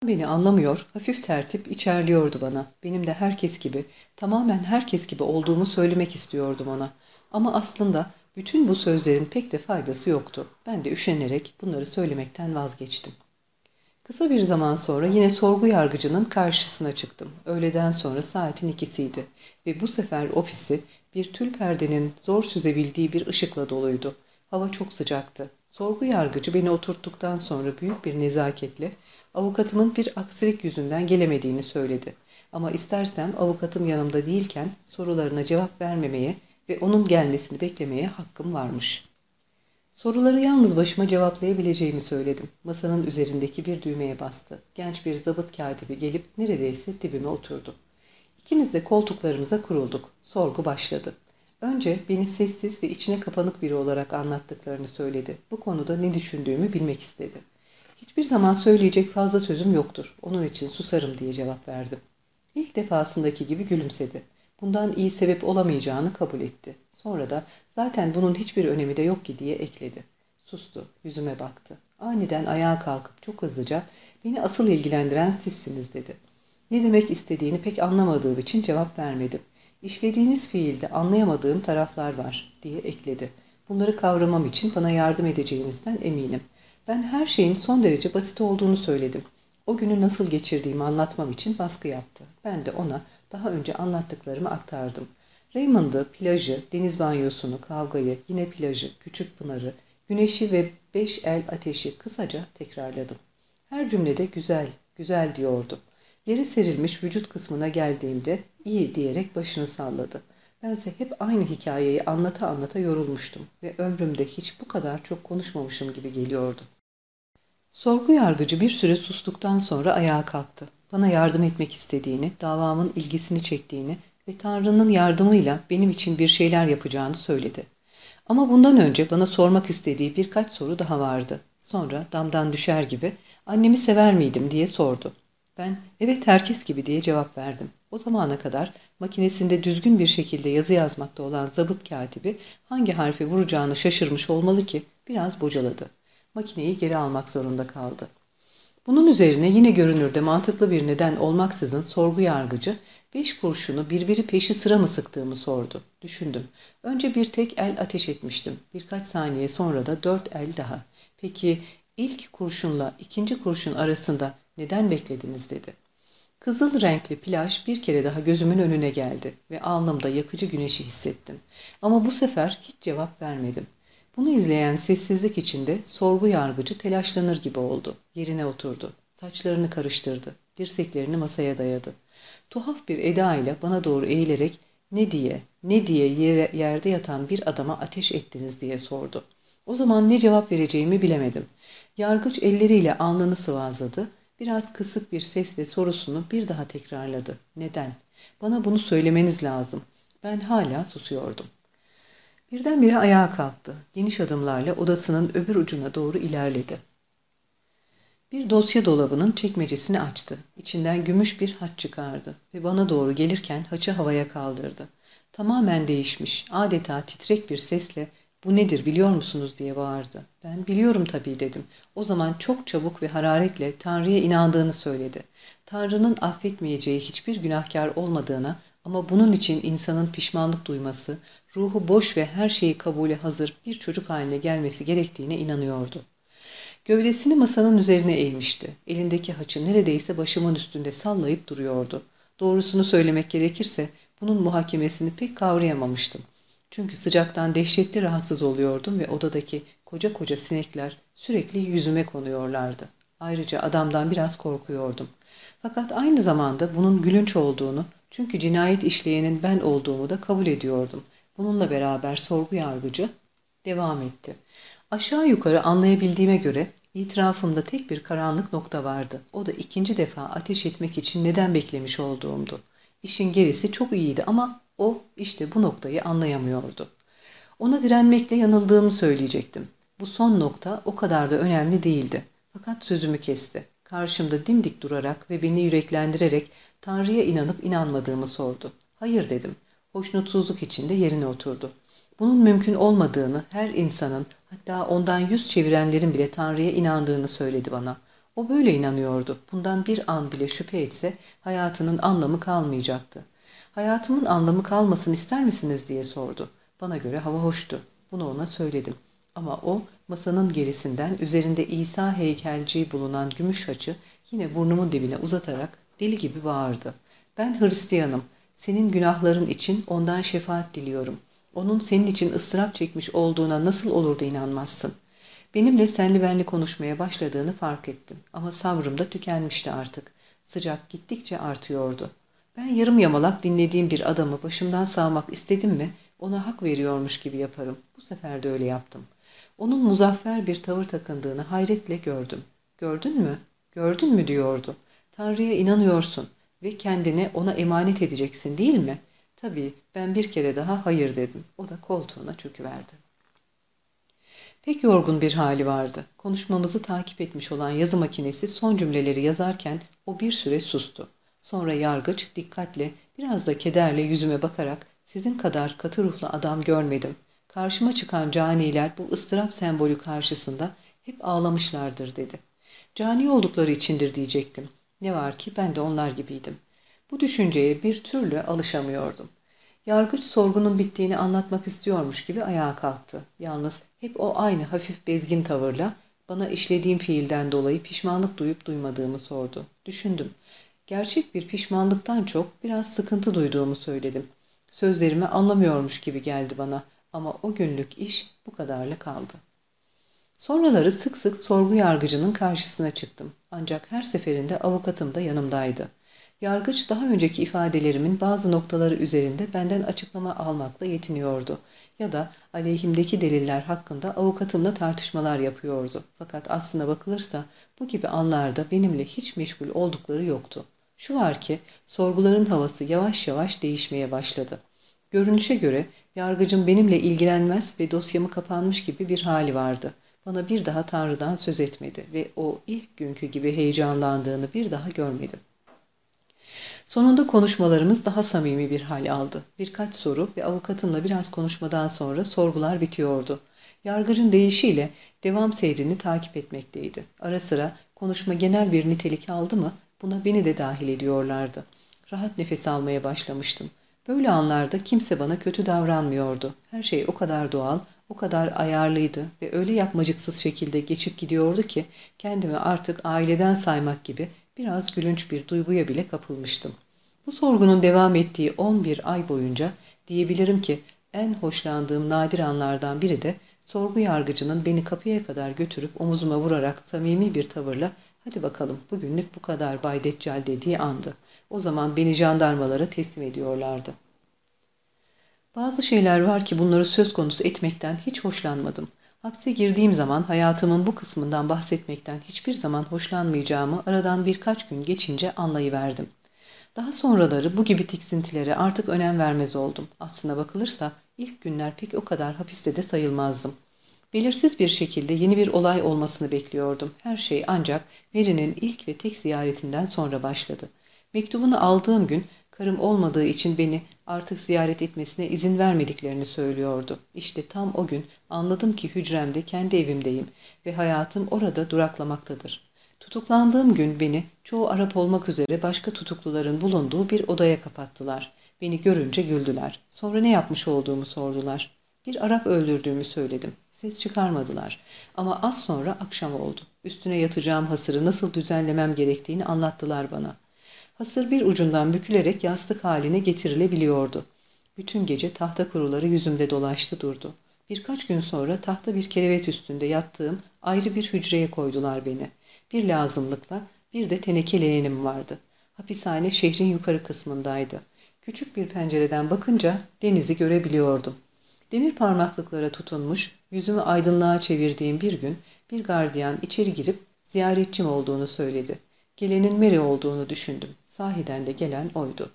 [SPEAKER 1] Beni anlamıyor, hafif tertip içerliyordu bana. Benim de herkes gibi, tamamen herkes gibi olduğumu söylemek istiyordum ona. Ama aslında bütün bu sözlerin pek de faydası yoktu. Ben de üşenerek bunları söylemekten vazgeçtim. Kısa bir zaman sonra yine sorgu yargıcının karşısına çıktım. Öğleden sonra saatin ikisiydi ve bu sefer ofisi bir tül perdenin zor süzebildiği bir ışıkla doluydu. Hava çok sıcaktı. Sorgu yargıcı beni oturttuktan sonra büyük bir nezaketle avukatımın bir aksilik yüzünden gelemediğini söyledi. Ama istersem avukatım yanımda değilken sorularına cevap vermemeye ve onun gelmesini beklemeye hakkım varmış. Soruları yalnız başıma cevaplayabileceğimi söyledim. Masanın üzerindeki bir düğmeye bastı. Genç bir zabıt katibi gelip neredeyse dibime oturdu. İkimiz de koltuklarımıza kurulduk. Sorgu başladı. Önce beni sessiz ve içine kapanık biri olarak anlattıklarını söyledi. Bu konuda ne düşündüğümü bilmek istedi. Hiçbir zaman söyleyecek fazla sözüm yoktur. Onun için susarım diye cevap verdim. İlk defasındaki gibi gülümsedi. Bundan iyi sebep olamayacağını kabul etti. Sonra da zaten bunun hiçbir önemi de yok ki diye ekledi. Sustu, yüzüme baktı. Aniden ayağa kalkıp çok hızlıca beni asıl ilgilendiren sizsiniz dedi. Ne demek istediğini pek anlamadığım için cevap vermedim. İşlediğiniz fiilde anlayamadığım taraflar var diye ekledi. Bunları kavramam için bana yardım edeceğinizden eminim. Ben her şeyin son derece basit olduğunu söyledim. O günü nasıl geçirdiğimi anlatmam için baskı yaptı. Ben de ona daha önce anlattıklarımı aktardım. Raymond'ı, plajı, deniz banyosunu, kavgayı, yine plajı, küçük pınarı, güneşi ve beş el ateşi kısaca tekrarladım. Her cümlede güzel, güzel diyordu. Yere serilmiş vücut kısmına geldiğimde iyi diyerek başını salladı. Bense hep aynı hikayeyi anlata anlata yorulmuştum ve ömrümde hiç bu kadar çok konuşmamışım gibi geliyordu. Sorgu yargıcı bir süre sustuktan sonra ayağa kalktı. Bana yardım etmek istediğini, davamın ilgisini çektiğini ve Tanrı'nın yardımıyla benim için bir şeyler yapacağını söyledi. Ama bundan önce bana sormak istediği birkaç soru daha vardı. Sonra damdan düşer gibi annemi sever miydim diye sordu. Ben evet herkes gibi diye cevap verdim. O zamana kadar makinesinde düzgün bir şekilde yazı yazmakta olan zabıt katibi hangi harfi vuracağını şaşırmış olmalı ki biraz bocaladı. Makineyi geri almak zorunda kaldı. Bunun üzerine yine görünürde mantıklı bir neden olmaksızın sorgu yargıcı beş kurşunu birbiri peşi sıra mı sıktığımı sordu. Düşündüm. Önce bir tek el ateş etmiştim. Birkaç saniye sonra da dört el daha. Peki ilk kurşunla ikinci kurşun arasında neden beklediniz dedi. Kızıl renkli plaj bir kere daha gözümün önüne geldi ve alnımda yakıcı güneşi hissettim. Ama bu sefer hiç cevap vermedim. Bunu izleyen sessizlik içinde sorgu yargıcı telaşlanır gibi oldu. Yerine oturdu. Saçlarını karıştırdı. Dirseklerini masaya dayadı. Tuhaf bir eda ile bana doğru eğilerek ne diye, ne diye yere, yerde yatan bir adama ateş ettiniz diye sordu. O zaman ne cevap vereceğimi bilemedim. Yargıç elleriyle alnını sıvazladı. Biraz kısık bir sesle sorusunu bir daha tekrarladı. Neden? Bana bunu söylemeniz lazım. Ben hala susuyordum. Birdenbire ayağa kalktı. Geniş adımlarla odasının öbür ucuna doğru ilerledi. Bir dosya dolabının çekmecesini açtı. İçinden gümüş bir haç çıkardı ve bana doğru gelirken haçı havaya kaldırdı. Tamamen değişmiş, adeta titrek bir sesle ''Bu nedir biliyor musunuz?'' diye bağırdı. Ben biliyorum tabii dedim. O zaman çok çabuk ve hararetle Tanrı'ya inandığını söyledi. Tanrı'nın affetmeyeceği hiçbir günahkar olmadığına ama bunun için insanın pişmanlık duyması, ruhu boş ve her şeyi kabule hazır bir çocuk haline gelmesi gerektiğine inanıyordu. Gövdesini masanın üzerine eğmişti. Elindeki haçı neredeyse başımın üstünde sallayıp duruyordu. Doğrusunu söylemek gerekirse bunun muhakemesini pek kavrayamamıştım. Çünkü sıcaktan dehşetli rahatsız oluyordum ve odadaki koca koca sinekler sürekli yüzüme konuyorlardı. Ayrıca adamdan biraz korkuyordum. Fakat aynı zamanda bunun gülünç olduğunu, çünkü cinayet işleyenin ben olduğumu da kabul ediyordum. Bununla beraber sorgu yargıcı devam etti. Aşağı yukarı anlayabildiğime göre itirafımda tek bir karanlık nokta vardı. O da ikinci defa ateş etmek için neden beklemiş olduğumdu. İşin gerisi çok iyiydi ama o işte bu noktayı anlayamıyordu. Ona direnmekle yanıldığımı söyleyecektim. Bu son nokta o kadar da önemli değildi. Fakat sözümü kesti. Karşımda dimdik durarak ve beni yüreklendirerek Tanrı'ya inanıp inanmadığımı sordu. Hayır dedim. Hoşnutsuzluk içinde yerine oturdu. Bunun mümkün olmadığını her insanın hatta ondan yüz çevirenlerin bile Tanrı'ya inandığını söyledi bana. O böyle inanıyordu. Bundan bir an bile şüphe etse hayatının anlamı kalmayacaktı. Hayatımın anlamı kalmasın ister misiniz diye sordu. Bana göre hava hoştu. Bunu ona söyledim. Ama o masanın gerisinden üzerinde İsa heykelciği bulunan gümüş haçı yine burnumun dibine uzatarak deli gibi bağırdı. Ben Hristiyanım. Senin günahların için ondan şefaat diliyorum. Onun senin için ıstırap çekmiş olduğuna nasıl olur da inanmazsın? Benimle senli benli konuşmaya başladığını fark ettim. Ama sabrım da tükenmişti artık. Sıcak gittikçe artıyordu. Ben yarım yamalak dinlediğim bir adamı başımdan sağmak istedim mi ona hak veriyormuş gibi yaparım. Bu sefer de öyle yaptım. Onun muzaffer bir tavır takındığını hayretle gördüm. Gördün mü? Gördün mü diyordu. Tanrı'ya inanıyorsun ve kendini ona emanet edeceksin değil mi? Tabii ben bir kere daha hayır dedim. O da koltuğuna çöküverdi. Pek yorgun bir hali vardı. Konuşmamızı takip etmiş olan yazı makinesi son cümleleri yazarken o bir süre sustu. Sonra yargıç dikkatle biraz da kederle yüzüme bakarak sizin kadar katı ruhlu adam görmedim. Karşıma çıkan caniler bu ıstırap sembolü karşısında hep ağlamışlardır dedi. Cani oldukları içindir diyecektim. Ne var ki ben de onlar gibiydim. Bu düşünceye bir türlü alışamıyordum. Yargıç sorgunun bittiğini anlatmak istiyormuş gibi ayağa kalktı. Yalnız hep o aynı hafif bezgin tavırla bana işlediğim fiilden dolayı pişmanlık duyup duymadığımı sordu. Düşündüm. Gerçek bir pişmanlıktan çok biraz sıkıntı duyduğumu söyledim. Sözlerimi anlamıyormuş gibi geldi bana ama o günlük iş bu kadarla kaldı. Sonraları sık sık sorgu yargıcının karşısına çıktım. Ancak her seferinde avukatım da yanımdaydı. Yargıç daha önceki ifadelerimin bazı noktaları üzerinde benden açıklama almakla yetiniyordu. Ya da aleyhimdeki deliller hakkında avukatımla tartışmalar yapıyordu. Fakat aslına bakılırsa bu gibi anlarda benimle hiç meşgul oldukları yoktu. Şu var ki sorguların havası yavaş yavaş değişmeye başladı. Görünüşe göre yargıcım benimle ilgilenmez ve dosyamı kapanmış gibi bir hali vardı. Bana bir daha Tanrı'dan söz etmedi ve o ilk günkü gibi heyecanlandığını bir daha görmedim. Sonunda konuşmalarımız daha samimi bir hal aldı. Birkaç soru ve avukatımla biraz konuşmadan sonra sorgular bitiyordu. Yargıcın deyişiyle devam seyrini takip etmekteydi. Ara sıra konuşma genel bir nitelik aldı mı buna beni de dahil ediyorlardı. Rahat nefes almaya başlamıştım. Böyle anlarda kimse bana kötü davranmıyordu. Her şey o kadar doğal, o kadar ayarlıydı ve öyle yapmacıksız şekilde geçip gidiyordu ki kendimi artık aileden saymak gibi biraz gülünç bir duyguya bile kapılmıştım. Bu sorgunun devam ettiği 11 ay boyunca diyebilirim ki en hoşlandığım nadir anlardan biri de sorgu yargıcının beni kapıya kadar götürüp omuzuma vurarak samimi bir tavırla hadi bakalım bugünlük bu kadar Bay Deccal dediği andı. O zaman beni jandarmalara teslim ediyorlardı. Bazı şeyler var ki bunları söz konusu etmekten hiç hoşlanmadım. Hapse girdiğim zaman hayatımın bu kısmından bahsetmekten hiçbir zaman hoşlanmayacağımı aradan birkaç gün geçince anlayıverdim. Daha sonraları bu gibi tiksintilere artık önem vermez oldum. Aslına bakılırsa ilk günler pek o kadar hapiste de sayılmazdım. Belirsiz bir şekilde yeni bir olay olmasını bekliyordum. Her şey ancak Mary'nin ilk ve tek ziyaretinden sonra başladı. Mektubunu aldığım gün karım olmadığı için beni artık ziyaret etmesine izin vermediklerini söylüyordu. İşte tam o gün anladım ki hücremde kendi evimdeyim ve hayatım orada duraklamaktadır. Tutuklandığım gün beni çoğu Arap olmak üzere başka tutukluların bulunduğu bir odaya kapattılar. Beni görünce güldüler. Sonra ne yapmış olduğumu sordular. Bir Arap öldürdüğümü söyledim. Ses çıkarmadılar. Ama az sonra akşam oldu. Üstüne yatacağım hasırı nasıl düzenlemem gerektiğini anlattılar bana. Hasır bir ucundan bükülerek yastık haline getirilebiliyordu. Bütün gece tahta kuruları yüzümde dolaştı durdu. Birkaç gün sonra tahta bir kerevet üstünde yattığım ayrı bir hücreye koydular beni. Bir lazımlıkla bir de teneke leğenim vardı. Hapishane şehrin yukarı kısmındaydı. Küçük bir pencereden bakınca denizi görebiliyordum. Demir parmaklıklara tutunmuş, yüzümü aydınlığa çevirdiğim bir gün bir gardiyan içeri girip ziyaretçim olduğunu söyledi. Gelenin Mary olduğunu düşündüm. Sahiden de gelen oydu.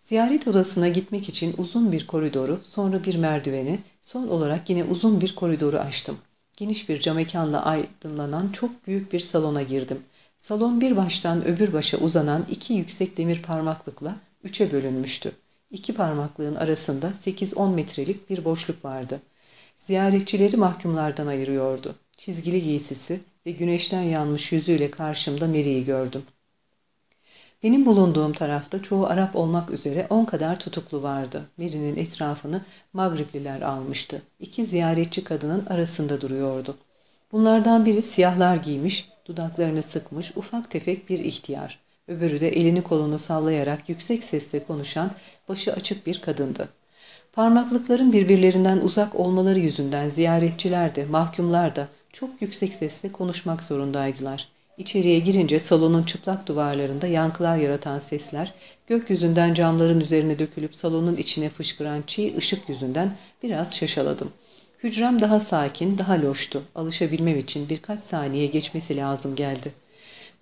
[SPEAKER 1] Ziyaret odasına gitmek için uzun bir koridoru, sonra bir merdiveni, son olarak yine uzun bir koridoru açtım. Geniş bir camekanla aydınlanan çok büyük bir salona girdim. Salon bir baştan öbür başa uzanan iki yüksek demir parmaklıkla üçe bölünmüştü. İki parmaklığın arasında 8-10 metrelik bir boşluk vardı. Ziyaretçileri mahkumlardan ayırıyordu. Çizgili giysisi ve güneşten yanmış yüzüyle karşımda Mary'i gördüm. Benim bulunduğum tarafta çoğu Arap olmak üzere on kadar tutuklu vardı. Mary'nin etrafını Magribliler almıştı. İki ziyaretçi kadının arasında duruyordu. Bunlardan biri siyahlar giymiş, dudaklarını sıkmış, ufak tefek bir ihtiyar. Öbürü de elini kolunu sallayarak yüksek sesle konuşan, başı açık bir kadındı. Parmaklıkların birbirlerinden uzak olmaları yüzünden ziyaretçiler de, mahkumlar da çok yüksek sesle konuşmak zorundaydılar. İçeriye girince salonun çıplak duvarlarında yankılar yaratan sesler, gökyüzünden camların üzerine dökülüp salonun içine fışkıran çiğ ışık yüzünden biraz şaşaladım. Hücrem daha sakin, daha loştu. Alışabilmem için birkaç saniye geçmesi lazım geldi.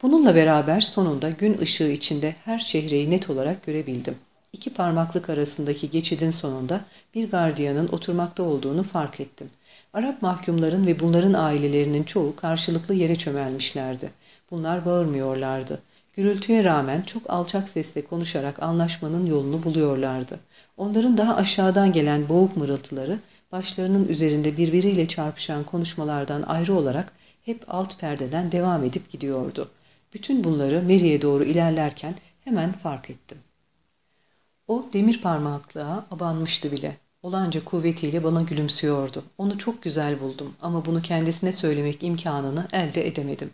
[SPEAKER 1] Bununla beraber sonunda gün ışığı içinde her çehreyi net olarak görebildim. İki parmaklık arasındaki geçidin sonunda bir gardiyanın oturmakta olduğunu fark ettim. Arap mahkumların ve bunların ailelerinin çoğu karşılıklı yere çömelmişlerdi. Bunlar bağırmıyorlardı. Gürültüye rağmen çok alçak sesle konuşarak anlaşmanın yolunu buluyorlardı. Onların daha aşağıdan gelen boğuk mırıltıları başlarının üzerinde birbiriyle çarpışan konuşmalardan ayrı olarak hep alt perdeden devam edip gidiyordu. Bütün bunları Mary'e doğru ilerlerken hemen fark ettim. O demir parmaklığa abanmıştı bile. Olanca kuvvetiyle bana gülümsüyordu. Onu çok güzel buldum ama bunu kendisine söylemek imkanını elde edemedim.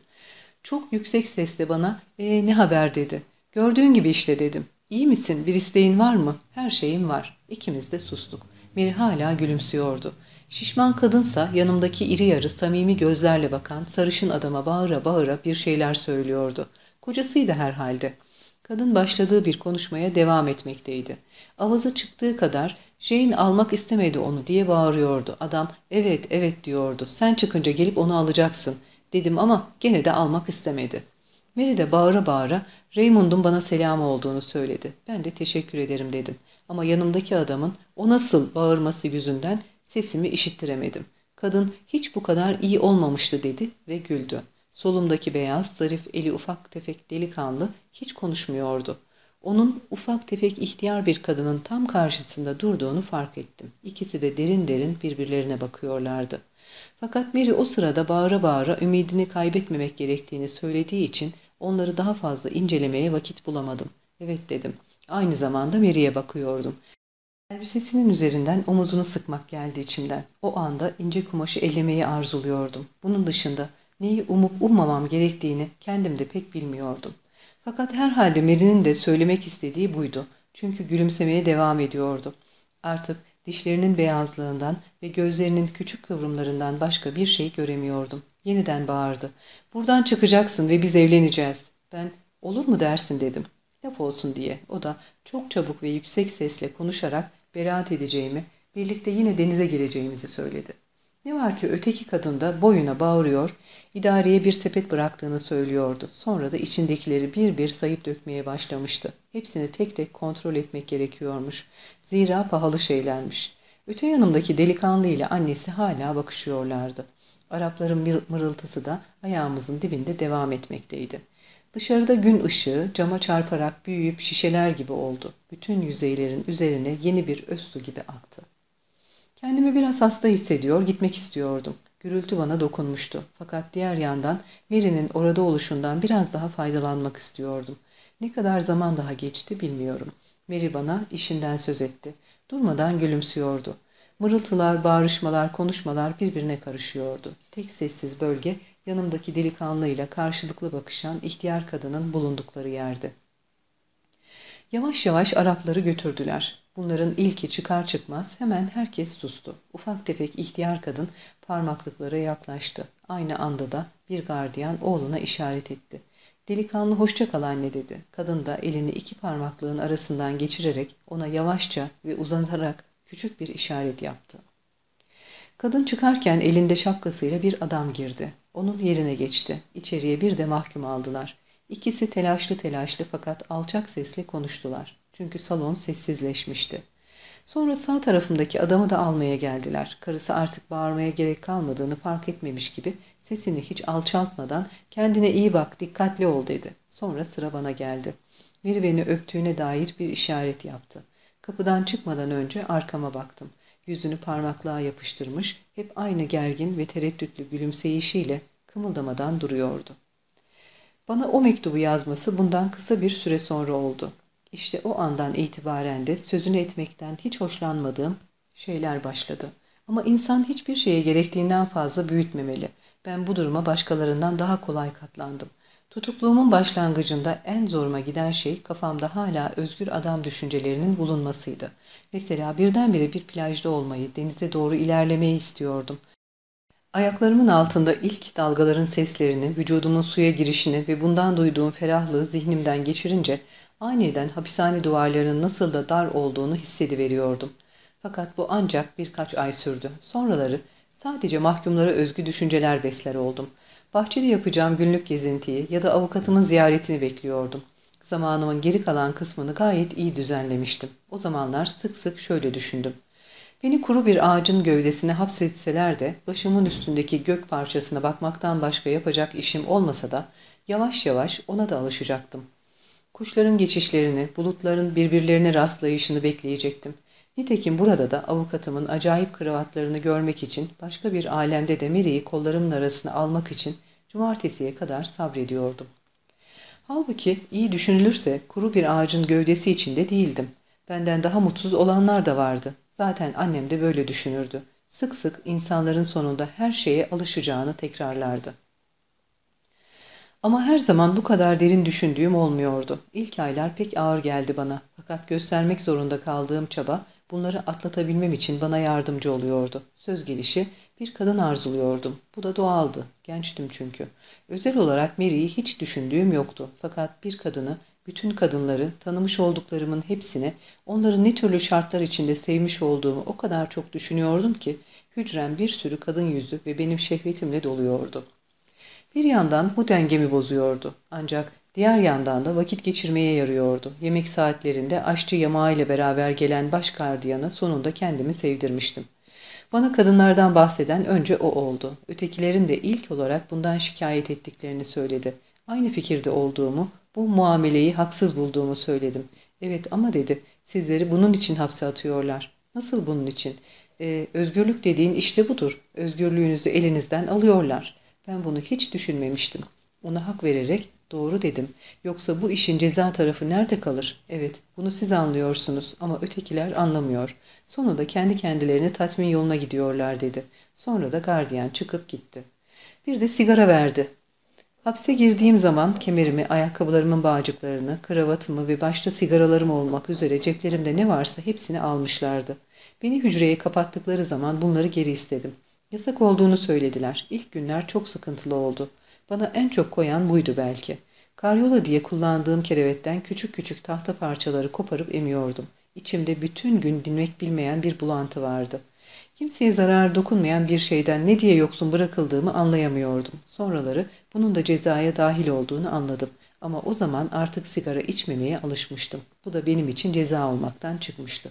[SPEAKER 1] Çok yüksek sesle bana ee, ne haber dedi. Gördüğün gibi işte dedim. İyi misin? Bir isteğin var mı? Her şeyim var. İkimiz de sustuk. Mary hala gülümsüyordu. Şişman kadınsa yanımdaki iri yarı samimi gözlerle bakan sarışın adama bağıra bağıra bir şeyler söylüyordu. Kocasıydı herhalde. Kadın başladığı bir konuşmaya devam etmekteydi. Avazı çıktığı kadar Jane almak istemedi onu diye bağırıyordu. Adam evet evet diyordu. Sen çıkınca gelip onu alacaksın dedim ama gene de almak istemedi. Mary de bağıra bağıra Raymond'un bana selamı olduğunu söyledi. Ben de teşekkür ederim dedim. Ama yanımdaki adamın o nasıl bağırması yüzünden sesimi işittiremedim. Kadın hiç bu kadar iyi olmamıştı dedi ve güldü. Solumdaki beyaz, zarif, eli ufak tefek delikanlı hiç konuşmuyordu. Onun ufak tefek ihtiyar bir kadının tam karşısında durduğunu fark ettim. İkisi de derin derin birbirlerine bakıyorlardı. Fakat Mary o sırada bağıra bağıra ümidini kaybetmemek gerektiğini söylediği için onları daha fazla incelemeye vakit bulamadım. Evet dedim. Aynı zamanda Mary'e bakıyordum. Elbisesinin üzerinden omuzunu sıkmak geldi içimden. O anda ince kumaşı ellemeyi arzuluyordum. Bunun dışında neyi umup ummamam gerektiğini kendim de pek bilmiyordum. Fakat herhalde Mary'nin de söylemek istediği buydu. Çünkü gülümsemeye devam ediyordu. Artık dişlerinin beyazlığından ve gözlerinin küçük kıvrımlarından başka bir şey göremiyordum. Yeniden bağırdı. Buradan çıkacaksın ve biz evleneceğiz. Ben olur mu dersin dedim. Laf olsun diye. O da çok çabuk ve yüksek sesle konuşarak beraat edeceğimi, birlikte yine denize gireceğimizi söyledi. Ne var ki öteki kadın da boyuna bağırıyor, idareye bir sepet bıraktığını söylüyordu. Sonra da içindekileri bir bir sayıp dökmeye başlamıştı. Hepsini tek tek kontrol etmek gerekiyormuş. Zira pahalı şeylermiş. Öte yanımdaki delikanlı ile annesi hala bakışıyorlardı. Arapların mırıltısı da ayağımızın dibinde devam etmekteydi. Dışarıda gün ışığı cama çarparak büyüyüp şişeler gibi oldu. Bütün yüzeylerin üzerine yeni bir öz gibi aktı. Kendimi biraz hasta hissediyor, gitmek istiyordum. Gürültü bana dokunmuştu. Fakat diğer yandan Mary'nin orada oluşundan biraz daha faydalanmak istiyordum. Ne kadar zaman daha geçti bilmiyorum. Mary bana işinden söz etti. Durmadan gülümsüyordu. Mırıltılar, bağrışmalar, konuşmalar birbirine karışıyordu. Tek sessiz bölge yanımdaki delikanlıyla karşılıklı bakışan ihtiyar kadının bulundukları yerdi. Yavaş yavaş Arapları götürdüler. Bunların ilki çıkar çıkmaz hemen herkes sustu. Ufak tefek ihtiyar kadın parmaklıklara yaklaştı. Aynı anda da bir gardiyan oğluna işaret etti. Delikanlı hoşça kal anne dedi. Kadın da elini iki parmaklığın arasından geçirerek ona yavaşça ve uzanarak küçük bir işaret yaptı. Kadın çıkarken elinde şapkasıyla bir adam girdi. Onun yerine geçti. İçeriye bir de mahkum aldılar. İkisi telaşlı telaşlı fakat alçak sesle konuştular. Çünkü salon sessizleşmişti. Sonra sağ tarafımdaki adamı da almaya geldiler. Karısı artık bağırmaya gerek kalmadığını fark etmemiş gibi sesini hiç alçaltmadan kendine iyi bak, dikkatli ol dedi. Sonra sıra bana geldi. Biri öptüğüne dair bir işaret yaptı. Kapıdan çıkmadan önce arkama baktım. Yüzünü parmaklığa yapıştırmış, hep aynı gergin ve tereddütlü gülümseyişiyle kımıldamadan duruyordu. Bana o mektubu yazması bundan kısa bir süre sonra oldu. İşte o andan itibaren de sözünü etmekten hiç hoşlanmadığım şeyler başladı. Ama insan hiçbir şeye gerektiğinden fazla büyütmemeli. Ben bu duruma başkalarından daha kolay katlandım. Tutukluğumun başlangıcında en zoruma giden şey kafamda hala özgür adam düşüncelerinin bulunmasıydı. Mesela birdenbire bir plajda olmayı, denize doğru ilerlemeyi istiyordum. Ayaklarımın altında ilk dalgaların seslerini, vücudumun suya girişini ve bundan duyduğum ferahlığı zihnimden geçirince aniden hapishane duvarlarının nasıl da dar olduğunu hissediveriyordum. Fakat bu ancak birkaç ay sürdü. Sonraları sadece mahkumlara özgü düşünceler besler oldum. Bahçede yapacağım günlük gezintiyi ya da avukatımın ziyaretini bekliyordum. Zamanımın geri kalan kısmını gayet iyi düzenlemiştim. O zamanlar sık sık şöyle düşündüm. Beni kuru bir ağacın gövdesine hapsetseler de başımın üstündeki gök parçasına bakmaktan başka yapacak işim olmasa da yavaş yavaş ona da alışacaktım. Kuşların geçişlerini, bulutların birbirlerine rastlayışını bekleyecektim. Nitekim burada da avukatımın acayip kravatlarını görmek için başka bir alemde de Mary'i kollarımın arasına almak için cumartesiye kadar sabrediyordum. Halbuki iyi düşünülürse kuru bir ağacın gövdesi içinde değildim. Benden daha mutsuz olanlar da vardı. Zaten annem de böyle düşünürdü. Sık sık insanların sonunda her şeye alışacağını tekrarlardı. Ama her zaman bu kadar derin düşündüğüm olmuyordu. İlk aylar pek ağır geldi bana. Fakat göstermek zorunda kaldığım çaba bunları atlatabilmem için bana yardımcı oluyordu. Söz gelişi bir kadın arzuluyordum. Bu da doğaldı. Gençtim çünkü. Özel olarak Mary'i hiç düşündüğüm yoktu. Fakat bir kadını bütün kadınları, tanımış olduklarımın hepsini, onları ne türlü şartlar içinde sevmiş olduğumu o kadar çok düşünüyordum ki, hücrem bir sürü kadın yüzü ve benim şehvetimle doluyordu. Bir yandan bu dengemi bozuyordu. Ancak diğer yandan da vakit geçirmeye yarıyordu. Yemek saatlerinde aşçı yamağı ile beraber gelen baş gardiyana sonunda kendimi sevdirmiştim. Bana kadınlardan bahseden önce o oldu. Ötekilerin de ilk olarak bundan şikayet ettiklerini söyledi. Aynı fikirde olduğumu, bu muameleyi haksız bulduğumu söyledim. Evet ama dedi, sizleri bunun için hapse atıyorlar. Nasıl bunun için? Ee, özgürlük dediğin işte budur. Özgürlüğünüzü elinizden alıyorlar. Ben bunu hiç düşünmemiştim. Ona hak vererek doğru dedim. Yoksa bu işin ceza tarafı nerede kalır? Evet, bunu siz anlıyorsunuz ama ötekiler anlamıyor. Sonunda kendi kendilerini tatmin yoluna gidiyorlar dedi. Sonra da gardiyan çıkıp gitti. Bir de sigara verdi. Hapse girdiğim zaman kemerimi, ayakkabılarımın bağcıklarını, kravatımı ve başta sigaralarım olmak üzere ceplerimde ne varsa hepsini almışlardı. Beni hücreye kapattıkları zaman bunları geri istedim. Yasak olduğunu söylediler. İlk günler çok sıkıntılı oldu. Bana en çok koyan buydu belki. Karyola diye kullandığım kerevetten küçük küçük tahta parçaları koparıp emiyordum. İçimde bütün gün dinmek bilmeyen bir bulantı vardı. Kimseye zarar dokunmayan bir şeyden ne diye yoksun bırakıldığımı anlayamıyordum. Sonraları bunun da cezaya dahil olduğunu anladım. Ama o zaman artık sigara içmemeye alışmıştım. Bu da benim için ceza olmaktan çıkmıştı.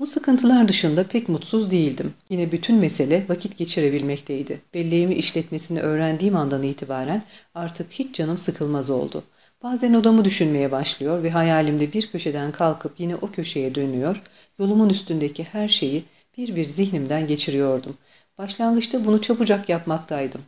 [SPEAKER 1] Bu sıkıntılar dışında pek mutsuz değildim. Yine bütün mesele vakit geçirebilmekteydi. Belleğimi işletmesini öğrendiğim andan itibaren artık hiç canım sıkılmaz oldu. Bazen odamı düşünmeye başlıyor ve hayalimde bir köşeden kalkıp yine o köşeye dönüyor, yolumun üstündeki her şeyi bir bir zihnimden geçiriyordum. Başlangıçta bunu çabucak yapmaktaydım.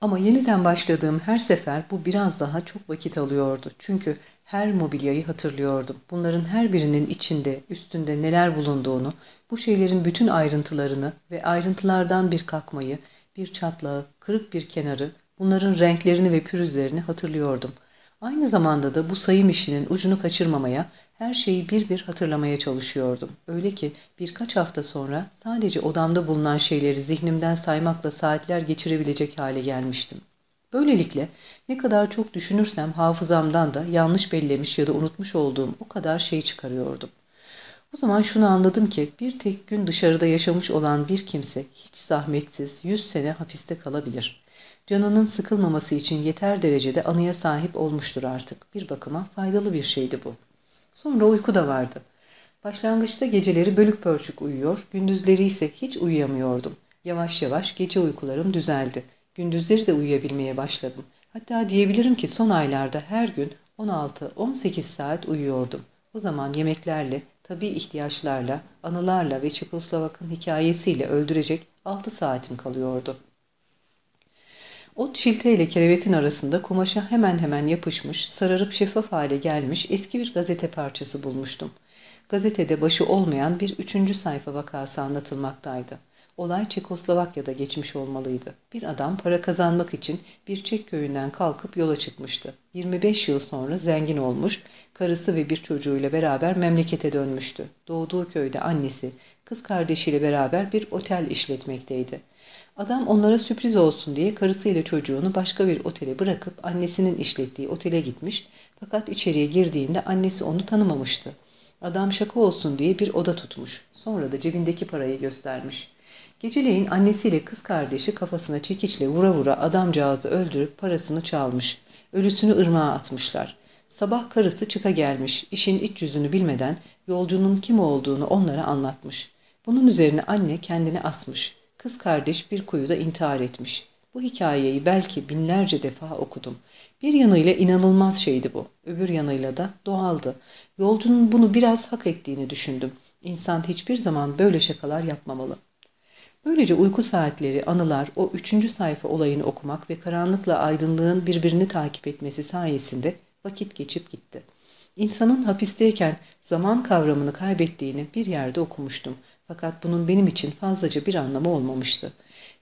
[SPEAKER 1] Ama yeniden başladığım her sefer bu biraz daha çok vakit alıyordu. Çünkü her mobilyayı hatırlıyordum. Bunların her birinin içinde, üstünde neler bulunduğunu, bu şeylerin bütün ayrıntılarını ve ayrıntılardan bir kalkmayı, bir çatlağı, kırık bir kenarı, bunların renklerini ve pürüzlerini hatırlıyordum. Aynı zamanda da bu sayım işinin ucunu kaçırmamaya, her şeyi bir bir hatırlamaya çalışıyordum. Öyle ki birkaç hafta sonra sadece odamda bulunan şeyleri zihnimden saymakla saatler geçirebilecek hale gelmiştim. Böylelikle ne kadar çok düşünürsem hafızamdan da yanlış bellemiş ya da unutmuş olduğum o kadar şey çıkarıyordum. O zaman şunu anladım ki bir tek gün dışarıda yaşamış olan bir kimse hiç zahmetsiz yüz sene hapiste kalabilir. Canının sıkılmaması için yeter derecede anıya sahip olmuştur artık. Bir bakıma faydalı bir şeydi bu. Sonra uyku da vardı. Başlangıçta geceleri bölük pörçük uyuyor, gündüzleri ise hiç uyuyamıyordum. Yavaş yavaş gece uykularım düzeldi. Gündüzleri de uyuyabilmeye başladım. Hatta diyebilirim ki son aylarda her gün 16-18 saat uyuyordum. O zaman yemeklerle, tabi ihtiyaçlarla, anılarla ve Çekoslovak'ın hikayesiyle öldürecek 6 saatim kalıyordu. Ot çilte ile kerevetin arasında kumaşa hemen hemen yapışmış, sararıp şeffaf hale gelmiş eski bir gazete parçası bulmuştum. Gazetede başı olmayan bir üçüncü sayfa vakası anlatılmaktaydı. Olay Çekoslovakya'da geçmiş olmalıydı. Bir adam para kazanmak için bir Çek köyünden kalkıp yola çıkmıştı. 25 yıl sonra zengin olmuş, karısı ve bir çocuğuyla beraber memlekete dönmüştü. Doğduğu köyde annesi, kız kardeşiyle beraber bir otel işletmekteydi. Adam onlara sürpriz olsun diye karısıyla çocuğunu başka bir otele bırakıp annesinin işlettiği otele gitmiş fakat içeriye girdiğinde annesi onu tanımamıştı. Adam şaka olsun diye bir oda tutmuş. Sonra da cebindeki parayı göstermiş. Geceleyin annesiyle kız kardeşi kafasına çekiçle vura vura adamcağızı öldürüp parasını çalmış. Ölüsünü ırmağa atmışlar. Sabah karısı çıka gelmiş, işin iç yüzünü bilmeden yolcunun kim olduğunu onlara anlatmış. Bunun üzerine anne kendini asmış. Kız kardeş bir kuyuda intihar etmiş. Bu hikayeyi belki binlerce defa okudum. Bir yanıyla inanılmaz şeydi bu. Öbür yanıyla da doğaldı. Yolcunun bunu biraz hak ettiğini düşündüm. İnsan hiçbir zaman böyle şakalar yapmamalı. Böylece uyku saatleri, anılar, o üçüncü sayfa olayını okumak ve karanlıkla aydınlığın birbirini takip etmesi sayesinde vakit geçip gitti. İnsanın hapisteyken zaman kavramını kaybettiğini bir yerde okumuştum. Fakat bunun benim için fazlaca bir anlamı olmamıştı.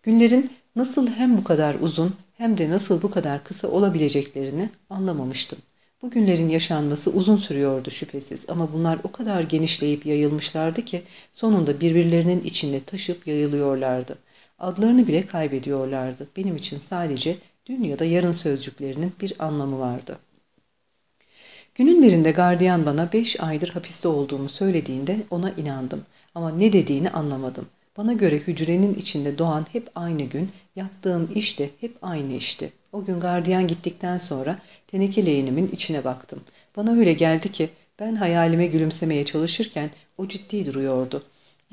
[SPEAKER 1] Günlerin nasıl hem bu kadar uzun hem de nasıl bu kadar kısa olabileceklerini anlamamıştım. Bu günlerin yaşanması uzun sürüyordu şüphesiz ama bunlar o kadar genişleyip yayılmışlardı ki sonunda birbirlerinin içinde taşıp yayılıyorlardı. Adlarını bile kaybediyorlardı. Benim için sadece dün ya da yarın sözcüklerinin bir anlamı vardı. Günün birinde gardiyan bana beş aydır hapiste olduğumu söylediğinde ona inandım. Ama ne dediğini anlamadım. Bana göre hücrenin içinde doğan hep aynı gün, yaptığım iş de hep aynı işti. O gün gardiyan gittikten sonra teneke leğenimin içine baktım. Bana öyle geldi ki ben hayalime gülümsemeye çalışırken o ciddi duruyordu.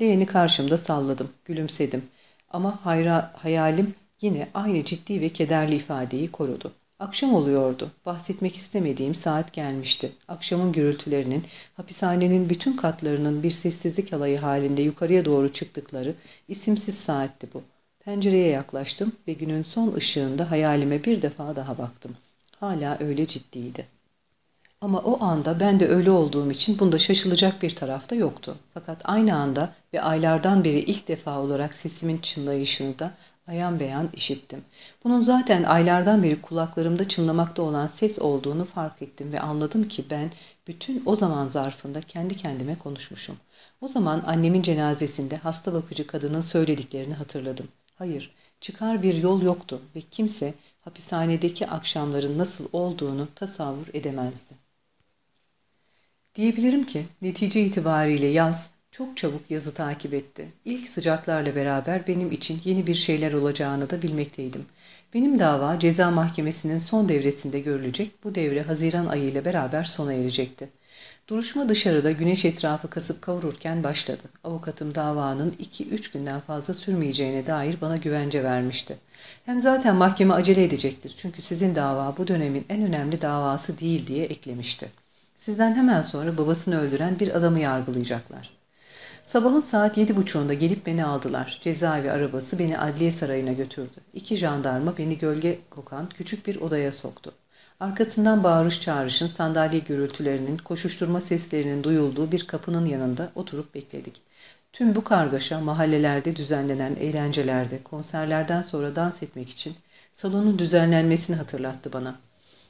[SPEAKER 1] Leğeni karşımda salladım, gülümsedim. Ama hayra, hayalim yine aynı ciddi ve kederli ifadeyi korudu. Akşam oluyordu. Bahsetmek istemediğim saat gelmişti. Akşamın gürültülerinin, hapishanenin bütün katlarının bir sessizlik alayı halinde yukarıya doğru çıktıkları isimsiz saatti bu. Pencereye yaklaştım ve günün son ışığında hayalime bir defa daha baktım. Hala öyle ciddiydi. Ama o anda ben de öyle olduğum için bunda şaşılacak bir tarafta yoktu. Fakat aynı anda ve aylardan beri ilk defa olarak sesimin çınlayışını da ayan beyan işittim. Bunun zaten aylardan beri kulaklarımda çınlamakta olan ses olduğunu fark ettim ve anladım ki ben bütün o zaman zarfında kendi kendime konuşmuşum. O zaman annemin cenazesinde hasta bakıcı kadının söylediklerini hatırladım. Hayır, çıkar bir yol yoktu ve kimse hapishanedeki akşamların nasıl olduğunu tasavvur edemezdi. Diyebilirim ki netice itibariyle yaz çok çabuk yazı takip etti. İlk sıcaklarla beraber benim için yeni bir şeyler olacağını da bilmekteydim. Benim dava ceza mahkemesinin son devresinde görülecek, bu devre Haziran ayı ile beraber sona erecekti. Duruşma dışarıda güneş etrafı kasıp kavururken başladı. Avukatım davanın 2-3 günden fazla sürmeyeceğine dair bana güvence vermişti. Hem zaten mahkeme acele edecektir çünkü sizin dava bu dönemin en önemli davası değil diye eklemişti. Sizden hemen sonra babasını öldüren bir adamı yargılayacaklar. Sabahın saat yedi buçuğunda gelip beni aldılar. Cezaevi arabası beni adliye sarayına götürdü. İki jandarma beni gölge kokan küçük bir odaya soktu. Arkasından bağırış çağrışın, sandalye gürültülerinin, koşuşturma seslerinin duyulduğu bir kapının yanında oturup bekledik. Tüm bu kargaşa mahallelerde düzenlenen eğlencelerde, konserlerden sonra dans etmek için salonun düzenlenmesini hatırlattı bana.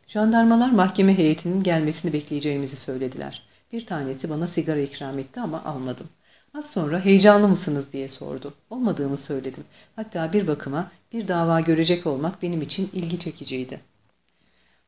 [SPEAKER 1] Jandarmalar mahkeme heyetinin gelmesini bekleyeceğimizi söylediler. Bir tanesi bana sigara ikram etti ama almadım. Az sonra heyecanlı mısınız diye sordu. Olmadığımı söyledim. Hatta bir bakıma bir dava görecek olmak benim için ilgi çekiciydi.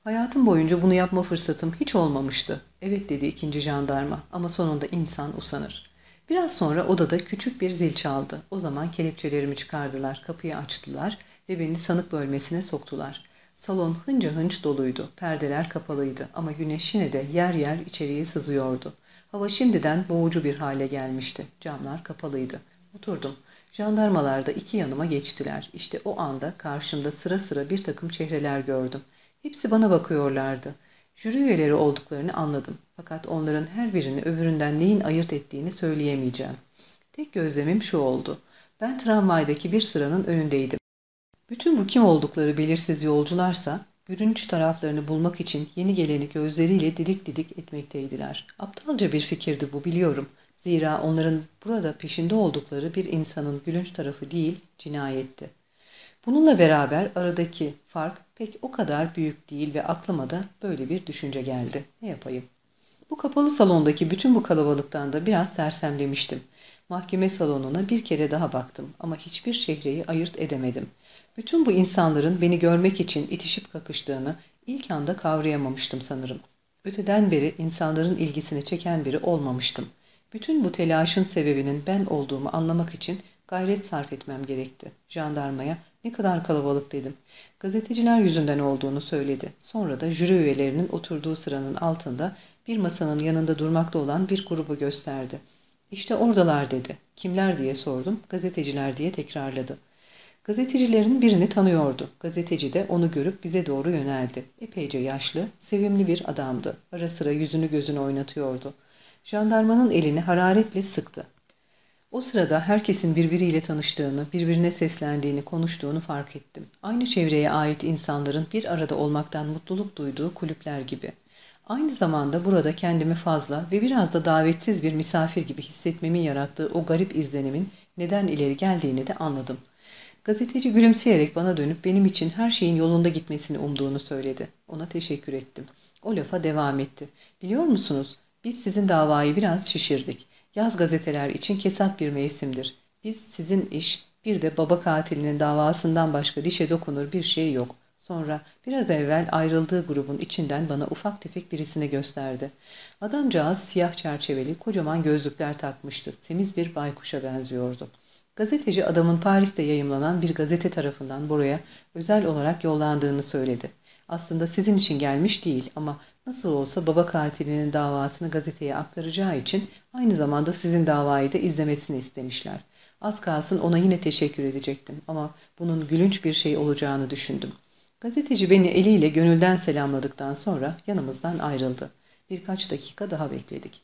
[SPEAKER 1] Hayatım boyunca bunu yapma fırsatım hiç olmamıştı. Evet dedi ikinci jandarma ama sonunda insan usanır. Biraz sonra odada küçük bir zil çaldı. O zaman kelepçelerimi çıkardılar, kapıyı açtılar ve beni sanık bölmesine soktular. Salon hınca hınç doluydu, perdeler kapalıydı ama güneş yine de yer yer içeriye sızıyordu. Hava şimdiden boğucu bir hale gelmişti. Camlar kapalıydı. Oturdum. Jandarmalar da iki yanıma geçtiler. İşte o anda karşımda sıra sıra bir takım çehreler gördüm. Hepsi bana bakıyorlardı. Jüri üyeleri olduklarını anladım. Fakat onların her birini öbüründen neyin ayırt ettiğini söyleyemeyeceğim. Tek gözlemim şu oldu. Ben tramvaydaki bir sıranın önündeydim. Bütün bu kim oldukları belirsiz yolcularsa Bürünç taraflarını bulmak için yeni geleni gözleriyle didik didik etmekteydiler. Aptalca bir fikirdi bu biliyorum. Zira onların burada peşinde oldukları bir insanın gülünç tarafı değil, cinayetti. Bununla beraber aradaki fark pek o kadar büyük değil ve aklıma da böyle bir düşünce geldi. Ne yapayım? Bu kapalı salondaki bütün bu kalabalıktan da biraz sersemlemiştim. Mahkeme salonuna bir kere daha baktım ama hiçbir çehreyi ayırt edemedim. Bütün bu insanların beni görmek için itişip kakıştığını ilk anda kavrayamamıştım sanırım. Öteden beri insanların ilgisini çeken biri olmamıştım. Bütün bu telaşın sebebinin ben olduğumu anlamak için gayret sarf etmem gerekti. Jandarmaya ne kadar kalabalık dedim. Gazeteciler yüzünden olduğunu söyledi. Sonra da jüri üyelerinin oturduğu sıranın altında bir masanın yanında durmakta olan bir grubu gösterdi. İşte oradalar dedi. Kimler diye sordum. Gazeteciler diye tekrarladı. Gazetecilerin birini tanıyordu. Gazeteci de onu görüp bize doğru yöneldi. Epeyce yaşlı, sevimli bir adamdı. Ara sıra yüzünü gözünü oynatıyordu. Jandarmanın elini hararetle sıktı. O sırada herkesin birbiriyle tanıştığını, birbirine seslendiğini, konuştuğunu fark ettim. Aynı çevreye ait insanların bir arada olmaktan mutluluk duyduğu kulüpler gibi. Aynı zamanda burada kendimi fazla ve biraz da davetsiz bir misafir gibi hissetmemin yarattığı o garip izlenimin neden ileri geldiğini de anladım.'' Gazeteci gülümseyerek bana dönüp benim için her şeyin yolunda gitmesini umduğunu söyledi. Ona teşekkür ettim. O lafa devam etti. Biliyor musunuz? Biz sizin davayı biraz şişirdik. Yaz gazeteler için kesat bir mevsimdir. Biz sizin iş bir de baba katilinin davasından başka dişe dokunur bir şey yok. Sonra biraz evvel ayrıldığı grubun içinden bana ufak tefek birisini gösterdi. Adamcağız siyah çerçeveli, kocaman gözlükler takmıştı. Temiz bir baykuşa benziyordu. Gazeteci adamın Paris'te yayımlanan bir gazete tarafından buraya özel olarak yollandığını söyledi. Aslında sizin için gelmiş değil ama nasıl olsa baba katilinin davasını gazeteye aktaracağı için aynı zamanda sizin davayı da izlemesini istemişler. Az kalsın ona yine teşekkür edecektim ama bunun gülünç bir şey olacağını düşündüm. Gazeteci beni eliyle gönülden selamladıktan sonra yanımızdan ayrıldı. Birkaç dakika daha bekledik.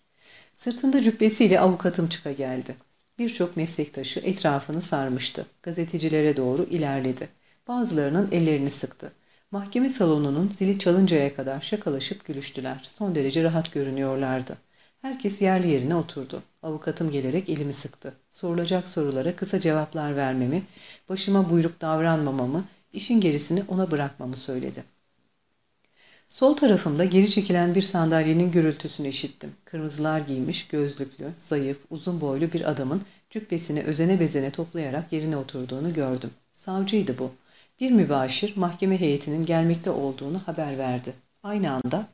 [SPEAKER 1] Sırtında cübbesiyle avukatım çıka geldi. Birçok meslektaşı etrafını sarmıştı. Gazetecilere doğru ilerledi. Bazılarının ellerini sıktı. Mahkeme salonunun zili çalıncaya kadar şakalaşıp gülüştüler. Son derece rahat görünüyorlardı. Herkes yerli yerine oturdu. Avukatım gelerek elimi sıktı. Sorulacak sorulara kısa cevaplar vermemi, başıma buyruk davranmamamı, işin gerisini ona bırakmamı söyledi. Sol tarafımda geri çekilen bir sandalyenin gürültüsünü işittim. Kırmızılar giymiş, gözlüklü, zayıf, uzun boylu bir adamın cübbesini özene bezene toplayarak yerine oturduğunu gördüm. Savcıydı bu. Bir mübaşir mahkeme heyetinin gelmekte olduğunu haber verdi. Aynı anda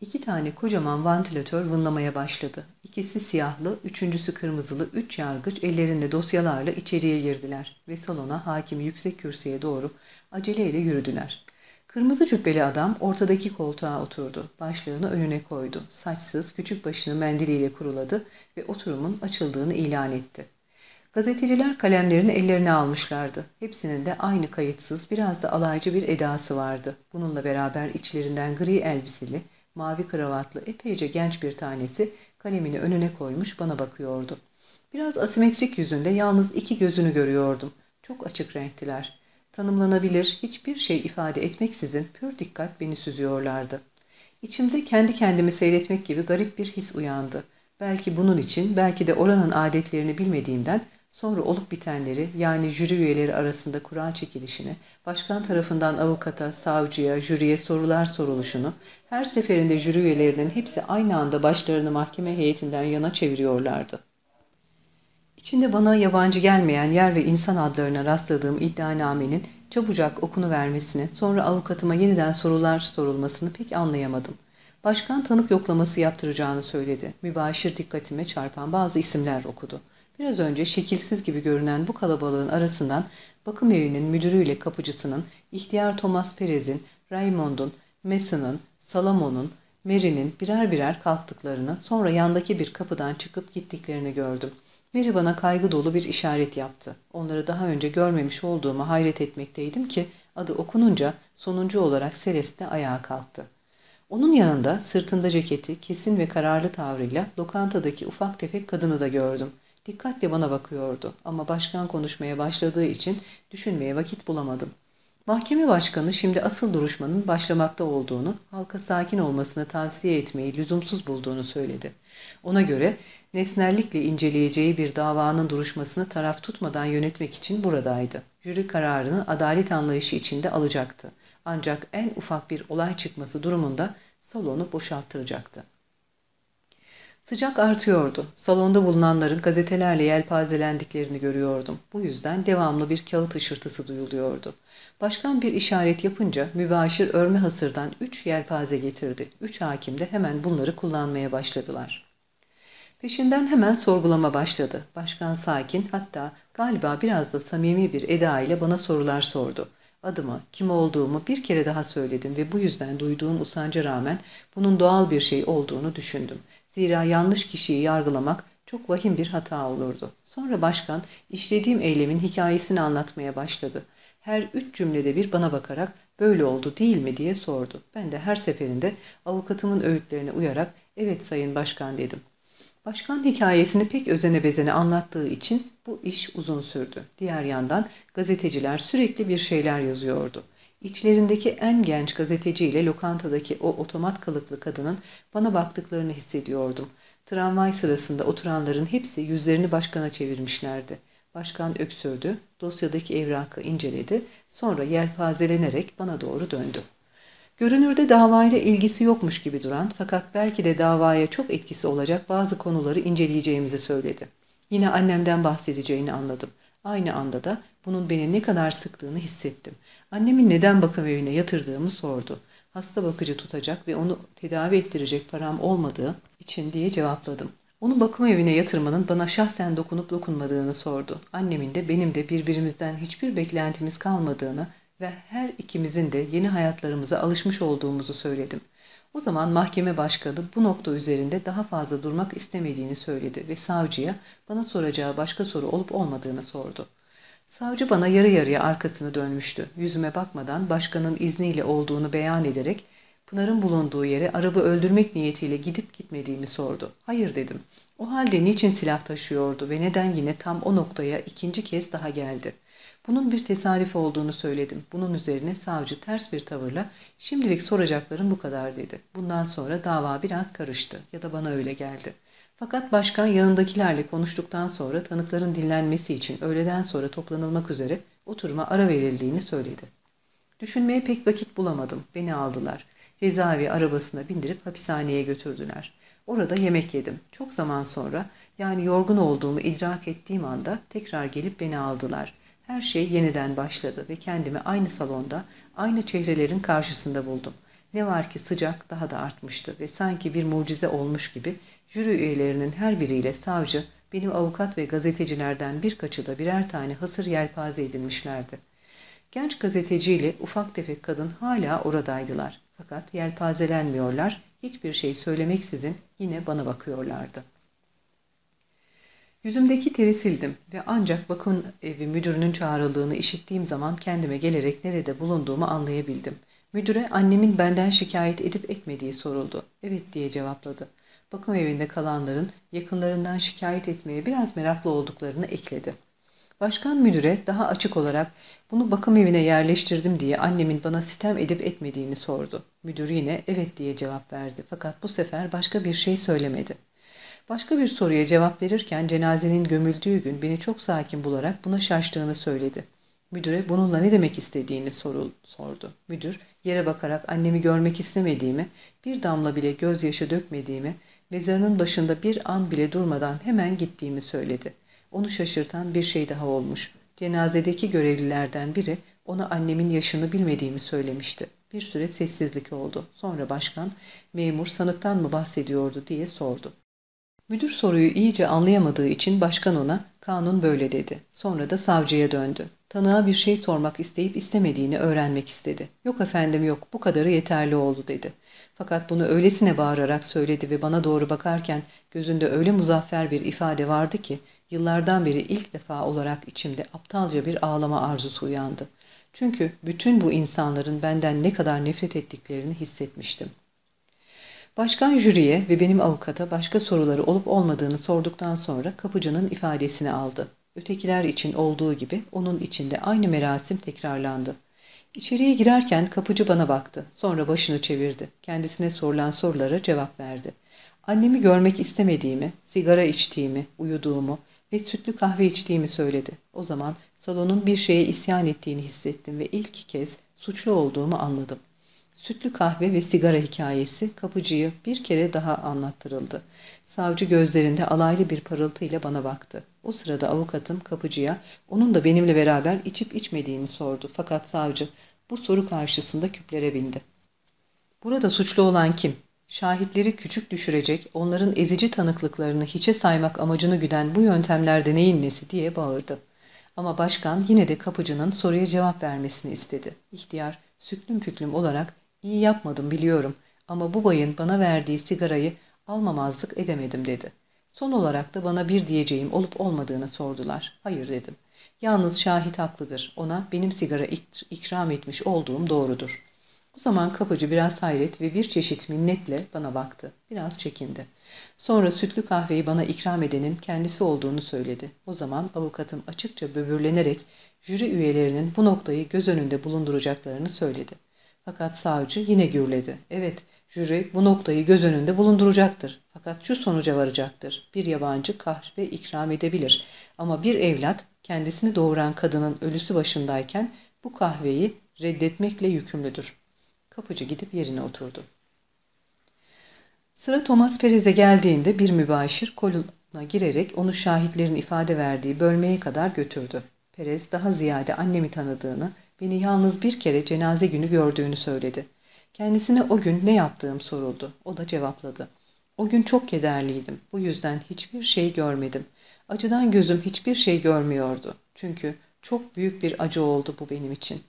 [SPEAKER 1] iki tane kocaman vantilatör vınlamaya başladı. İkisi siyahlı, üçüncüsü kırmızılı üç yargıç ellerinde dosyalarla içeriye girdiler ve salona hakim yüksek kürsüye doğru aceleyle yürüdüler. Kırmızı cübbeli adam ortadaki koltuğa oturdu. Başlığını önüne koydu. Saçsız, küçük başını mendiliyle kuruladı ve oturumun açıldığını ilan etti. Gazeteciler kalemlerini ellerine almışlardı. Hepsinin de aynı kayıtsız, biraz da alaycı bir edası vardı. Bununla beraber içlerinden gri elbiseli, mavi kravatlı epeyce genç bir tanesi kalemini önüne koymuş bana bakıyordu. Biraz asimetrik yüzünde yalnız iki gözünü görüyordum. Çok açık renktiler. Tanımlanabilir, hiçbir şey ifade etmeksizin pür dikkat beni süzüyorlardı. İçimde kendi kendimi seyretmek gibi garip bir his uyandı. Belki bunun için, belki de oranın adetlerini bilmediğimden Sonra olup bitenleri yani jüri üyeleri arasında kura çekilişini, başkan tarafından avukata, savcıya, jüriye sorular soruluşunu, her seferinde jüri üyelerinin hepsi aynı anda başlarını mahkeme heyetinden yana çeviriyorlardı. İçinde bana yabancı gelmeyen yer ve insan adlarına rastladığım iddianamenin çabucak okunu vermesini, sonra avukatıma yeniden sorular sorulmasını pek anlayamadım. Başkan tanık yoklaması yaptıracağını söyledi. Mübaşir dikkatime çarpan bazı isimler okudu. Biraz önce şekilsiz gibi görünen bu kalabalığın arasından bakım evinin müdürüyle kapıcısının, ihtiyar Thomas Perez'in, Raymond'un, Mason'ın, Salamon'un, Mary'nin birer birer kalktıklarını, sonra yandaki bir kapıdan çıkıp gittiklerini gördüm. Mary bana kaygı dolu bir işaret yaptı. Onları daha önce görmemiş olduğuma hayret etmekteydim ki adı okununca sonuncu olarak Celeste ayağa kalktı. Onun yanında sırtında ceketi kesin ve kararlı tavrıyla lokantadaki ufak tefek kadını da gördüm. Dikkatle bana bakıyordu ama başkan konuşmaya başladığı için düşünmeye vakit bulamadım. Mahkeme başkanı şimdi asıl duruşmanın başlamakta olduğunu, halka sakin olmasını tavsiye etmeyi lüzumsuz bulduğunu söyledi. Ona göre nesnellikle inceleyeceği bir davanın duruşmasını taraf tutmadan yönetmek için buradaydı. Jüri kararını adalet anlayışı içinde alacaktı. Ancak en ufak bir olay çıkması durumunda salonu boşalttıracaktı. Sıcak artıyordu. Salonda bulunanların gazetelerle yelpazelendiklerini görüyordum. Bu yüzden devamlı bir kağıt ışırtısı duyuluyordu. Başkan bir işaret yapınca mübaşir örme hasırdan üç yelpaze getirdi. Üç hakim de hemen bunları kullanmaya başladılar. Peşinden hemen sorgulama başladı. Başkan sakin hatta galiba biraz da samimi bir eda ile bana sorular sordu. Adımı, kim olduğumu bir kere daha söyledim ve bu yüzden duyduğum usanca rağmen bunun doğal bir şey olduğunu düşündüm. Zira yanlış kişiyi yargılamak çok vahim bir hata olurdu. Sonra başkan işlediğim eylemin hikayesini anlatmaya başladı. Her üç cümlede bir bana bakarak böyle oldu değil mi diye sordu. Ben de her seferinde avukatımın öğütlerine uyarak evet sayın başkan dedim. Başkan hikayesini pek özene bezene anlattığı için bu iş uzun sürdü. Diğer yandan gazeteciler sürekli bir şeyler yazıyordu. İçlerindeki en genç gazeteciyle lokantadaki o otomat kılıklı kadının bana baktıklarını hissediyordum. Tramvay sırasında oturanların hepsi yüzlerini başkana çevirmişlerdi. Başkan öksürdü, dosyadaki evrakı inceledi, sonra yelpazelenerek bana doğru döndü. Görünürde davayla ilgisi yokmuş gibi duran fakat belki de davaya çok etkisi olacak bazı konuları inceleyeceğimizi söyledi. Yine annemden bahsedeceğini anladım. Aynı anda da bunun beni ne kadar sıktığını hissettim. Annemin neden bakım evine yatırdığımı sordu. Hasta bakıcı tutacak ve onu tedavi ettirecek param olmadığı için diye cevapladım. Onu bakım evine yatırmanın bana şahsen dokunup dokunmadığını sordu. Annemin de benim de birbirimizden hiçbir beklentimiz kalmadığını ve her ikimizin de yeni hayatlarımıza alışmış olduğumuzu söyledim. O zaman mahkeme başkanı bu nokta üzerinde daha fazla durmak istemediğini söyledi ve savcıya bana soracağı başka soru olup olmadığını sordu. Savcı bana yarı yarıya arkasını dönmüştü. Yüzüme bakmadan başkanın izniyle olduğunu beyan ederek Pınar'ın bulunduğu yere arabı öldürmek niyetiyle gidip gitmediğimi sordu. Hayır dedim. O halde niçin silah taşıyordu ve neden yine tam o noktaya ikinci kez daha geldi? Bunun bir tesadüf olduğunu söyledim. Bunun üzerine savcı ters bir tavırla şimdilik soracaklarım bu kadar dedi. Bundan sonra dava biraz karıştı ya da bana öyle geldi. Fakat başkan yanındakilerle konuştuktan sonra tanıkların dinlenmesi için öğleden sonra toplanılmak üzere oturuma ara verildiğini söyledi. Düşünmeye pek vakit bulamadım. Beni aldılar. Cezaevi arabasına bindirip hapishaneye götürdüler. Orada yemek yedim. Çok zaman sonra yani yorgun olduğumu idrak ettiğim anda tekrar gelip beni aldılar. Her şey yeniden başladı ve kendimi aynı salonda, aynı çehrelerin karşısında buldum. Ne var ki sıcak daha da artmıştı ve sanki bir mucize olmuş gibi jüri üyelerinin her biriyle savcı, benim avukat ve gazetecilerden birkaçı da birer tane hasır yelpaze edilmişlerdi. Genç gazeteciyle ufak tefek kadın hala oradaydılar. Fakat yelpazelenmiyorlar, hiçbir şey söylemeksizin yine bana bakıyorlardı. Yüzümdeki teri sildim ve ancak bakın evi müdürünün çağrıldığını işittiğim zaman kendime gelerek nerede bulunduğumu anlayabildim. Müdüre annemin benden şikayet edip etmediği soruldu. Evet diye cevapladı. Bakım evinde kalanların yakınlarından şikayet etmeye biraz meraklı olduklarını ekledi. Başkan müdüre daha açık olarak bunu bakım evine yerleştirdim diye annemin bana sitem edip etmediğini sordu. Müdür yine evet diye cevap verdi fakat bu sefer başka bir şey söylemedi. Başka bir soruya cevap verirken cenazenin gömüldüğü gün beni çok sakin bularak buna şaştığını söyledi. Müdüre bununla ne demek istediğini sorul, sordu. Müdür yere bakarak annemi görmek istemediğimi, bir damla bile gözyaşı dökmediğimi, mezarının başında bir an bile durmadan hemen gittiğimi söyledi. Onu şaşırtan bir şey daha olmuş. Cenazedeki görevlilerden biri ona annemin yaşını bilmediğimi söylemişti. Bir süre sessizlik oldu. Sonra başkan, memur sanıktan mı bahsediyordu diye sordu. Müdür soruyu iyice anlayamadığı için başkan ona kanun böyle dedi. Sonra da savcıya döndü. Tanığa bir şey sormak isteyip istemediğini öğrenmek istedi. Yok efendim yok bu kadarı yeterli oldu dedi. Fakat bunu öylesine bağırarak söyledi ve bana doğru bakarken gözünde öyle muzaffer bir ifade vardı ki yıllardan beri ilk defa olarak içimde aptalca bir ağlama arzusu uyandı. Çünkü bütün bu insanların benden ne kadar nefret ettiklerini hissetmiştim. Başkan jüriye ve benim avukata başka soruları olup olmadığını sorduktan sonra kapıcının ifadesini aldı. Ötekiler için olduğu gibi onun içinde aynı merasim tekrarlandı. İçeriye girerken kapıcı bana baktı. Sonra başını çevirdi. Kendisine sorulan sorulara cevap verdi. Annemi görmek istemediğimi, sigara içtiğimi, uyuduğumu ve sütlü kahve içtiğimi söyledi. O zaman salonun bir şeye isyan ettiğini hissettim ve ilk kez suçlu olduğumu anladım. Sütlü kahve ve sigara hikayesi kapıcıyı bir kere daha anlattırıldı. Savcı gözlerinde alaylı bir parıltıyla bana baktı. O sırada avukatım kapıcıya onun da benimle beraber içip içmediğini sordu. Fakat savcı bu soru karşısında küplere bindi. Burada suçlu olan kim? Şahitleri küçük düşürecek, onların ezici tanıklıklarını hiçe saymak amacını güden bu yöntemlerde neyin nesi diye bağırdı. Ama başkan yine de kapıcının soruya cevap vermesini istedi. İhtiyar süklüm püklüm olarak İyi yapmadım biliyorum ama bu bayın bana verdiği sigarayı almamazlık edemedim dedi. Son olarak da bana bir diyeceğim olup olmadığını sordular. Hayır dedim. Yalnız şahit haklıdır. Ona benim sigara ik ikram etmiş olduğum doğrudur. O zaman kapıcı biraz hayret ve bir çeşit minnetle bana baktı. Biraz çekindi. Sonra sütlü kahveyi bana ikram edenin kendisi olduğunu söyledi. O zaman avukatım açıkça böbürlenerek jüri üyelerinin bu noktayı göz önünde bulunduracaklarını söyledi. Fakat savcı yine gürledi. Evet, jüri bu noktayı göz önünde bulunduracaktır. Fakat şu sonuca varacaktır. Bir yabancı kahve ikram edebilir. Ama bir evlat kendisini doğuran kadının ölüsü başındayken bu kahveyi reddetmekle yükümlüdür. Kapıcı gidip yerine oturdu. Sıra Thomas Perez'e geldiğinde bir mübaşir koluna girerek onu şahitlerin ifade verdiği bölmeye kadar götürdü. Perez daha ziyade annemi tanıdığını, beni yalnız bir kere cenaze günü gördüğünü söyledi. Kendisine o gün ne yaptığım soruldu. O da cevapladı. O gün çok kederliydim. Bu yüzden hiçbir şey görmedim. Acıdan gözüm hiçbir şey görmüyordu. Çünkü çok büyük bir acı oldu bu benim için.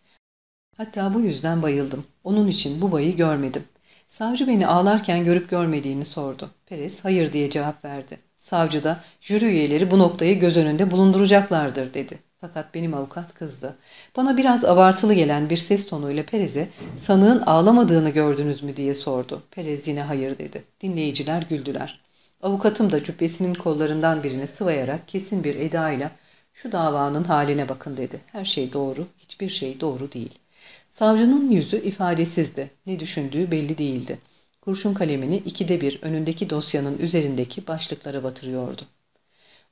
[SPEAKER 1] Hatta bu yüzden bayıldım. Onun için bu bayı görmedim. Savcı beni ağlarken görüp görmediğini sordu. Perez hayır diye cevap verdi. Savcı da jüri üyeleri bu noktayı göz önünde bulunduracaklardır dedi. Fakat benim avukat kızdı. Bana biraz abartılı gelen bir ses tonuyla Perez'e sanığın ağlamadığını gördünüz mü diye sordu. Perez yine hayır dedi. Dinleyiciler güldüler. Avukatım da cübbesinin kollarından birini sıvayarak kesin bir edayla şu davanın haline bakın dedi. Her şey doğru, hiçbir şey doğru değil. Savcının yüzü ifadesizdi. Ne düşündüğü belli değildi. Kurşun kalemini ikide bir önündeki dosyanın üzerindeki başlıklara batırıyordu.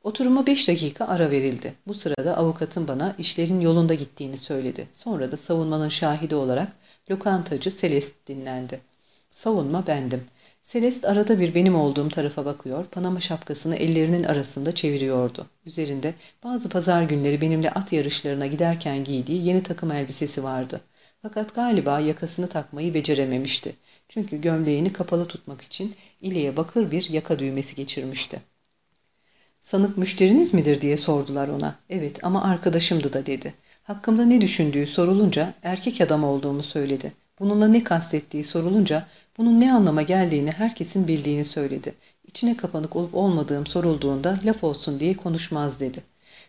[SPEAKER 1] Oturuma beş dakika ara verildi. Bu sırada avukatın bana işlerin yolunda gittiğini söyledi. Sonra da savunmanın şahidi olarak lokantacı Celest dinlendi. Savunma bendim. Celest arada bir benim olduğum tarafa bakıyor, panama şapkasını ellerinin arasında çeviriyordu. Üzerinde bazı pazar günleri benimle at yarışlarına giderken giydiği yeni takım elbisesi vardı. Fakat galiba yakasını takmayı becerememişti. Çünkü gömleğini kapalı tutmak için ileye bakır bir yaka düğmesi geçirmişti. Sanık müşteriniz midir diye sordular ona. Evet ama arkadaşımdı da dedi. Hakkımda ne düşündüğü sorulunca erkek adam olduğumu söyledi. Bununla ne kastettiği sorulunca bunun ne anlama geldiğini herkesin bildiğini söyledi. İçine kapanık olup olmadığım sorulduğunda laf olsun diye konuşmaz dedi.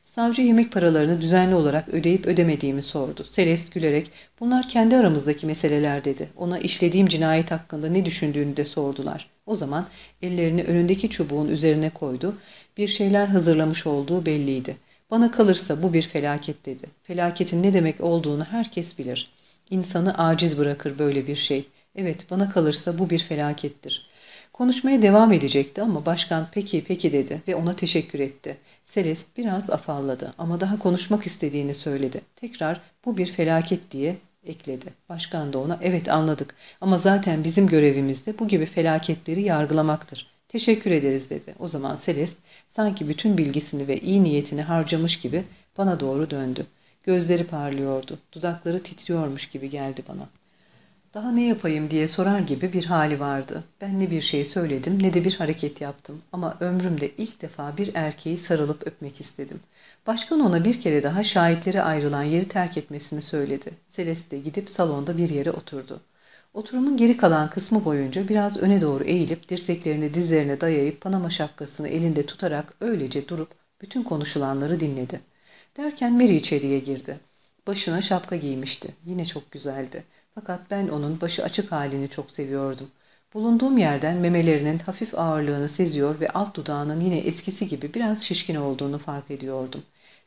[SPEAKER 1] Savcı yemek paralarını düzenli olarak ödeyip ödemediğimi sordu. Celest gülerek bunlar kendi aramızdaki meseleler dedi. Ona işlediğim cinayet hakkında ne düşündüğünü de sordular. O zaman ellerini önündeki çubuğun üzerine koydu. Bir şeyler hazırlamış olduğu belliydi. Bana kalırsa bu bir felaket dedi. Felaketin ne demek olduğunu herkes bilir. İnsanı aciz bırakır böyle bir şey. Evet bana kalırsa bu bir felakettir. Konuşmaya devam edecekti ama başkan peki peki dedi ve ona teşekkür etti. Celest biraz afalladı ama daha konuşmak istediğini söyledi. Tekrar bu bir felaket diye ekledi. Başkan da ona evet anladık ama zaten bizim görevimiz de bu gibi felaketleri yargılamaktır. Teşekkür ederiz dedi. O zaman Celest sanki bütün bilgisini ve iyi niyetini harcamış gibi bana doğru döndü. Gözleri parlıyordu. Dudakları titriyormuş gibi geldi bana. Daha ne yapayım diye sorar gibi bir hali vardı. Ben ne bir şey söyledim ne de bir hareket yaptım. Ama ömrümde ilk defa bir erkeği sarılıp öpmek istedim. Başkan ona bir kere daha şahitlere ayrılan yeri terk etmesini söyledi. Celeste gidip salonda bir yere oturdu. Oturumun geri kalan kısmı boyunca biraz öne doğru eğilip dirseklerini dizlerine dayayıp panama şapkasını elinde tutarak öylece durup bütün konuşulanları dinledi. Derken Mary içeriye girdi. Başına şapka giymişti. Yine çok güzeldi. Fakat ben onun başı açık halini çok seviyordum. Bulunduğum yerden memelerinin hafif ağırlığını seziyor ve alt dudağının yine eskisi gibi biraz şişkin olduğunu fark ediyordum.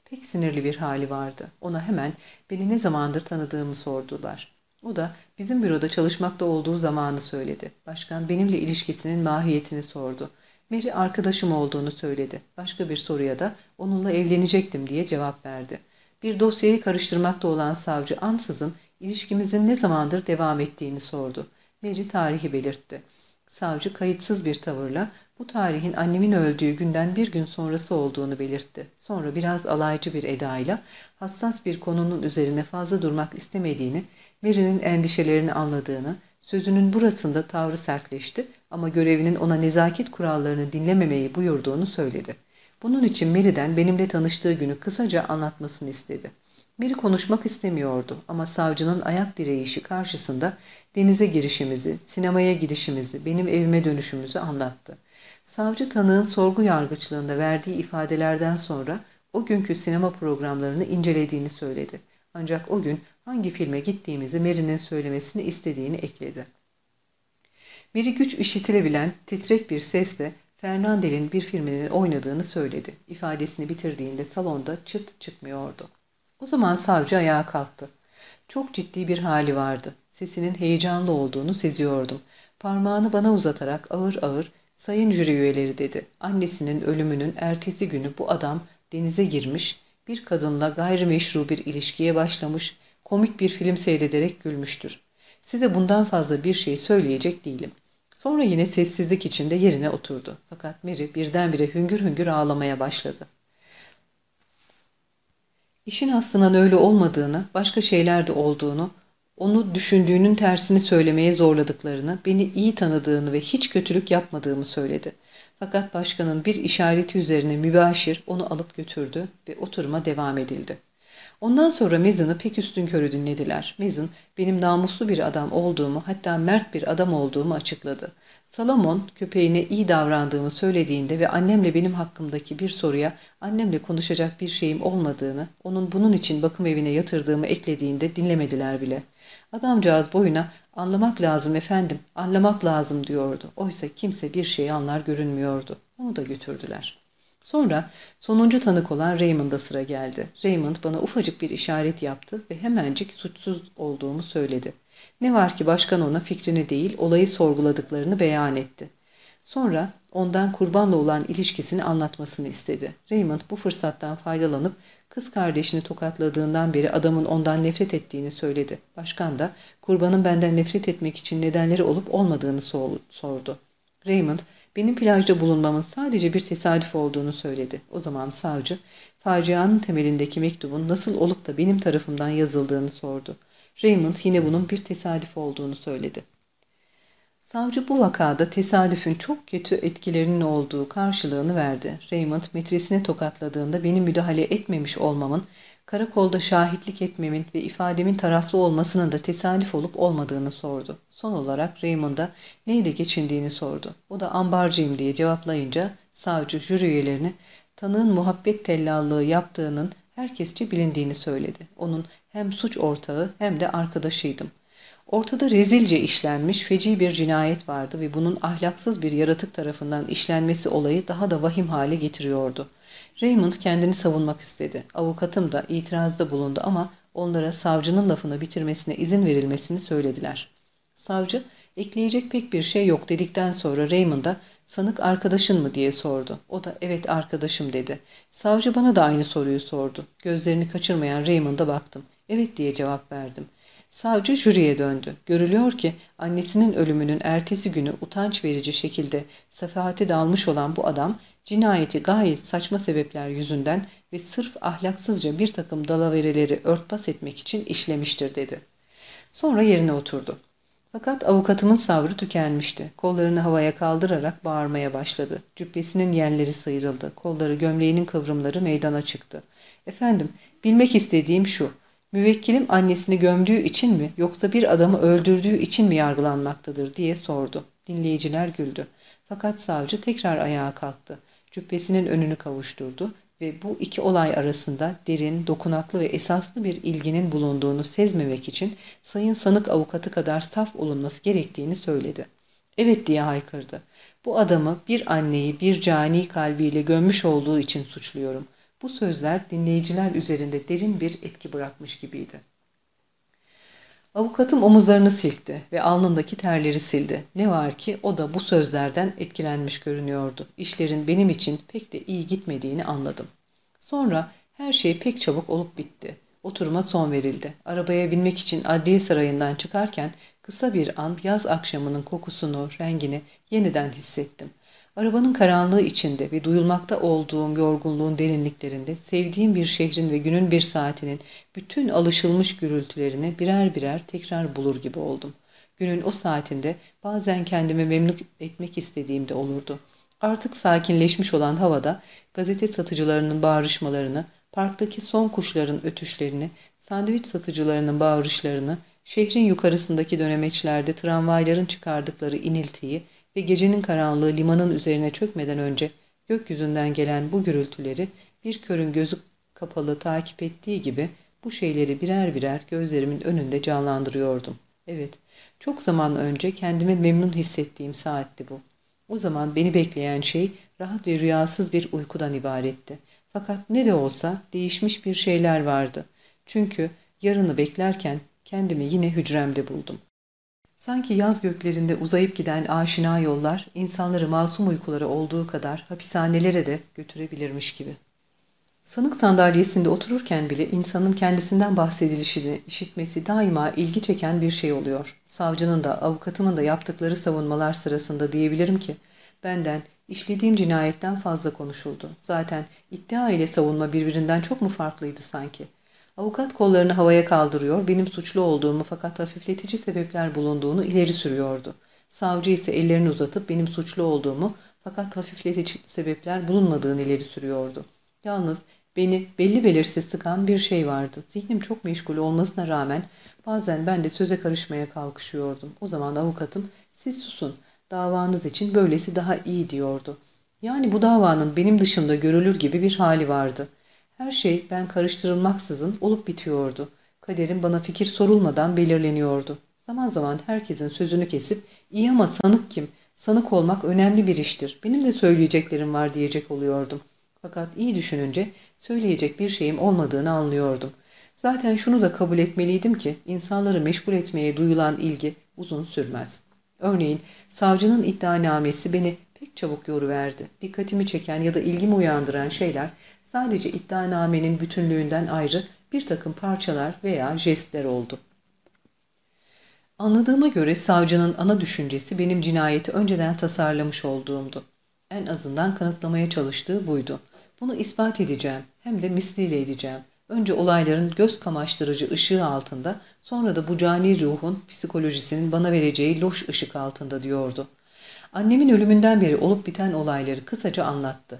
[SPEAKER 1] Pek sinirli bir hali vardı. Ona hemen beni ne zamandır tanıdığımı sordular. O da bizim büroda çalışmakta olduğu zamanı söyledi. Başkan benimle ilişkisinin mahiyetini sordu. Mary arkadaşım olduğunu söyledi. Başka bir soruya da onunla evlenecektim diye cevap verdi. Bir dosyayı karıştırmakta olan savcı ansızın ilişkimizin ne zamandır devam ettiğini sordu. Mary tarihi belirtti. Savcı kayıtsız bir tavırla bu tarihin annemin öldüğü günden bir gün sonrası olduğunu belirtti. Sonra biraz alaycı bir edayla hassas bir konunun üzerine fazla durmak istemediğini, Mary'nin endişelerini anladığını, sözünün burasında tavrı sertleşti ama görevinin ona nezaket kurallarını dinlememeyi buyurduğunu söyledi. Bunun için Mary'den benimle tanıştığı günü kısaca anlatmasını istedi. Mary konuşmak istemiyordu ama savcının ayak direyişi karşısında denize girişimizi, sinemaya gidişimizi, benim evime dönüşümüzü anlattı. Savcı tanığın sorgu yargıçlığında verdiği ifadelerden sonra o günkü sinema programlarını incelediğini söyledi. Ancak o gün hangi filme gittiğimizi Mary'nin söylemesini istediğini ekledi. Mary güç işitilebilen titrek bir sesle Fernandel'in bir filminin oynadığını söyledi. İfadesini bitirdiğinde salonda çıt çıkmıyordu. O zaman savcı ayağa kalktı. Çok ciddi bir hali vardı. Sesinin heyecanlı olduğunu seziyordum. Parmağını bana uzatarak ağır ağır sayın jüri üyeleri dedi. Annesinin ölümünün ertesi günü bu adam denize girmiş, bir kadınla gayrimeşru bir ilişkiye başlamış, komik bir film seyrederek gülmüştür. Size bundan fazla bir şey söyleyecek değilim. Sonra yine sessizlik içinde yerine oturdu. Fakat Mary birdenbire hüngür hüngür ağlamaya başladı. İşin aslında öyle olmadığını, başka şeyler de olduğunu, onu düşündüğünün tersini söylemeye zorladıklarını, beni iyi tanıdığını ve hiç kötülük yapmadığımı söyledi. Fakat başkanın bir işareti üzerine mübaşir onu alıp götürdü ve oturuma devam edildi. Ondan sonra Mezin'i pek üstün körü dinlediler. Mezin benim namuslu bir adam olduğumu hatta mert bir adam olduğumu açıkladı. Salomon köpeğine iyi davrandığımı söylediğinde ve annemle benim hakkımdaki bir soruya annemle konuşacak bir şeyim olmadığını, onun bunun için bakım evine yatırdığımı eklediğinde dinlemediler bile. Adamcağız boyuna anlamak lazım efendim, anlamak lazım diyordu. Oysa kimse bir şey anlar görünmüyordu. Onu da götürdüler. Sonra sonuncu tanık olan Raymond'a sıra geldi. Raymond bana ufacık bir işaret yaptı ve hemencik suçsuz olduğumu söyledi. Ne var ki başkan ona fikrini değil, olayı sorguladıklarını beyan etti. Sonra ondan kurbanla olan ilişkisini anlatmasını istedi. Raymond bu fırsattan faydalanıp kız kardeşini tokatladığından beri adamın ondan nefret ettiğini söyledi. Başkan da kurbanın benden nefret etmek için nedenleri olup olmadığını sordu. Raymond benim plajda bulunmamın sadece bir tesadüf olduğunu söyledi. O zaman savcı, facianın temelindeki mektubun nasıl olup da benim tarafımdan yazıldığını sordu. Raymond yine bunun bir tesadüf olduğunu söyledi. Savcı bu vakada tesadüfün çok kötü etkilerinin olduğu karşılığını verdi. Raymond metresini tokatladığında benim müdahale etmemiş olmamın, karakolda şahitlik etmemin ve ifademin taraflı olmasının da tesadüf olup olmadığını sordu. Son olarak Raymond'a neyle geçindiğini sordu. O da ambarcıyım diye cevaplayınca savcı jüri üyelerine tanığın muhabbet tellallığı yaptığının herkesçe bilindiğini söyledi. Onun hem suç ortağı hem de arkadaşıydım. Ortada rezilce işlenmiş feci bir cinayet vardı ve bunun ahlaksız bir yaratık tarafından işlenmesi olayı daha da vahim hale getiriyordu. Raymond kendini savunmak istedi. Avukatım da itirazda bulundu ama onlara savcının lafını bitirmesine izin verilmesini söylediler. Savcı, ekleyecek pek bir şey yok dedikten sonra Raymond'a sanık arkadaşın mı diye sordu. O da evet arkadaşım dedi. Savcı bana da aynı soruyu sordu. Gözlerini kaçırmayan Raymond'a baktım. Evet diye cevap verdim. Savcı jüriye döndü. Görülüyor ki annesinin ölümünün ertesi günü utanç verici şekilde sefahate dalmış olan bu adam cinayeti gayet saçma sebepler yüzünden ve sırf ahlaksızca bir takım dalavereleri örtbas etmek için işlemiştir dedi. Sonra yerine oturdu. Fakat avukatımın sabrı tükenmişti. Kollarını havaya kaldırarak bağırmaya başladı. Cübbesinin yerleri sıyrıldı. Kolları gömleğinin kıvrımları meydana çıktı. Efendim, bilmek istediğim şu. Müvekkilim annesini gömdüğü için mi yoksa bir adamı öldürdüğü için mi yargılanmaktadır diye sordu. Dinleyiciler güldü. Fakat savcı tekrar ayağa kalktı. Cübbesinin önünü kavuşturdu ve bu iki olay arasında derin, dokunaklı ve esaslı bir ilginin bulunduğunu sezmemek için sayın sanık avukatı kadar saf olunması gerektiğini söyledi. Evet diye haykırdı. Bu adamı bir anneyi bir cani kalbiyle gömmüş olduğu için suçluyorum. Bu sözler dinleyiciler üzerinde derin bir etki bırakmış gibiydi. Avukatım omuzlarını silkti ve alnındaki terleri sildi. Ne var ki o da bu sözlerden etkilenmiş görünüyordu. İşlerin benim için pek de iyi gitmediğini anladım. Sonra her şey pek çabuk olup bitti. Oturuma son verildi. Arabaya binmek için adliye sarayından çıkarken kısa bir an yaz akşamının kokusunu, rengini yeniden hissettim. Arabanın karanlığı içinde ve duyulmakta olduğum yorgunluğun derinliklerinde sevdiğim bir şehrin ve günün bir saatinin bütün alışılmış gürültülerini birer birer tekrar bulur gibi oldum. Günün o saatinde bazen kendimi memnun etmek istediğimde olurdu. Artık sakinleşmiş olan havada gazete satıcılarının bağırışmalarını, parktaki son kuşların ötüşlerini, sandviç satıcılarının bağırışlarını, şehrin yukarısındaki dönemeçlerde tramvayların çıkardıkları iniltiyi, ve gecenin karanlığı limanın üzerine çökmeden önce gökyüzünden gelen bu gürültüleri bir körün gözü kapalı takip ettiği gibi bu şeyleri birer birer gözlerimin önünde canlandırıyordum. Evet, çok zaman önce kendimi memnun hissettiğim saatti bu. O zaman beni bekleyen şey rahat ve rüyasız bir uykudan ibaretti. Fakat ne de olsa değişmiş bir şeyler vardı. Çünkü yarını beklerken kendimi yine hücremde buldum. Sanki yaz göklerinde uzayıp giden aşina yollar insanları masum uykuları olduğu kadar hapishanelere de götürebilirmiş gibi. Sanık sandalyesinde otururken bile insanın kendisinden bahsedilişini işitmesi daima ilgi çeken bir şey oluyor. Savcının da avukatımın da yaptıkları savunmalar sırasında diyebilirim ki benden İşlediğim cinayetten fazla konuşuldu. Zaten iddia ile savunma birbirinden çok mu farklıydı sanki? Avukat kollarını havaya kaldırıyor, benim suçlu olduğumu fakat hafifletici sebepler bulunduğunu ileri sürüyordu. Savcı ise ellerini uzatıp benim suçlu olduğumu fakat hafifletici sebepler bulunmadığını ileri sürüyordu. Yalnız beni belli belirsiz sıkan bir şey vardı. Zihnim çok meşgul olmasına rağmen bazen ben de söze karışmaya kalkışıyordum. O zaman avukatım siz susun davanız için böylesi daha iyi diyordu. Yani bu davanın benim dışımda görülür gibi bir hali vardı. Her şey ben karıştırılmaksızın olup bitiyordu. Kaderim bana fikir sorulmadan belirleniyordu. Zaman zaman herkesin sözünü kesip iyi ama sanık kim? Sanık olmak önemli bir iştir. Benim de söyleyeceklerim var diyecek oluyordum. Fakat iyi düşününce söyleyecek bir şeyim olmadığını anlıyordum. Zaten şunu da kabul etmeliydim ki insanları meşgul etmeye duyulan ilgi uzun sürmez. Örneğin savcının iddianamesi beni pek çabuk yoruverdi. Dikkatimi çeken ya da ilgimi uyandıran şeyler sadece iddianamenin bütünlüğünden ayrı bir takım parçalar veya jestler oldu. Anladığıma göre savcının ana düşüncesi benim cinayeti önceden tasarlamış olduğumdu. En azından kanıtlamaya çalıştığı buydu. Bunu ispat edeceğim, hem de misliyle edeceğim. Önce olayların göz kamaştırıcı ışığı altında, sonra da bu cani ruhun psikolojisinin bana vereceği loş ışık altında diyordu. Annemin ölümünden beri olup biten olayları kısaca anlattı.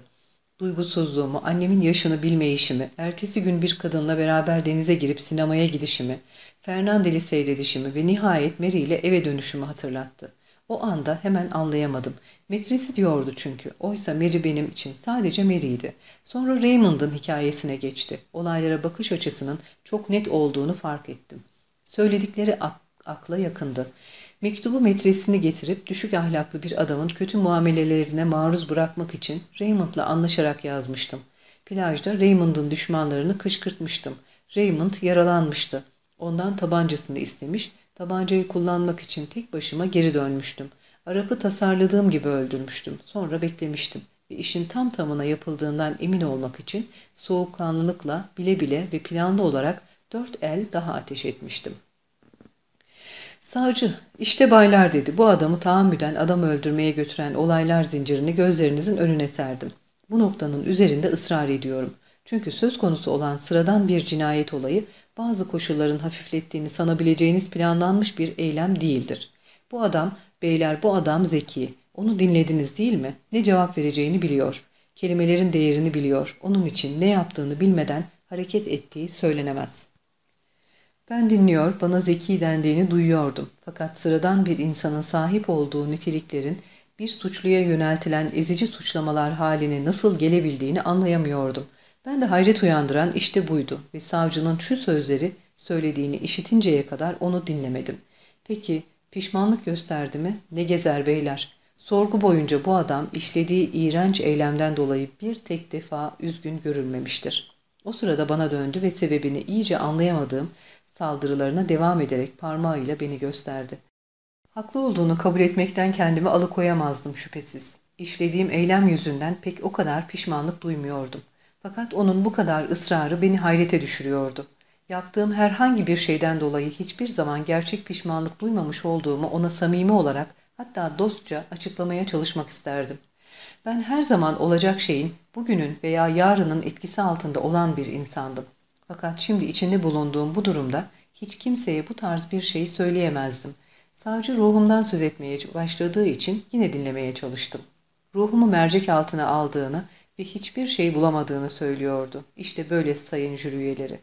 [SPEAKER 1] Duygusuzluğumu, annemin yaşını bilmeyişimi, ertesi gün bir kadınla beraber denize girip sinemaya gidişimi, Fernandeli seyredişimi ve nihayet Mary ile eve dönüşümü hatırlattı. O anda hemen anlayamadım. Metresi diyordu çünkü. Oysa Mary benim için sadece Mary'ydi. Sonra Raymond'ın hikayesine geçti. Olaylara bakış açısının çok net olduğunu fark ettim. Söyledikleri akla yakındı. Mektubu metresini getirip düşük ahlaklı bir adamın kötü muamelelerine maruz bırakmak için Raymond'la anlaşarak yazmıştım. Plajda Raymond'ın düşmanlarını kışkırtmıştım. Raymond yaralanmıştı. Ondan tabancasını istemiş, tabancayı kullanmak için tek başıma geri dönmüştüm. Arap'ı tasarladığım gibi öldürmüştüm. Sonra beklemiştim ve işin tam tamına yapıldığından emin olmak için soğukkanlılıkla bile bile ve planlı olarak dört el daha ateş etmiştim. Savcı, işte baylar dedi. Bu adamı tahammüden adam öldürmeye götüren olaylar zincirini gözlerinizin önüne serdim. Bu noktanın üzerinde ısrar ediyorum. Çünkü söz konusu olan sıradan bir cinayet olayı bazı koşulların hafiflettiğini sanabileceğiniz planlanmış bir eylem değildir. Bu adam, beyler bu adam zeki. Onu dinlediniz değil mi? Ne cevap vereceğini biliyor. Kelimelerin değerini biliyor. Onun için ne yaptığını bilmeden hareket ettiği söylenemez. Ben dinliyor, bana zeki dendiğini duyuyordum. Fakat sıradan bir insanın sahip olduğu niteliklerin bir suçluya yöneltilen ezici suçlamalar haline nasıl gelebildiğini anlayamıyordum. Ben de hayret uyandıran işte buydu ve savcının şu sözleri söylediğini işitinceye kadar onu dinlemedim. Peki pişmanlık gösterdi mi? Ne gezer beyler? Sorgu boyunca bu adam işlediği iğrenç eylemden dolayı bir tek defa üzgün görülmemiştir. O sırada bana döndü ve sebebini iyice anlayamadığım saldırılarına devam ederek parmağıyla beni gösterdi. Haklı olduğunu kabul etmekten kendimi alıkoyamazdım şüphesiz. İşlediğim eylem yüzünden pek o kadar pişmanlık duymuyordum. Fakat onun bu kadar ısrarı beni hayrete düşürüyordu. Yaptığım herhangi bir şeyden dolayı hiçbir zaman gerçek pişmanlık duymamış olduğumu ona samimi olarak hatta dostça açıklamaya çalışmak isterdim. Ben her zaman olacak şeyin bugünün veya yarının etkisi altında olan bir insandım. Fakat şimdi içinde bulunduğum bu durumda hiç kimseye bu tarz bir şey söyleyemezdim. Savcı ruhumdan söz etmeye başladığı için yine dinlemeye çalıştım. Ruhumu mercek altına aldığını ve hiçbir şey bulamadığını söylüyordu. İşte böyle sayın jüri üyeleri.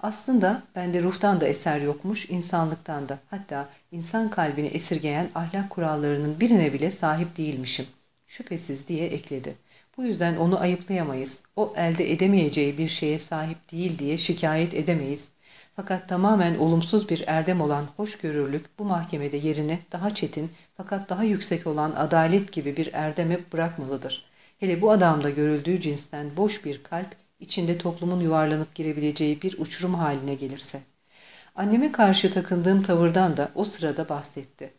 [SPEAKER 1] Aslında bende ruhtan da eser yokmuş, insanlıktan da. Hatta insan kalbini esirgeyen ahlak kurallarının birine bile sahip değilmişim. Şüphesiz diye ekledi. Bu yüzden onu ayıplayamayız. O elde edemeyeceği bir şeye sahip değil diye şikayet edemeyiz. Fakat tamamen olumsuz bir erdem olan hoşgörürlük bu mahkemede yerini daha çetin fakat daha yüksek olan adalet gibi bir erdeme bırakmalıdır. Hele bu adamda görüldüğü cinsten boş bir kalp içinde toplumun yuvarlanıp girebileceği bir uçurum haline gelirse. Anneme karşı takındığım tavırdan da o sırada bahsetti.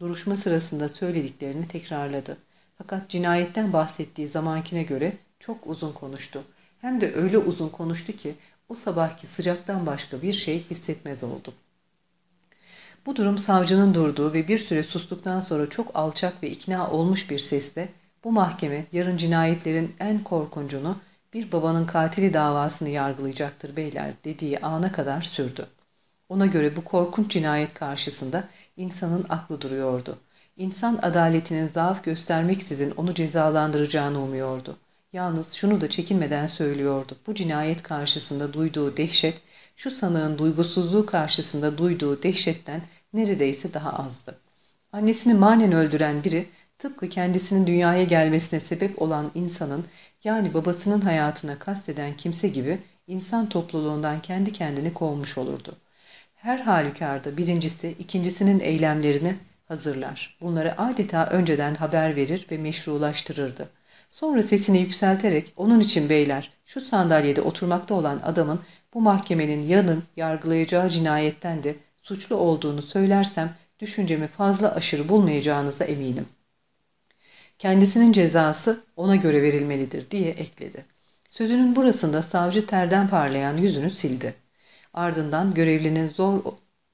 [SPEAKER 1] Duruşma sırasında söylediklerini tekrarladı. Fakat cinayetten bahsettiği zamankine göre çok uzun konuştu. Hem de öyle uzun konuştu ki o sabahki sıcaktan başka bir şey hissetmez oldum. Bu durum savcının durduğu ve bir süre sustuktan sonra çok alçak ve ikna olmuş bir sesle Bu mahkeme yarın cinayetlerin en korkuncunu bir babanın katili davasını yargılayacaktır beyler dediği ana kadar sürdü. Ona göre bu korkunç cinayet karşısında insanın aklı duruyordu. İnsan adaletinin zaaf göstermeksizin onu cezalandıracağını umuyordu. Yalnız şunu da çekinmeden söylüyordu. Bu cinayet karşısında duyduğu dehşet, şu sanığın duygusuzluğu karşısında duyduğu dehşetten neredeyse daha azdı. Annesini manen öldüren biri, tıpkı kendisinin dünyaya gelmesine sebep olan insanın, yani babasının hayatına kasteden kimse gibi insan topluluğundan kendi kendini kovmuş olurdu. Her halükarda birincisi ikincisinin eylemlerini hazırlar. Bunları adeta önceden haber verir ve meşrulaştırırdı. Sonra sesini yükselterek onun için beyler şu sandalyede oturmakta olan adamın bu mahkemenin yanın yargılayacağı cinayetten de suçlu olduğunu söylersem düşüncemi fazla aşırı bulmayacağınıza eminim. Kendisinin cezası ona göre verilmelidir diye ekledi. Sözünün burasında savcı terden parlayan yüzünü sildi. Ardından görevlinin zor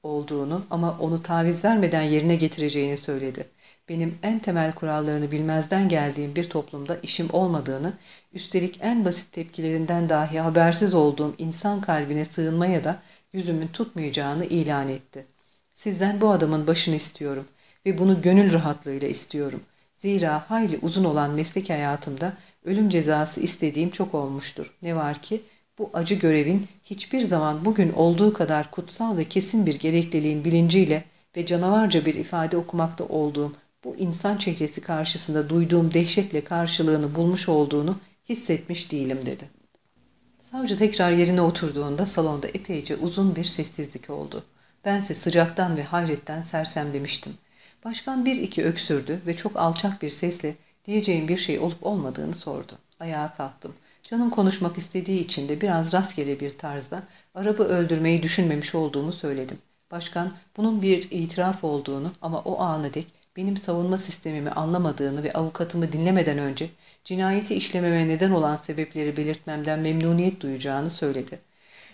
[SPEAKER 1] olduğunu ama onu taviz vermeden yerine getireceğini söyledi. Benim en temel kurallarını bilmezden geldiğim bir toplumda işim olmadığını, üstelik en basit tepkilerinden dahi habersiz olduğum insan kalbine sığınmaya da yüzümün tutmayacağını ilan etti. Sizden bu adamın başını istiyorum ve bunu gönül rahatlığıyla istiyorum. Zira hayli uzun olan meslek hayatımda ölüm cezası istediğim çok olmuştur. Ne var ki bu acı görevin hiçbir zaman bugün olduğu kadar kutsal ve kesin bir gerekliliğin bilinciyle ve canavarca bir ifade okumakta olduğum bu insan çehresi karşısında duyduğum dehşetle karşılığını bulmuş olduğunu hissetmiş değilim dedi. Savcı tekrar yerine oturduğunda salonda epeyce uzun bir sessizlik oldu. Bense sıcaktan ve hayretten sersemlemiştim. Başkan bir iki öksürdü ve çok alçak bir sesle diyeceğim bir şey olup olmadığını sordu. Ayağa kalktım. Canım konuşmak istediği için de biraz rastgele bir tarzda arabı öldürmeyi düşünmemiş olduğumu söyledim. Başkan bunun bir itiraf olduğunu ama o ana dek benim savunma sistemimi anlamadığını ve avukatımı dinlemeden önce cinayeti işlememe neden olan sebepleri belirtmemden memnuniyet duyacağını söyledi.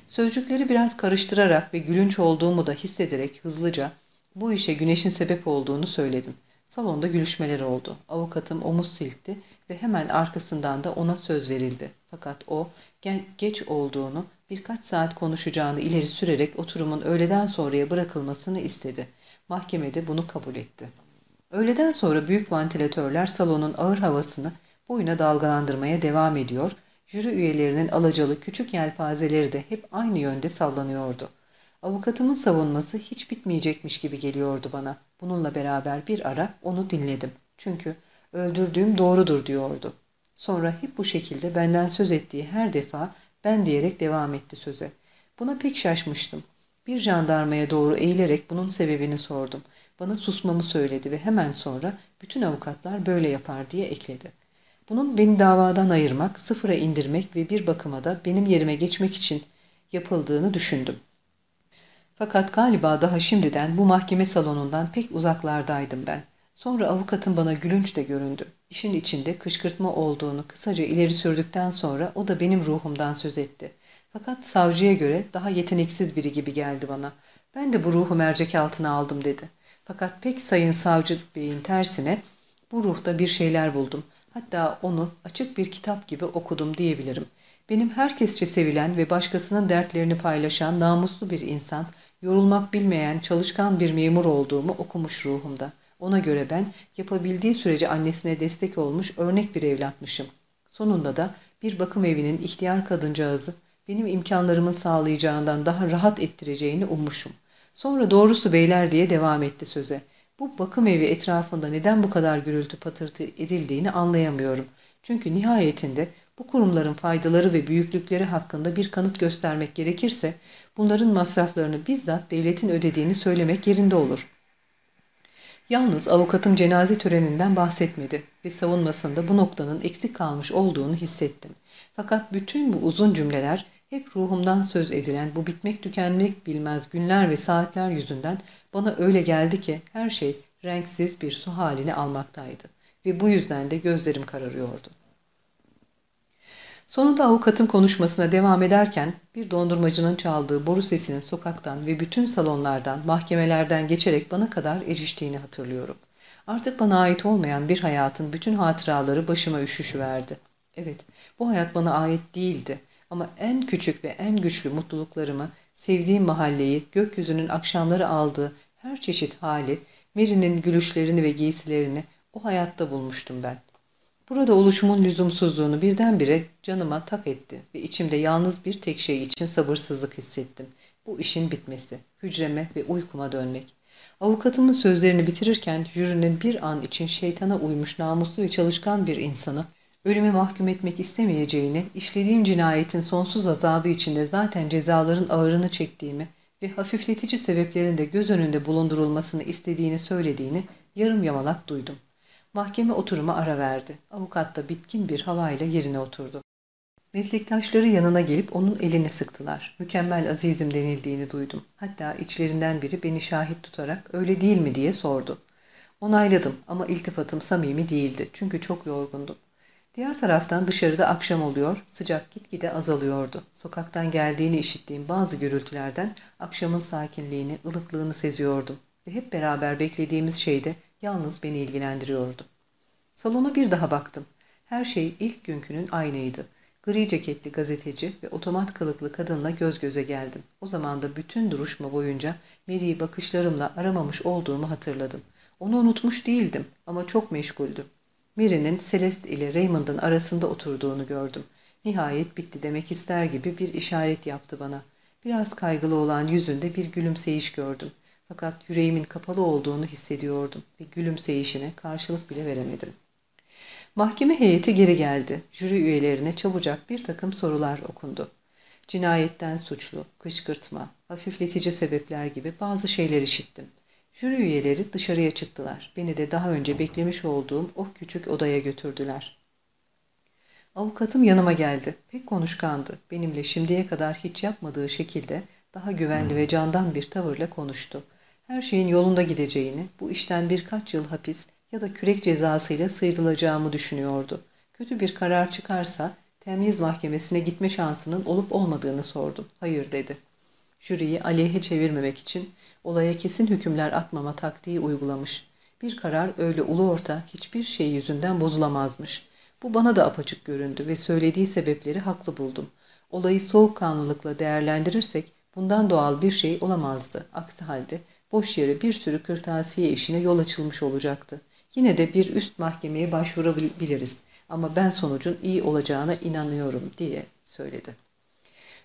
[SPEAKER 1] Sözcükleri biraz karıştırarak ve gülünç olduğumu da hissederek hızlıca bu işe güneşin sebep olduğunu söyledim. Salonda gülüşmeler oldu. Avukatım omuz silkti ve hemen arkasından da ona söz verildi. Fakat o geç olduğunu, birkaç saat konuşacağını ileri sürerek oturumun öğleden sonraya bırakılmasını istedi. Mahkemede bunu kabul etti. Öğleden sonra büyük vantilatörler salonun ağır havasını boyuna dalgalandırmaya devam ediyor, jüri üyelerinin alacalı küçük yelpazeleri de hep aynı yönde sallanıyordu. Avukatımın savunması hiç bitmeyecekmiş gibi geliyordu bana. Bununla beraber bir ara onu dinledim. Çünkü öldürdüğüm doğrudur diyordu. Sonra hep bu şekilde benden söz ettiği her defa ben diyerek devam etti söze. Buna pek şaşmıştım. Bir jandarmaya doğru eğilerek bunun sebebini sordum. Bana susmamı söyledi ve hemen sonra bütün avukatlar böyle yapar diye ekledi. Bunun beni davadan ayırmak, sıfıra indirmek ve bir bakıma da benim yerime geçmek için yapıldığını düşündüm. Fakat galiba daha şimdiden bu mahkeme salonundan pek uzaklardaydım ben. Sonra avukatın bana gülünç de göründü. İşin içinde kışkırtma olduğunu kısaca ileri sürdükten sonra o da benim ruhumdan söz etti. Fakat savcıya göre daha yeteneksiz biri gibi geldi bana. Ben de bu ruhu mercek altına aldım dedi. Fakat pek sayın savcı beyin tersine bu ruhta bir şeyler buldum. Hatta onu açık bir kitap gibi okudum diyebilirim. Benim herkesçe sevilen ve başkasının dertlerini paylaşan namuslu bir insan, yorulmak bilmeyen çalışkan bir memur olduğumu okumuş ruhumda. Ona göre ben yapabildiği sürece annesine destek olmuş örnek bir evlatmışım. Sonunda da bir bakım evinin ihtiyar kadıncağızı benim imkanlarımın sağlayacağından daha rahat ettireceğini ummuşum. Sonra doğrusu beyler diye devam etti söze. Bu bakım evi etrafında neden bu kadar gürültü patırtı edildiğini anlayamıyorum. Çünkü nihayetinde bu kurumların faydaları ve büyüklükleri hakkında bir kanıt göstermek gerekirse bunların masraflarını bizzat devletin ödediğini söylemek yerinde olur. Yalnız avukatım cenaze töreninden bahsetmedi ve savunmasında bu noktanın eksik kalmış olduğunu hissettim. Fakat bütün bu uzun cümleler hep ruhumdan söz edilen bu bitmek tükenmek bilmez günler ve saatler yüzünden bana öyle geldi ki her şey renksiz bir su halini almaktaydı ve bu yüzden de gözlerim kararıyordu. Sonunda avukatın konuşmasına devam ederken bir dondurmacının çaldığı boru sesinin sokaktan ve bütün salonlardan, mahkemelerden geçerek bana kadar eriştiğini hatırlıyorum. Artık bana ait olmayan bir hayatın bütün hatıraları başıma üşüşü verdi. Evet, bu hayat bana ait değildi ama en küçük ve en güçlü mutluluklarımı, sevdiğim mahalleyi, gökyüzünün akşamları aldığı her çeşit hali, Mary'nin gülüşlerini ve giysilerini o hayatta bulmuştum ben. Burada oluşumun lüzumsuzluğunu birdenbire canıma tak etti ve içimde yalnız bir tek şey için sabırsızlık hissettim. Bu işin bitmesi, hücreme ve uykuma dönmek. Avukatımın sözlerini bitirirken jürinin bir an için şeytana uymuş namuslu ve çalışkan bir insanı ölüme mahkum etmek istemeyeceğini, işlediğim cinayetin sonsuz azabı içinde zaten cezaların ağırını çektiğimi ve hafifletici sebeplerin de göz önünde bulundurulmasını istediğini söylediğini yarım yamalak duydum. Mahkeme oturuma ara verdi. Avukat da bitkin bir havayla yerine oturdu. Meslektaşları yanına gelip onun elini sıktılar. Mükemmel azizim denildiğini duydum. Hatta içlerinden biri beni şahit tutarak öyle değil mi diye sordu. Onayladım ama iltifatım samimi değildi çünkü çok yorgundum. Diğer taraftan dışarıda akşam oluyor, sıcak gitgide azalıyordu. Sokaktan geldiğini işittiğim bazı gürültülerden akşamın sakinliğini, ılıklığını seziyordum. Ve hep beraber beklediğimiz şey de yalnız beni ilgilendiriyordu. Salona bir daha baktım. Her şey ilk günkünün aynıydı. Gri ceketli gazeteci ve otomat kılıklı kadınla göz göze geldim. O zaman da bütün duruşma boyunca Mary'i bakışlarımla aramamış olduğumu hatırladım. Onu unutmuş değildim ama çok meşguldüm. Mary'nin Celeste ile Raymond'ın arasında oturduğunu gördüm. Nihayet bitti demek ister gibi bir işaret yaptı bana. Biraz kaygılı olan yüzünde bir gülümseyiş gördüm. Fakat yüreğimin kapalı olduğunu hissediyordum ve gülümseyişine karşılık bile veremedim. Mahkeme heyeti geri geldi. Jüri üyelerine çabucak bir takım sorular okundu. Cinayetten suçlu, kışkırtma, hafifletici sebepler gibi bazı şeyler işittim. Jüri üyeleri dışarıya çıktılar. Beni de daha önce beklemiş olduğum o küçük odaya götürdüler. Avukatım yanıma geldi. Pek konuşkandı. Benimle şimdiye kadar hiç yapmadığı şekilde daha güvenli ve candan bir tavırla konuştu. Her şeyin yolunda gideceğini, bu işten birkaç yıl hapis ya da kürek cezasıyla sıyrılacağımı düşünüyordu. Kötü bir karar çıkarsa temyiz mahkemesine gitme şansının olup olmadığını sordum. Hayır dedi. Jüriyi aleyhe çevirmemek için olaya kesin hükümler atmama taktiği uygulamış. Bir karar öyle ulu orta hiçbir şey yüzünden bozulamazmış. Bu bana da apaçık göründü ve söylediği sebepleri haklı buldum. Olayı soğukkanlılıkla değerlendirirsek bundan doğal bir şey olamazdı. Aksi halde boş yere bir sürü kırtasiye işine yol açılmış olacaktı. Yine de bir üst mahkemeye başvurabiliriz ama ben sonucun iyi olacağına inanıyorum diye söyledi.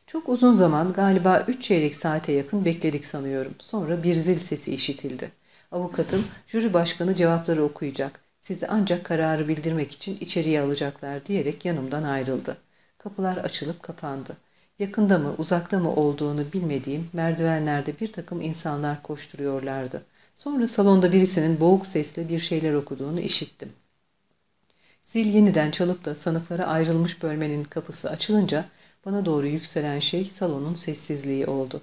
[SPEAKER 1] Çok uzun zaman galiba üç çeyrek saate yakın bekledik sanıyorum. Sonra bir zil sesi işitildi. Avukatım, jüri başkanı cevapları okuyacak. Sizi ancak kararı bildirmek için içeriye alacaklar diyerek yanımdan ayrıldı. Kapılar açılıp kapandı. Yakında mı, uzakta mı olduğunu bilmediğim merdivenlerde bir takım insanlar koşturuyorlardı. Sonra salonda birisinin boğuk sesle bir şeyler okuduğunu işittim. Zil yeniden çalıp da sanıklara ayrılmış bölmenin kapısı açılınca bana doğru yükselen şey salonun sessizliği oldu.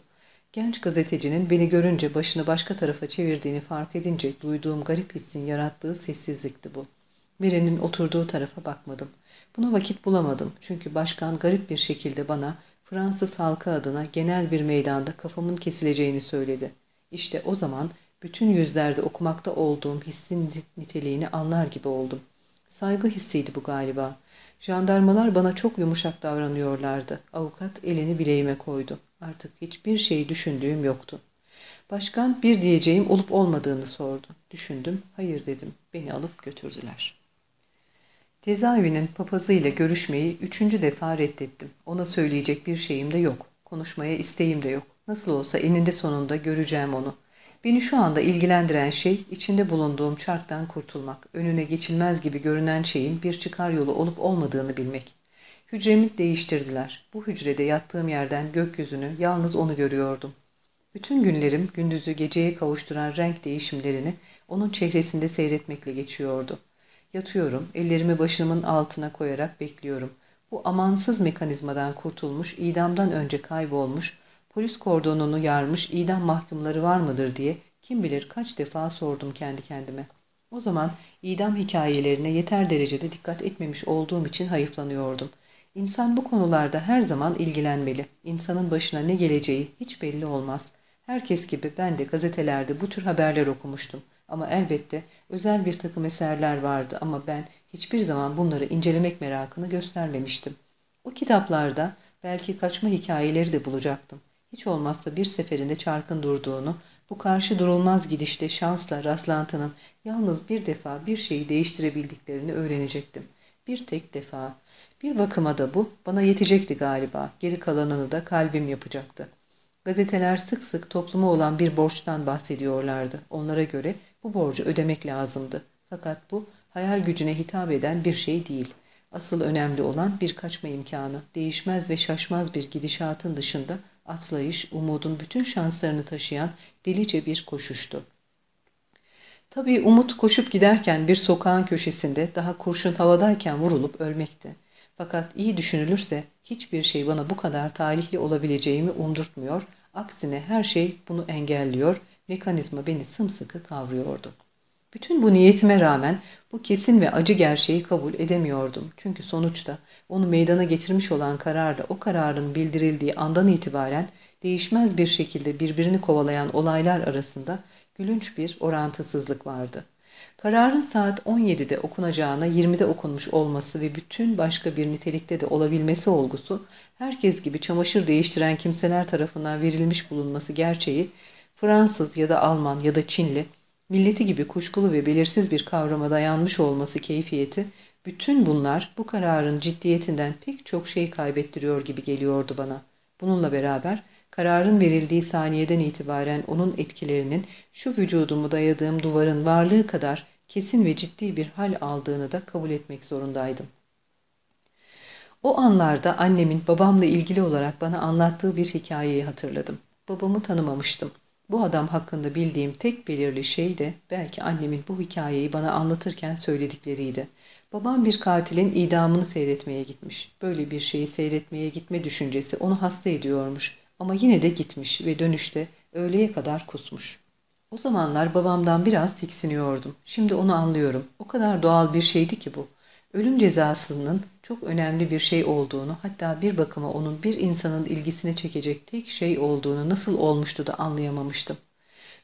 [SPEAKER 1] Genç gazetecinin beni görünce başını başka tarafa çevirdiğini fark edince duyduğum garip hissin yarattığı sessizlikti bu. Mire'nin oturduğu tarafa bakmadım. Buna vakit bulamadım çünkü başkan garip bir şekilde bana Fransız halkı adına genel bir meydanda kafamın kesileceğini söyledi. İşte o zaman bütün yüzlerde okumakta olduğum hissin niteliğini anlar gibi oldum. Saygı hissiydi bu galiba. Jandarmalar bana çok yumuşak davranıyorlardı. Avukat elini bileğime koydu. Artık hiçbir şey düşündüğüm yoktu. Başkan bir diyeceğim olup olmadığını sordu. Düşündüm, hayır dedim. Beni alıp götürdüler. Cezaevinin papazıyla görüşmeyi üçüncü defa reddettim. Ona söyleyecek bir şeyim de yok. Konuşmaya isteğim de yok. Nasıl olsa eninde sonunda göreceğim onu. Beni şu anda ilgilendiren şey içinde bulunduğum çarktan kurtulmak, önüne geçilmez gibi görünen şeyin bir çıkar yolu olup olmadığını bilmek. Hücremi değiştirdiler. Bu hücrede yattığım yerden gökyüzünü yalnız onu görüyordum. Bütün günlerim gündüzü geceye kavuşturan renk değişimlerini onun çehresinde seyretmekle geçiyordu. Yatıyorum, ellerimi başımın altına koyarak bekliyorum. Bu amansız mekanizmadan kurtulmuş, idamdan önce kaybolmuş, polis kordonunu yarmış idam mahkumları var mıdır diye kim bilir kaç defa sordum kendi kendime. O zaman idam hikayelerine yeter derecede dikkat etmemiş olduğum için hayıflanıyordum. İnsan bu konularda her zaman ilgilenmeli. İnsanın başına ne geleceği hiç belli olmaz. Herkes gibi ben de gazetelerde bu tür haberler okumuştum. Ama elbette özel bir takım eserler vardı ama ben hiçbir zaman bunları incelemek merakını göstermemiştim. O kitaplarda belki kaçma hikayeleri de bulacaktım. Hiç olmazsa bir seferinde çarkın durduğunu, bu karşı durulmaz gidişte şansla rastlantının yalnız bir defa bir şeyi değiştirebildiklerini öğrenecektim. Bir tek defa. Bir bakıma da bu bana yetecekti galiba. Geri kalanını da kalbim yapacaktı. Gazeteler sık sık topluma olan bir borçtan bahsediyorlardı. Onlara göre bu borcu ödemek lazımdı. Fakat bu hayal gücüne hitap eden bir şey değil. Asıl önemli olan bir kaçma imkanı, değişmez ve şaşmaz bir gidişatın dışında atlayış, umudun bütün şanslarını taşıyan delice bir koşuştu. Tabii umut koşup giderken bir sokağın köşesinde daha kurşun havadayken vurulup ölmekti. Fakat iyi düşünülürse hiçbir şey bana bu kadar talihli olabileceğimi umdurtmuyor, aksine her şey bunu engelliyor, mekanizma beni sımsıkı kavruyordu. Bütün bu niyetime rağmen bu kesin ve acı gerçeği kabul edemiyordum. Çünkü sonuçta onu meydana getirmiş olan kararla o kararın bildirildiği andan itibaren değişmez bir şekilde birbirini kovalayan olaylar arasında gülünç bir orantısızlık vardı. Kararın saat 17'de okunacağına 20'de okunmuş olması ve bütün başka bir nitelikte de olabilmesi olgusu, herkes gibi çamaşır değiştiren kimseler tarafından verilmiş bulunması gerçeği, Fransız ya da Alman ya da Çinli, milleti gibi kuşkulu ve belirsiz bir kavrama dayanmış olması keyfiyeti, bütün bunlar bu kararın ciddiyetinden pek çok şey kaybettiriyor gibi geliyordu bana. Bununla beraber kararın verildiği saniyeden itibaren onun etkilerinin şu vücudumu dayadığım duvarın varlığı kadar kesin ve ciddi bir hal aldığını da kabul etmek zorundaydım. O anlarda annemin babamla ilgili olarak bana anlattığı bir hikayeyi hatırladım. Babamı tanımamıştım. Bu adam hakkında bildiğim tek belirli şey de belki annemin bu hikayeyi bana anlatırken söyledikleriydi. Babam bir katilin idamını seyretmeye gitmiş. Böyle bir şeyi seyretmeye gitme düşüncesi onu hasta ediyormuş. Ama yine de gitmiş ve dönüşte öğleye kadar kusmuş. O zamanlar babamdan biraz tiksiniyordum. Şimdi onu anlıyorum. O kadar doğal bir şeydi ki bu. Ölüm cezasının çok önemli bir şey olduğunu, hatta bir bakıma onun bir insanın ilgisini çekecek tek şey olduğunu nasıl olmuştu da anlayamamıştım.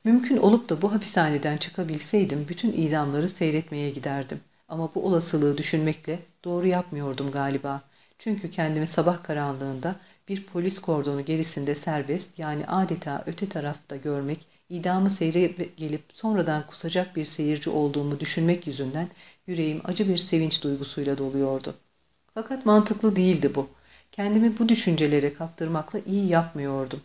[SPEAKER 1] Mümkün olup da bu hapishaneden çıkabilseydim bütün idamları seyretmeye giderdim. Ama bu olasılığı düşünmekle doğru yapmıyordum galiba. Çünkü kendimi sabah karanlığında bir polis kordonu gerisinde serbest yani adeta öte tarafta görmek, idamı seyre gelip sonradan kusacak bir seyirci olduğumu düşünmek yüzünden yüreğim acı bir sevinç duygusuyla doluyordu. Fakat mantıklı değildi bu. Kendimi bu düşüncelere kaptırmakla iyi yapmıyordum.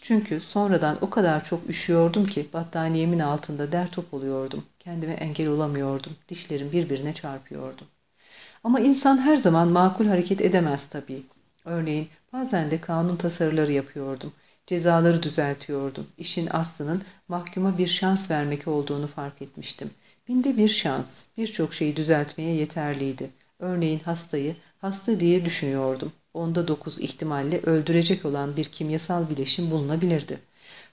[SPEAKER 1] Çünkü sonradan o kadar çok üşüyordum ki battaniyemin altında der top oluyordum. Kendime engel olamıyordum. Dişlerim birbirine çarpıyordu. Ama insan her zaman makul hareket edemez tabii. Örneğin bazen de kanun tasarıları yapıyordum. Cezaları düzeltiyordum. İşin aslının mahkuma bir şans vermek olduğunu fark etmiştim. Binde bir şans, birçok şeyi düzeltmeye yeterliydi. Örneğin hastayı hasta diye düşünüyordum. Onda dokuz ihtimalle öldürecek olan bir kimyasal bileşim bulunabilirdi.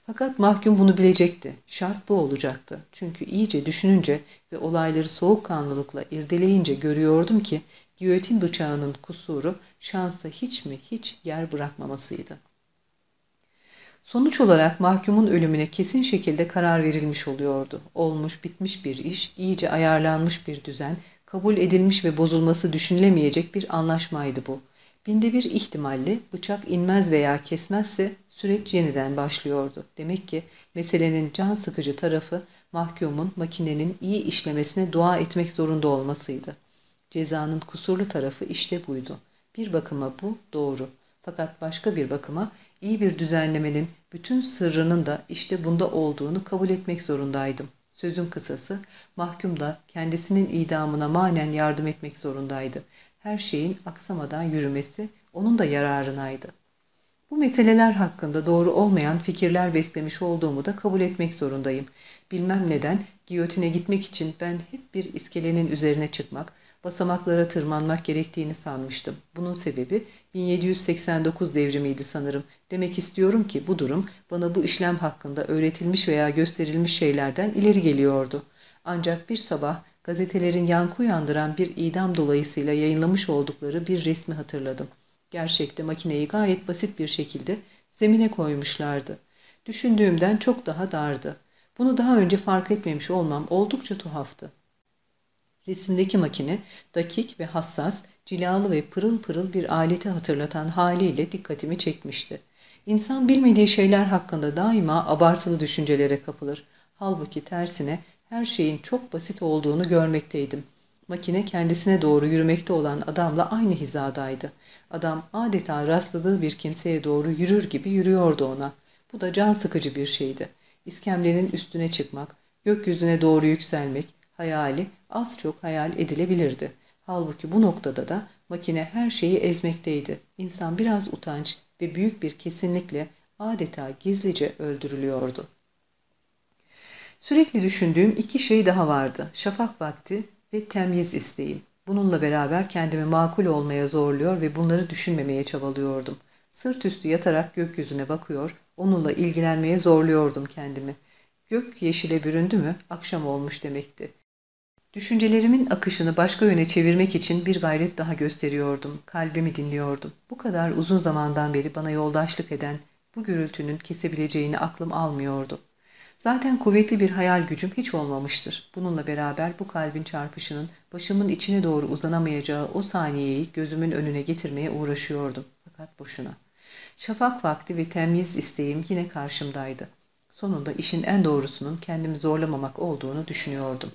[SPEAKER 1] Fakat mahkum bunu bilecekti. Şart bu olacaktı. Çünkü iyice düşününce ve olayları soğukkanlılıkla irdeleyince görüyordum ki giyotin bıçağının kusuru şansa hiç mi hiç yer bırakmamasıydı. Sonuç olarak mahkumun ölümüne kesin şekilde karar verilmiş oluyordu. Olmuş bitmiş bir iş, iyice ayarlanmış bir düzen, kabul edilmiş ve bozulması düşünülemeyecek bir anlaşmaydı bu. Binde bir ihtimalle bıçak inmez veya kesmezse süreç yeniden başlıyordu. Demek ki meselenin can sıkıcı tarafı mahkumun makinenin iyi işlemesine dua etmek zorunda olmasıydı. Cezanın kusurlu tarafı işte buydu. Bir bakıma bu doğru. Fakat başka bir bakıma iyi bir düzenlemenin bütün sırrının da işte bunda olduğunu kabul etmek zorundaydım. Sözün kısası, mahkum da kendisinin idamına manen yardım etmek zorundaydı. Her şeyin aksamadan yürümesi onun da yararınaydı. Bu meseleler hakkında doğru olmayan fikirler beslemiş olduğumu da kabul etmek zorundayım. Bilmem neden giyotine gitmek için ben hep bir iskelenin üzerine çıkmak, basamaklara tırmanmak gerektiğini sanmıştım. Bunun sebebi 1789 devrimiydi sanırım. Demek istiyorum ki bu durum bana bu işlem hakkında öğretilmiş veya gösterilmiş şeylerden ileri geliyordu. Ancak bir sabah gazetelerin yankı uyandıran bir idam dolayısıyla yayınlamış oldukları bir resmi hatırladım. Gerçekte makineyi gayet basit bir şekilde zemine koymuşlardı. Düşündüğümden çok daha dardı. Bunu daha önce fark etmemiş olmam oldukça tuhaftı. Resimdeki makine dakik ve hassas, cilalı ve pırıl pırıl bir aleti hatırlatan haliyle dikkatimi çekmişti. İnsan bilmediği şeyler hakkında daima abartılı düşüncelere kapılır. Halbuki tersine her şeyin çok basit olduğunu görmekteydim. Makine kendisine doğru yürümekte olan adamla aynı hizadaydı. Adam adeta rastladığı bir kimseye doğru yürür gibi yürüyordu ona. Bu da can sıkıcı bir şeydi. İskemlenin üstüne çıkmak, gökyüzüne doğru yükselmek, hayali az çok hayal edilebilirdi. Halbuki bu noktada da makine her şeyi ezmekteydi. İnsan biraz utanç ve büyük bir kesinlikle adeta gizlice öldürülüyordu. Sürekli düşündüğüm iki şey daha vardı. Şafak vakti ve temyiz isteğim. Bununla beraber kendimi makul olmaya zorluyor ve bunları düşünmemeye çabalıyordum. Sırt üstü yatarak gökyüzüne bakıyor, onunla ilgilenmeye zorluyordum kendimi. Gök yeşile büründü mü akşam olmuş demekti. Düşüncelerimin akışını başka yöne çevirmek için bir gayret daha gösteriyordum. Kalbimi dinliyordum. Bu kadar uzun zamandan beri bana yoldaşlık eden bu gürültünün kesebileceğini aklım almıyordu. Zaten kuvvetli bir hayal gücüm hiç olmamıştır. Bununla beraber bu kalbin çarpışının başımın içine doğru uzanamayacağı o saniyeyi gözümün önüne getirmeye uğraşıyordum. Fakat boşuna. Şafak vakti ve temyiz isteğim yine karşımdaydı. Sonunda işin en doğrusunun kendimi zorlamamak olduğunu düşünüyordum.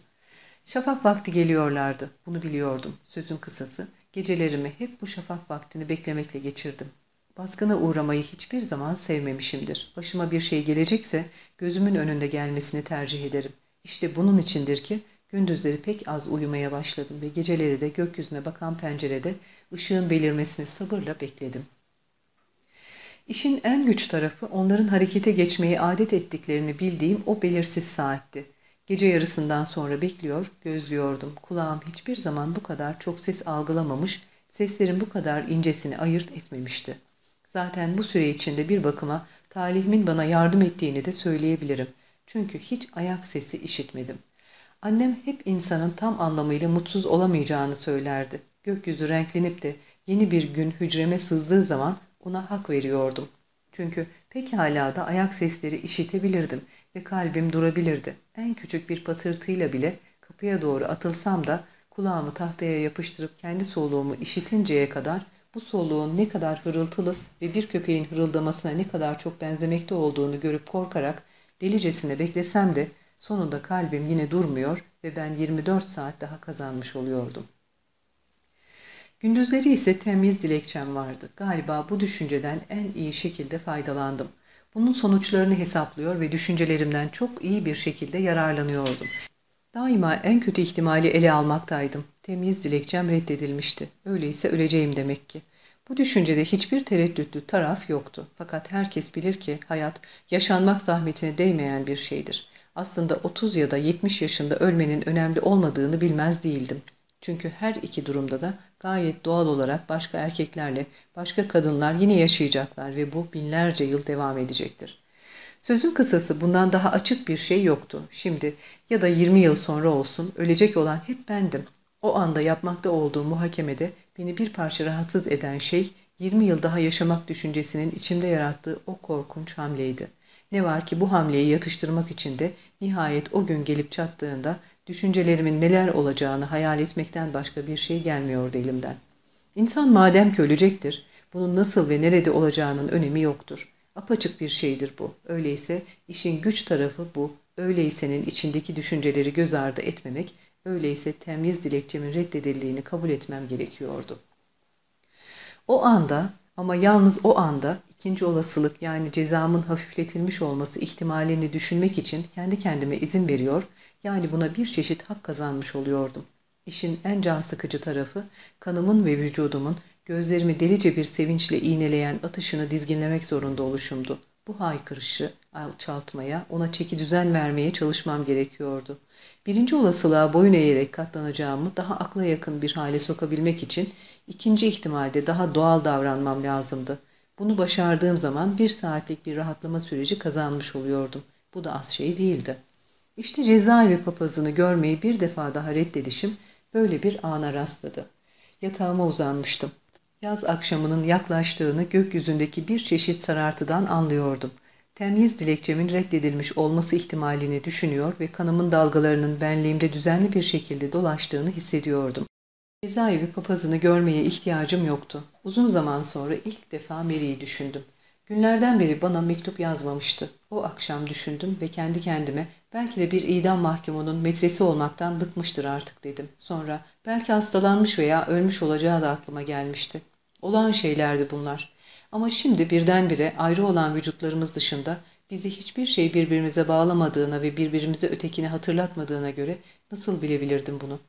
[SPEAKER 1] Şafak vakti geliyorlardı. Bunu biliyordum. Sözün kısası. Gecelerimi hep bu şafak vaktini beklemekle geçirdim. Baskına uğramayı hiçbir zaman sevmemişimdir. Başıma bir şey gelecekse gözümün önünde gelmesini tercih ederim. İşte bunun içindir ki gündüzleri pek az uyumaya başladım ve geceleri de gökyüzüne bakan pencerede ışığın belirmesini sabırla bekledim. İşin en güç tarafı onların harekete geçmeyi adet ettiklerini bildiğim o belirsiz saatti. Gece yarısından sonra bekliyor, gözlüyordum. Kulağım hiçbir zaman bu kadar çok ses algılamamış, seslerin bu kadar incesini ayırt etmemişti. Zaten bu süre içinde bir bakıma talihimin bana yardım ettiğini de söyleyebilirim. Çünkü hiç ayak sesi işitmedim. Annem hep insanın tam anlamıyla mutsuz olamayacağını söylerdi. Gökyüzü renklenip de yeni bir gün hücreme sızdığı zaman ona hak veriyordum. Çünkü pekala da ayak sesleri işitebilirdim ve kalbim durabilirdi. En küçük bir patırtıyla bile kapıya doğru atılsam da kulağımı tahtaya yapıştırıp kendi soluğumu işitinceye kadar bu soluğun ne kadar hırıltılı ve bir köpeğin hırıldamasına ne kadar çok benzemekte olduğunu görüp korkarak delicesine beklesem de sonunda kalbim yine durmuyor ve ben 24 saat daha kazanmış oluyordum. Gündüzleri ise temiz dilekçem vardı. Galiba bu düşünceden en iyi şekilde faydalandım. Bunun sonuçlarını hesaplıyor ve düşüncelerimden çok iyi bir şekilde yararlanıyordum. Daima en kötü ihtimali ele almaktaydım. Temiz dilekçem reddedilmişti. Öyleyse öleceğim demek ki. Bu düşüncede hiçbir tereddütlü taraf yoktu. Fakat herkes bilir ki hayat yaşanmak zahmetine değmeyen bir şeydir. Aslında 30 ya da 70 yaşında ölmenin önemli olmadığını bilmez değildim. Çünkü her iki durumda da gayet doğal olarak başka erkeklerle başka kadınlar yine yaşayacaklar ve bu binlerce yıl devam edecektir. Sözün kısası bundan daha açık bir şey yoktu. Şimdi ya da 20 yıl sonra olsun ölecek olan hep bendim. O anda yapmakta olduğum muhakemede beni bir parça rahatsız eden şey 20 yıl daha yaşamak düşüncesinin içimde yarattığı o korkunç hamleydi. Ne var ki bu hamleyi yatıştırmak için de nihayet o gün gelip çattığında düşüncelerimin neler olacağını hayal etmekten başka bir şey gelmiyordu elimden. İnsan madem ki ölecektir, bunun nasıl ve nerede olacağının önemi yoktur. Apaçık bir şeydir bu. Öyleyse işin güç tarafı bu. Öyleyse'nin içindeki düşünceleri göz ardı etmemek, öyleyse temiz dilekçemin reddedildiğini kabul etmem gerekiyordu. O anda ama yalnız o anda ikinci olasılık yani cezamın hafifletilmiş olması ihtimalini düşünmek için kendi kendime izin veriyor, yani buna bir çeşit hak kazanmış oluyordum. İşin en can sıkıcı tarafı kanımın ve vücudumun gözlerimi delice bir sevinçle iğneleyen atışını dizginlemek zorunda oluşumdu. Bu haykırışı alçaltmaya, ona çeki düzen vermeye çalışmam gerekiyordu. Birinci olasılığa boyun eğerek katlanacağımı daha akla yakın bir hale sokabilmek için ikinci ihtimalde daha doğal davranmam lazımdı. Bunu başardığım zaman bir saatlik bir rahatlama süreci kazanmış oluyordum. Bu da az şey değildi. İşte cezaevi papazını görmeyi bir defa daha reddedişim böyle bir ana rastladı. Yatağıma uzanmıştım. Yaz akşamının yaklaştığını gökyüzündeki bir çeşit sarartıdan anlıyordum. temyiz dilekçemin reddedilmiş olması ihtimalini düşünüyor ve kanımın dalgalarının benliğimde düzenli bir şekilde dolaştığını hissediyordum. Cezaevi papazını görmeye ihtiyacım yoktu. Uzun zaman sonra ilk defa Mary'i düşündüm. Günlerden beri bana mektup yazmamıştı. O akşam düşündüm ve kendi kendime belki de bir idam mahkumunun metresi olmaktan bıkmıştır artık dedim. Sonra belki hastalanmış veya ölmüş olacağı da aklıma gelmişti. Olağan şeylerdi bunlar. Ama şimdi birdenbire ayrı olan vücutlarımız dışında bizi hiçbir şey birbirimize bağlamadığına ve birbirimize ötekini hatırlatmadığına göre nasıl bilebilirdim bunu?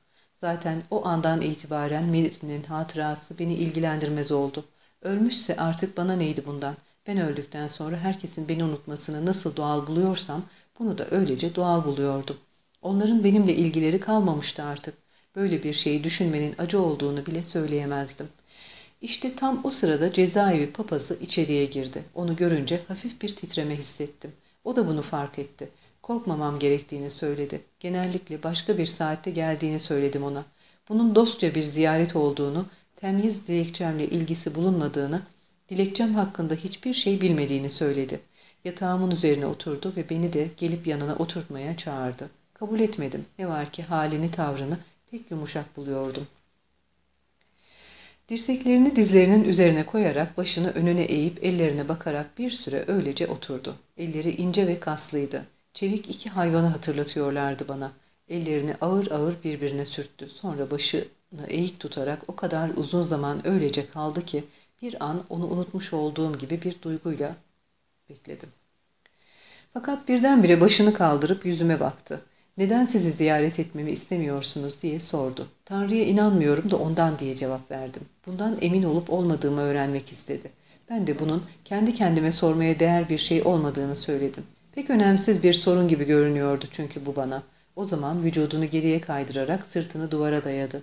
[SPEAKER 1] Zaten o andan itibaren Mary'nin hatırası beni ilgilendirmez oldu. Ölmüşse artık bana neydi bundan? Ben öldükten sonra herkesin beni unutmasını nasıl doğal buluyorsam bunu da öylece doğal buluyordum. Onların benimle ilgileri kalmamıştı artık. Böyle bir şeyi düşünmenin acı olduğunu bile söyleyemezdim. İşte tam o sırada cezaevi papazı içeriye girdi. Onu görünce hafif bir titreme hissettim. O da bunu fark etti. Korkmamam gerektiğini söyledi. Genellikle başka bir saatte geldiğini söyledim ona. Bunun dostça bir ziyaret olduğunu, temyiz dilekçemle ilgisi bulunmadığını, dilekçem hakkında hiçbir şey bilmediğini söyledi. Yatağımın üzerine oturdu ve beni de gelip yanına oturtmaya çağırdı. Kabul etmedim. Ne var ki halini tavrını pek yumuşak buluyordum. Dirseklerini dizlerinin üzerine koyarak başını önüne eğip ellerine bakarak bir süre öylece oturdu. Elleri ince ve kaslıydı. Çevik iki hayvanı hatırlatıyorlardı bana. Ellerini ağır ağır birbirine sürttü. Sonra başını eğik tutarak o kadar uzun zaman öylece kaldı ki bir an onu unutmuş olduğum gibi bir duyguyla bekledim. Fakat birdenbire başını kaldırıp yüzüme baktı. Neden sizi ziyaret etmemi istemiyorsunuz diye sordu. Tanrı'ya inanmıyorum da ondan diye cevap verdim. Bundan emin olup olmadığımı öğrenmek istedi. Ben de bunun kendi kendime sormaya değer bir şey olmadığını söyledim. Pek önemsiz bir sorun gibi görünüyordu çünkü bu bana. O zaman vücudunu geriye kaydırarak sırtını duvara dayadı.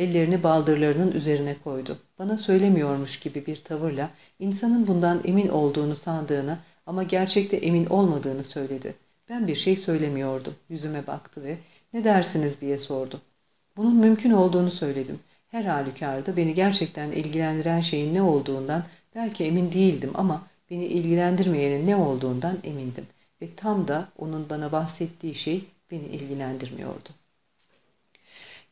[SPEAKER 1] Ellerini baldırlarının üzerine koydu. Bana söylemiyormuş gibi bir tavırla insanın bundan emin olduğunu sandığını ama gerçekte emin olmadığını söyledi. Ben bir şey söylemiyordum. Yüzüme baktı ve ne dersiniz diye sordu. Bunun mümkün olduğunu söyledim. Her halükarda beni gerçekten ilgilendiren şeyin ne olduğundan belki emin değildim ama beni ilgilendirmeyenin ne olduğundan emindim. Ve tam da onun bana bahsettiği şey beni ilgilendirmiyordu.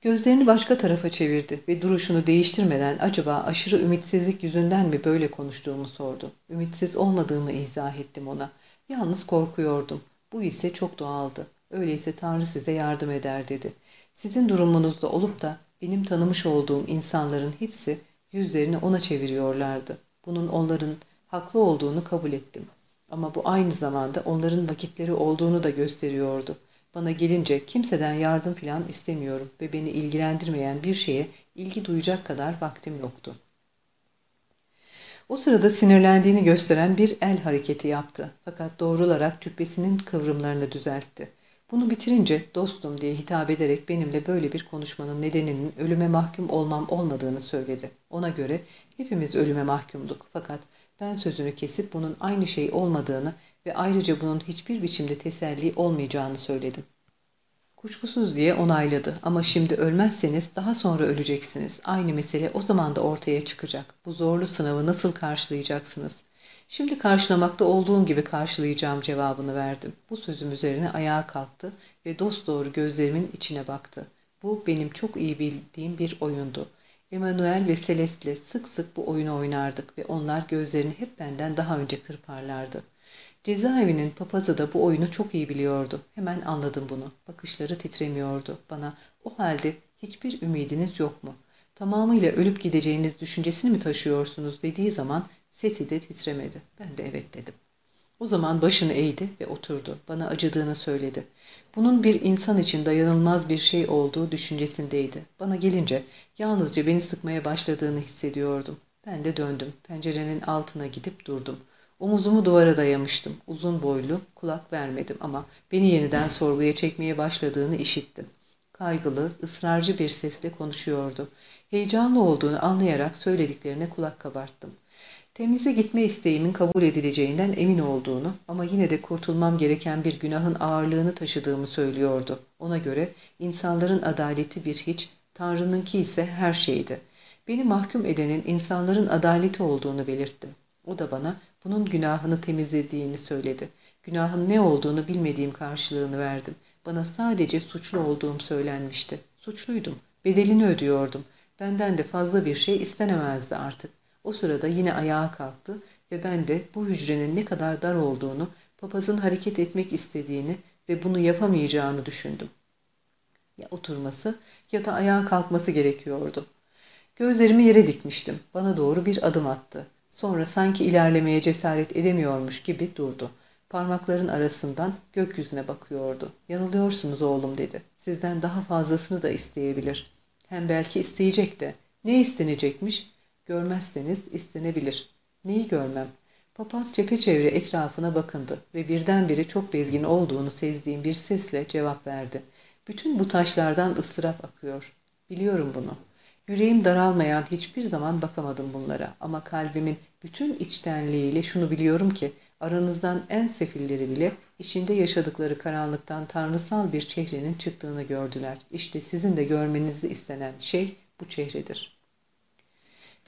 [SPEAKER 1] Gözlerini başka tarafa çevirdi ve duruşunu değiştirmeden acaba aşırı ümitsizlik yüzünden mi böyle konuştuğumu sordu. Ümitsiz olmadığımı izah ettim ona. Yalnız korkuyordum. Bu ise çok doğaldı. Öyleyse Tanrı size yardım eder dedi. Sizin durumunuzda olup da benim tanımış olduğum insanların hepsi yüzlerini ona çeviriyorlardı. Bunun onların haklı olduğunu kabul ettim. Ama bu aynı zamanda onların vakitleri olduğunu da gösteriyordu. Bana gelince kimseden yardım filan istemiyorum ve beni ilgilendirmeyen bir şeye ilgi duyacak kadar vaktim yoktu. O sırada sinirlendiğini gösteren bir el hareketi yaptı. Fakat doğrularak cübbesinin kıvrımlarını düzeltti. Bunu bitirince dostum diye hitap ederek benimle böyle bir konuşmanın nedeninin ölüme mahkum olmam olmadığını söyledi. Ona göre hepimiz ölüme mahkumduk. Fakat ben sözünü kesip bunun aynı şey olmadığını ve ayrıca bunun hiçbir biçimde teselli olmayacağını söyledim. Kuşkusuz diye onayladı ama şimdi ölmezseniz daha sonra öleceksiniz. Aynı mesele o zaman da ortaya çıkacak. Bu zorlu sınavı nasıl karşılayacaksınız? Şimdi karşılamakta olduğum gibi karşılayacağım cevabını verdim. Bu sözüm üzerine ayağa kalktı ve dosdoğru gözlerimin içine baktı. Bu benim çok iyi bildiğim bir oyundu. Emanuel ve Celeste'le sık sık bu oyunu oynardık ve onlar gözlerini hep benden daha önce kırparlardı. Cezaevinin papazı da bu oyunu çok iyi biliyordu. Hemen anladım bunu. Bakışları titremiyordu. Bana o halde hiçbir ümidiniz yok mu? Tamamıyla ölüp gideceğiniz düşüncesini mi taşıyorsunuz dediği zaman sesi de titremedi. Ben de evet dedim. O zaman başını eğdi ve oturdu. Bana acıdığını söyledi. Bunun bir insan için dayanılmaz bir şey olduğu düşüncesindeydi. Bana gelince yalnızca beni sıkmaya başladığını hissediyordum. Ben de döndüm. Pencerenin altına gidip durdum. Omuzumu duvara dayamıştım. Uzun boylu, kulak vermedim ama beni yeniden sorguya çekmeye başladığını işittim. Kaygılı, ısrarcı bir sesle konuşuyordu. Heyecanlı olduğunu anlayarak söylediklerine kulak kabarttım. Temize gitme isteğimin kabul edileceğinden emin olduğunu ama yine de kurtulmam gereken bir günahın ağırlığını taşıdığımı söylüyordu. Ona göre insanların adaleti bir hiç, Tanrı'nınki ise her şeydi. Beni mahkum edenin insanların adaleti olduğunu belirttim. O da bana bunun günahını temizlediğini söyledi. Günahın ne olduğunu bilmediğim karşılığını verdim. Bana sadece suçlu olduğum söylenmişti. Suçluydum. Bedelini ödüyordum. Benden de fazla bir şey istenemezdi artık. O sırada yine ayağa kalktı ve ben de bu hücrenin ne kadar dar olduğunu, papazın hareket etmek istediğini ve bunu yapamayacağını düşündüm. Ya oturması ya da ayağa kalkması gerekiyordu. Gözlerimi yere dikmiştim. Bana doğru bir adım attı. Sonra sanki ilerlemeye cesaret edemiyormuş gibi durdu. Parmakların arasından gökyüzüne bakıyordu. Yanılıyorsunuz oğlum dedi. Sizden daha fazlasını da isteyebilir. Hem belki isteyecek de. Ne istenecekmiş? Görmezseniz istenebilir. Neyi görmem? Papaz çepeçevre etrafına bakındı ve birdenbire çok bezgin olduğunu sezdiğim bir sesle cevap verdi. Bütün bu taşlardan ıstırap akıyor. Biliyorum bunu. Yüreğim daralmayan hiçbir zaman bakamadım bunlara ama kalbimin bütün içtenliğiyle şunu biliyorum ki aranızdan en sefilleri bile içinde yaşadıkları karanlıktan tanrısal bir çehrenin çıktığını gördüler. İşte sizin de görmenizi istenen şey bu çehredir.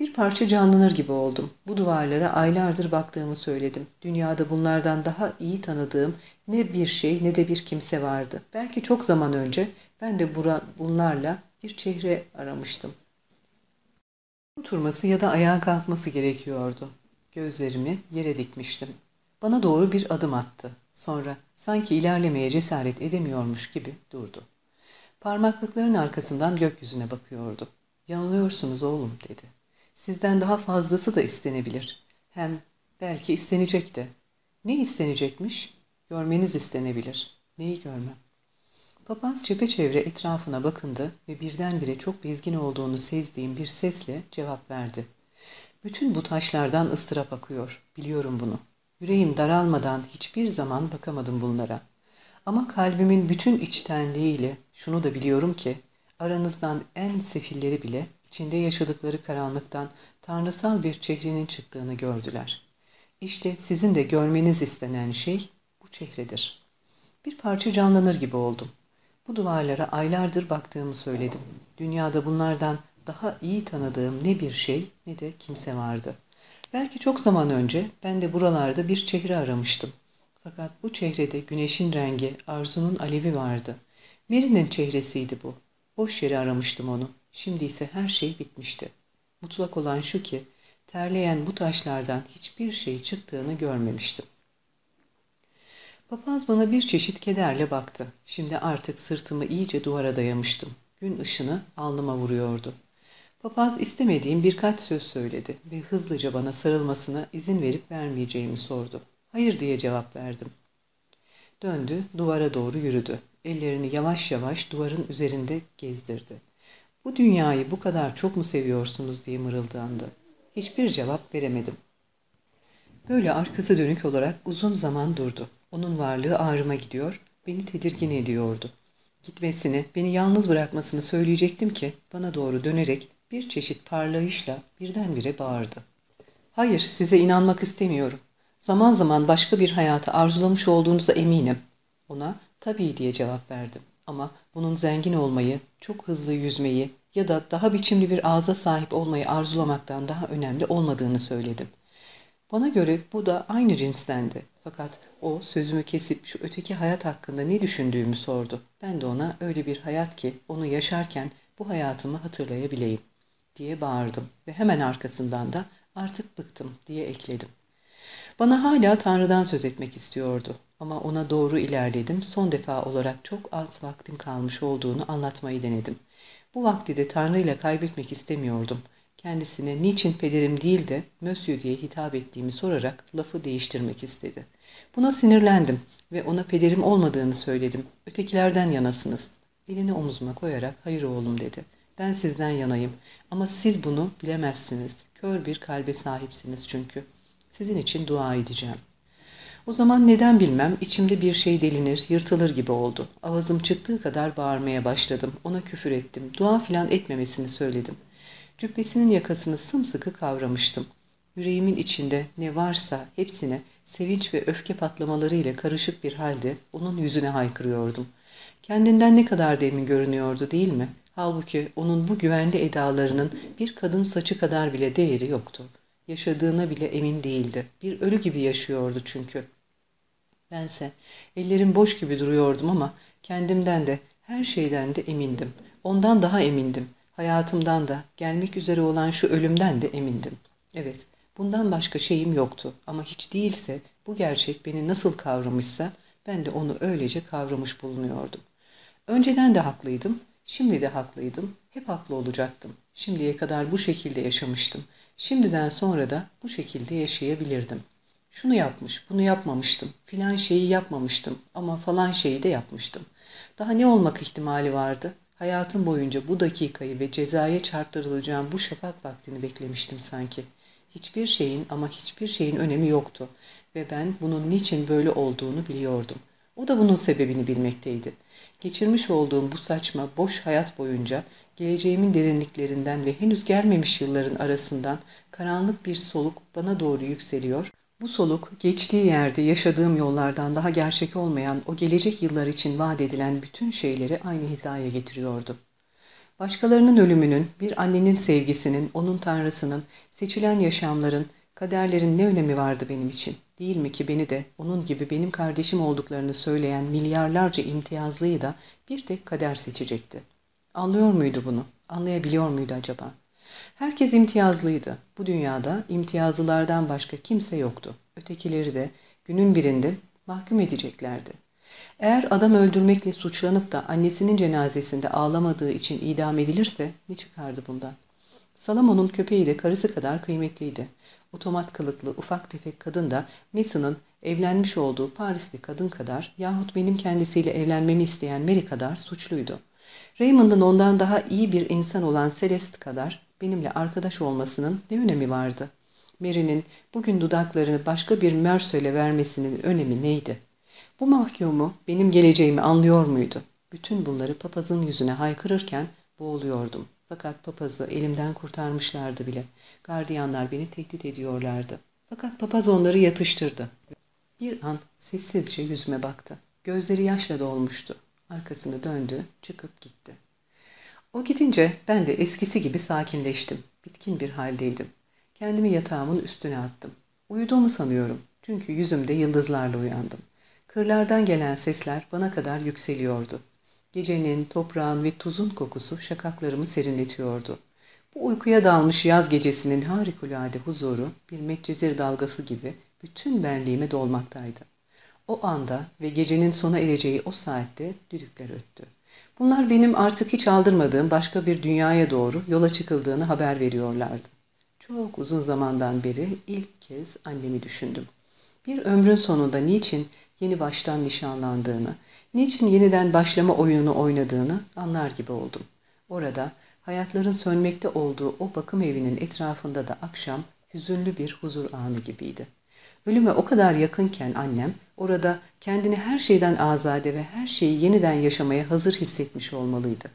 [SPEAKER 1] Bir parça canlanır gibi oldum. Bu duvarlara aylardır baktığımı söyledim. Dünyada bunlardan daha iyi tanıdığım ne bir şey ne de bir kimse vardı. Belki çok zaman önce ben de bura, bunlarla bir çehre aramıştım. Oturması ya da ayağa kalkması gerekiyordu. Gözlerimi yere dikmiştim. Bana doğru bir adım attı. Sonra sanki ilerlemeye cesaret edemiyormuş gibi durdu. Parmaklıkların arkasından gökyüzüne bakıyordu. Yanılıyorsunuz oğlum dedi. Sizden daha fazlası da istenebilir. Hem belki istenecek de. Ne istenecekmiş? Görmeniz istenebilir. Neyi görmem? Papaz çepeçevre etrafına bakındı ve birdenbire çok bezgin olduğunu sezdiğim bir sesle cevap verdi. Bütün bu taşlardan ıstırap akıyor. Biliyorum bunu. Yüreğim daralmadan hiçbir zaman bakamadım bunlara. Ama kalbimin bütün içtenliğiyle şunu da biliyorum ki aranızdan en sefilleri bile içinde yaşadıkları karanlıktan tanrısal bir çehrenin çıktığını gördüler. İşte sizin de görmeniz istenen şey bu çehredir. Bir parça canlanır gibi oldum. Bu duvarlara aylardır baktığımı söyledim. Dünyada bunlardan daha iyi tanıdığım ne bir şey ne de kimse vardı. Belki çok zaman önce ben de buralarda bir çehre aramıştım. Fakat bu çehrede güneşin rengi, arzunun alevi vardı. Mary'nin çehresiydi bu. Boş yere aramıştım onu. Şimdi ise her şey bitmişti. Mutlak olan şu ki, terleyen bu taşlardan hiçbir şey çıktığını görmemiştim. Papaz bana bir çeşit kederle baktı. Şimdi artık sırtımı iyice duvara dayamıştım. Gün ışını alnıma vuruyordu. Papaz istemediğim birkaç söz söyledi ve hızlıca bana sarılmasına izin verip vermeyeceğimi sordu. Hayır diye cevap verdim. Döndü, duvara doğru yürüdü. Ellerini yavaş yavaş duvarın üzerinde gezdirdi. Bu dünyayı bu kadar çok mu seviyorsunuz diye mırıldandı. Hiçbir cevap veremedim. Böyle arkası dönük olarak uzun zaman durdu. Onun varlığı ağrıma gidiyor, beni tedirgin ediyordu. Gitmesini, beni yalnız bırakmasını söyleyecektim ki bana doğru dönerek bir çeşit parlayışla birdenbire bağırdı. Hayır, size inanmak istemiyorum. Zaman zaman başka bir hayatı arzulamış olduğunuza eminim. Ona tabii diye cevap verdim. Ama bunun zengin olmayı, çok hızlı yüzmeyi ya da daha biçimli bir ağza sahip olmayı arzulamaktan daha önemli olmadığını söyledim. Bana göre bu da aynı cinstendi. Fakat o sözümü kesip şu öteki hayat hakkında ne düşündüğümü sordu. Ben de ona öyle bir hayat ki onu yaşarken bu hayatımı hatırlayabileyim diye bağırdım ve hemen arkasından da artık bıktım diye ekledim. Bana hala Tanrı'dan söz etmek istiyordu ama ona doğru ilerledim. Son defa olarak çok az vaktim kalmış olduğunu anlatmayı denedim. Bu vakti de Tanrı ile kaybetmek istemiyordum. Kendisine niçin pederim değil de Monsieur diye hitap ettiğimi sorarak lafı değiştirmek istedi. Buna sinirlendim ve ona pederim olmadığını söyledim. Ötekilerden yanasınız. Elini omuzuma koyarak hayır oğlum dedi. Ben sizden yanayım ama siz bunu bilemezsiniz. Kör bir kalbe sahipsiniz çünkü. Sizin için dua edeceğim. O zaman neden bilmem içimde bir şey delinir, yırtılır gibi oldu. Avazım çıktığı kadar bağırmaya başladım. Ona küfür ettim. Dua filan etmemesini söyledim. Cübbesinin yakasını sımsıkı kavramıştım. Yüreğimin içinde ne varsa hepsine sevinç ve öfke patlamalarıyla karışık bir halde onun yüzüne haykırıyordum. Kendinden ne kadar demin görünüyordu değil mi? Halbuki onun bu güvenli edalarının bir kadın saçı kadar bile değeri yoktu. Yaşadığına bile emin değildi. Bir ölü gibi yaşıyordu çünkü. Bense ellerim boş gibi duruyordum ama kendimden de her şeyden de emindim. Ondan daha emindim. Hayatımdan da gelmek üzere olan şu ölümden de emindim. Evet, bundan başka şeyim yoktu ama hiç değilse bu gerçek beni nasıl kavramışsa ben de onu öylece kavramış bulunuyordum. Önceden de haklıydım, şimdi de haklıydım, hep haklı olacaktım. Şimdiye kadar bu şekilde yaşamıştım. Şimdiden sonra da bu şekilde yaşayabilirdim. Şunu yapmış, bunu yapmamıştım, filan şeyi yapmamıştım ama falan şeyi de yapmıştım. Daha ne olmak ihtimali vardı? Hayatım boyunca bu dakikayı ve cezaya çarptırılacağım bu şafak vaktini beklemiştim sanki. Hiçbir şeyin ama hiçbir şeyin önemi yoktu ve ben bunun niçin böyle olduğunu biliyordum. O da bunun sebebini bilmekteydi. Geçirmiş olduğum bu saçma, boş hayat boyunca geleceğimin derinliklerinden ve henüz gelmemiş yılların arasından karanlık bir soluk bana doğru yükseliyor. Bu soluk geçtiği yerde yaşadığım yollardan daha gerçek olmayan o gelecek yıllar için vaat edilen bütün şeyleri aynı hizaya getiriyordu. Başkalarının ölümünün, bir annenin sevgisinin, onun tanrısının, seçilen yaşamların, kaderlerin ne önemi vardı benim için? Değil mi ki beni de onun gibi benim kardeşim olduklarını söyleyen milyarlarca imtiyazlıyı da bir tek kader seçecekti. Anlıyor muydu bunu? Anlayabiliyor muydu acaba? Herkes imtiyazlıydı. Bu dünyada imtiyazlılardan başka kimse yoktu. Ötekileri de günün birinde mahkum edeceklerdi. Eğer adam öldürmekle suçlanıp da annesinin cenazesinde ağlamadığı için idam edilirse ne çıkardı bundan? Salomon'un köpeği de karısı kadar kıymetliydi. Otomat kılıklı ufak tefek kadın da Mason'ın evlenmiş olduğu Parisli kadın kadar yahut benim kendisiyle evlenmemi isteyen Mary kadar suçluydu. Raymond'ın ondan daha iyi bir insan olan Celeste kadar benimle arkadaş olmasının ne önemi vardı? Mary'nin bugün dudaklarını başka bir Merce'le vermesinin önemi neydi? Bu mahkumu benim geleceğimi anlıyor muydu? Bütün bunları papazın yüzüne haykırırken boğuluyordum. Fakat papazı elimden kurtarmışlardı bile. Gardiyanlar beni tehdit ediyorlardı. Fakat papaz onları yatıştırdı. Bir an sessizce yüzüme baktı. Gözleri yaşla dolmuştu. Arkasını döndü, çıkıp gitti. O gidince ben de eskisi gibi sakinleştim. Bitkin bir haldeydim. Kendimi yatağımın üstüne attım. Uyuduğumu sanıyorum. Çünkü yüzümde yıldızlarla uyandım. Kırlardan gelen sesler bana kadar yükseliyordu. Gecenin, toprağın ve tuzun kokusu şakaklarımı serinletiyordu. Bu uykuya dalmış yaz gecesinin harikulade huzuru bir metrizir dalgası gibi bütün benliğime dolmaktaydı. O anda ve gecenin sona ereceği o saatte düdükler öttü. Bunlar benim artık hiç aldırmadığım başka bir dünyaya doğru yola çıkıldığını haber veriyorlardı. Çok uzun zamandan beri ilk kez annemi düşündüm. Bir ömrün sonunda niçin yeni baştan nişanlandığını, niçin yeniden başlama oyununu oynadığını anlar gibi oldum. Orada hayatların sönmekte olduğu o bakım evinin etrafında da akşam hüzünlü bir huzur anı gibiydi. Ölüme o kadar yakınken annem orada kendini her şeyden azade ve her şeyi yeniden yaşamaya hazır hissetmiş olmalıydı.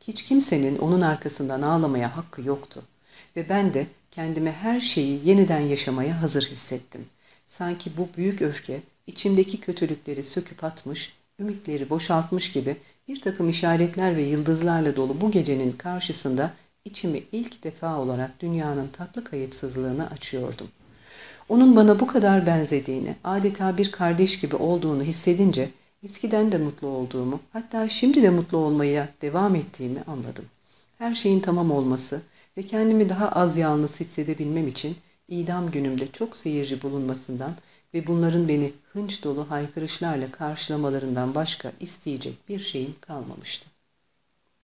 [SPEAKER 1] Hiç kimsenin onun arkasından ağlamaya hakkı yoktu. Ve ben de kendime her şeyi yeniden yaşamaya hazır hissettim. Sanki bu büyük öfke içimdeki kötülükleri söküp atmış, ümitleri boşaltmış gibi bir takım işaretler ve yıldızlarla dolu bu gecenin karşısında içimi ilk defa olarak dünyanın tatlı kayıtsızlığına açıyordum. Onun bana bu kadar benzediğini, adeta bir kardeş gibi olduğunu hissedince eskiden de mutlu olduğumu, hatta şimdi de mutlu olmaya devam ettiğimi anladım. Her şeyin tamam olması ve kendimi daha az yalnız hissedebilmem için idam günümde çok seyirci bulunmasından ve bunların beni hınç dolu haykırışlarla karşılamalarından başka isteyecek bir şeyim kalmamıştı.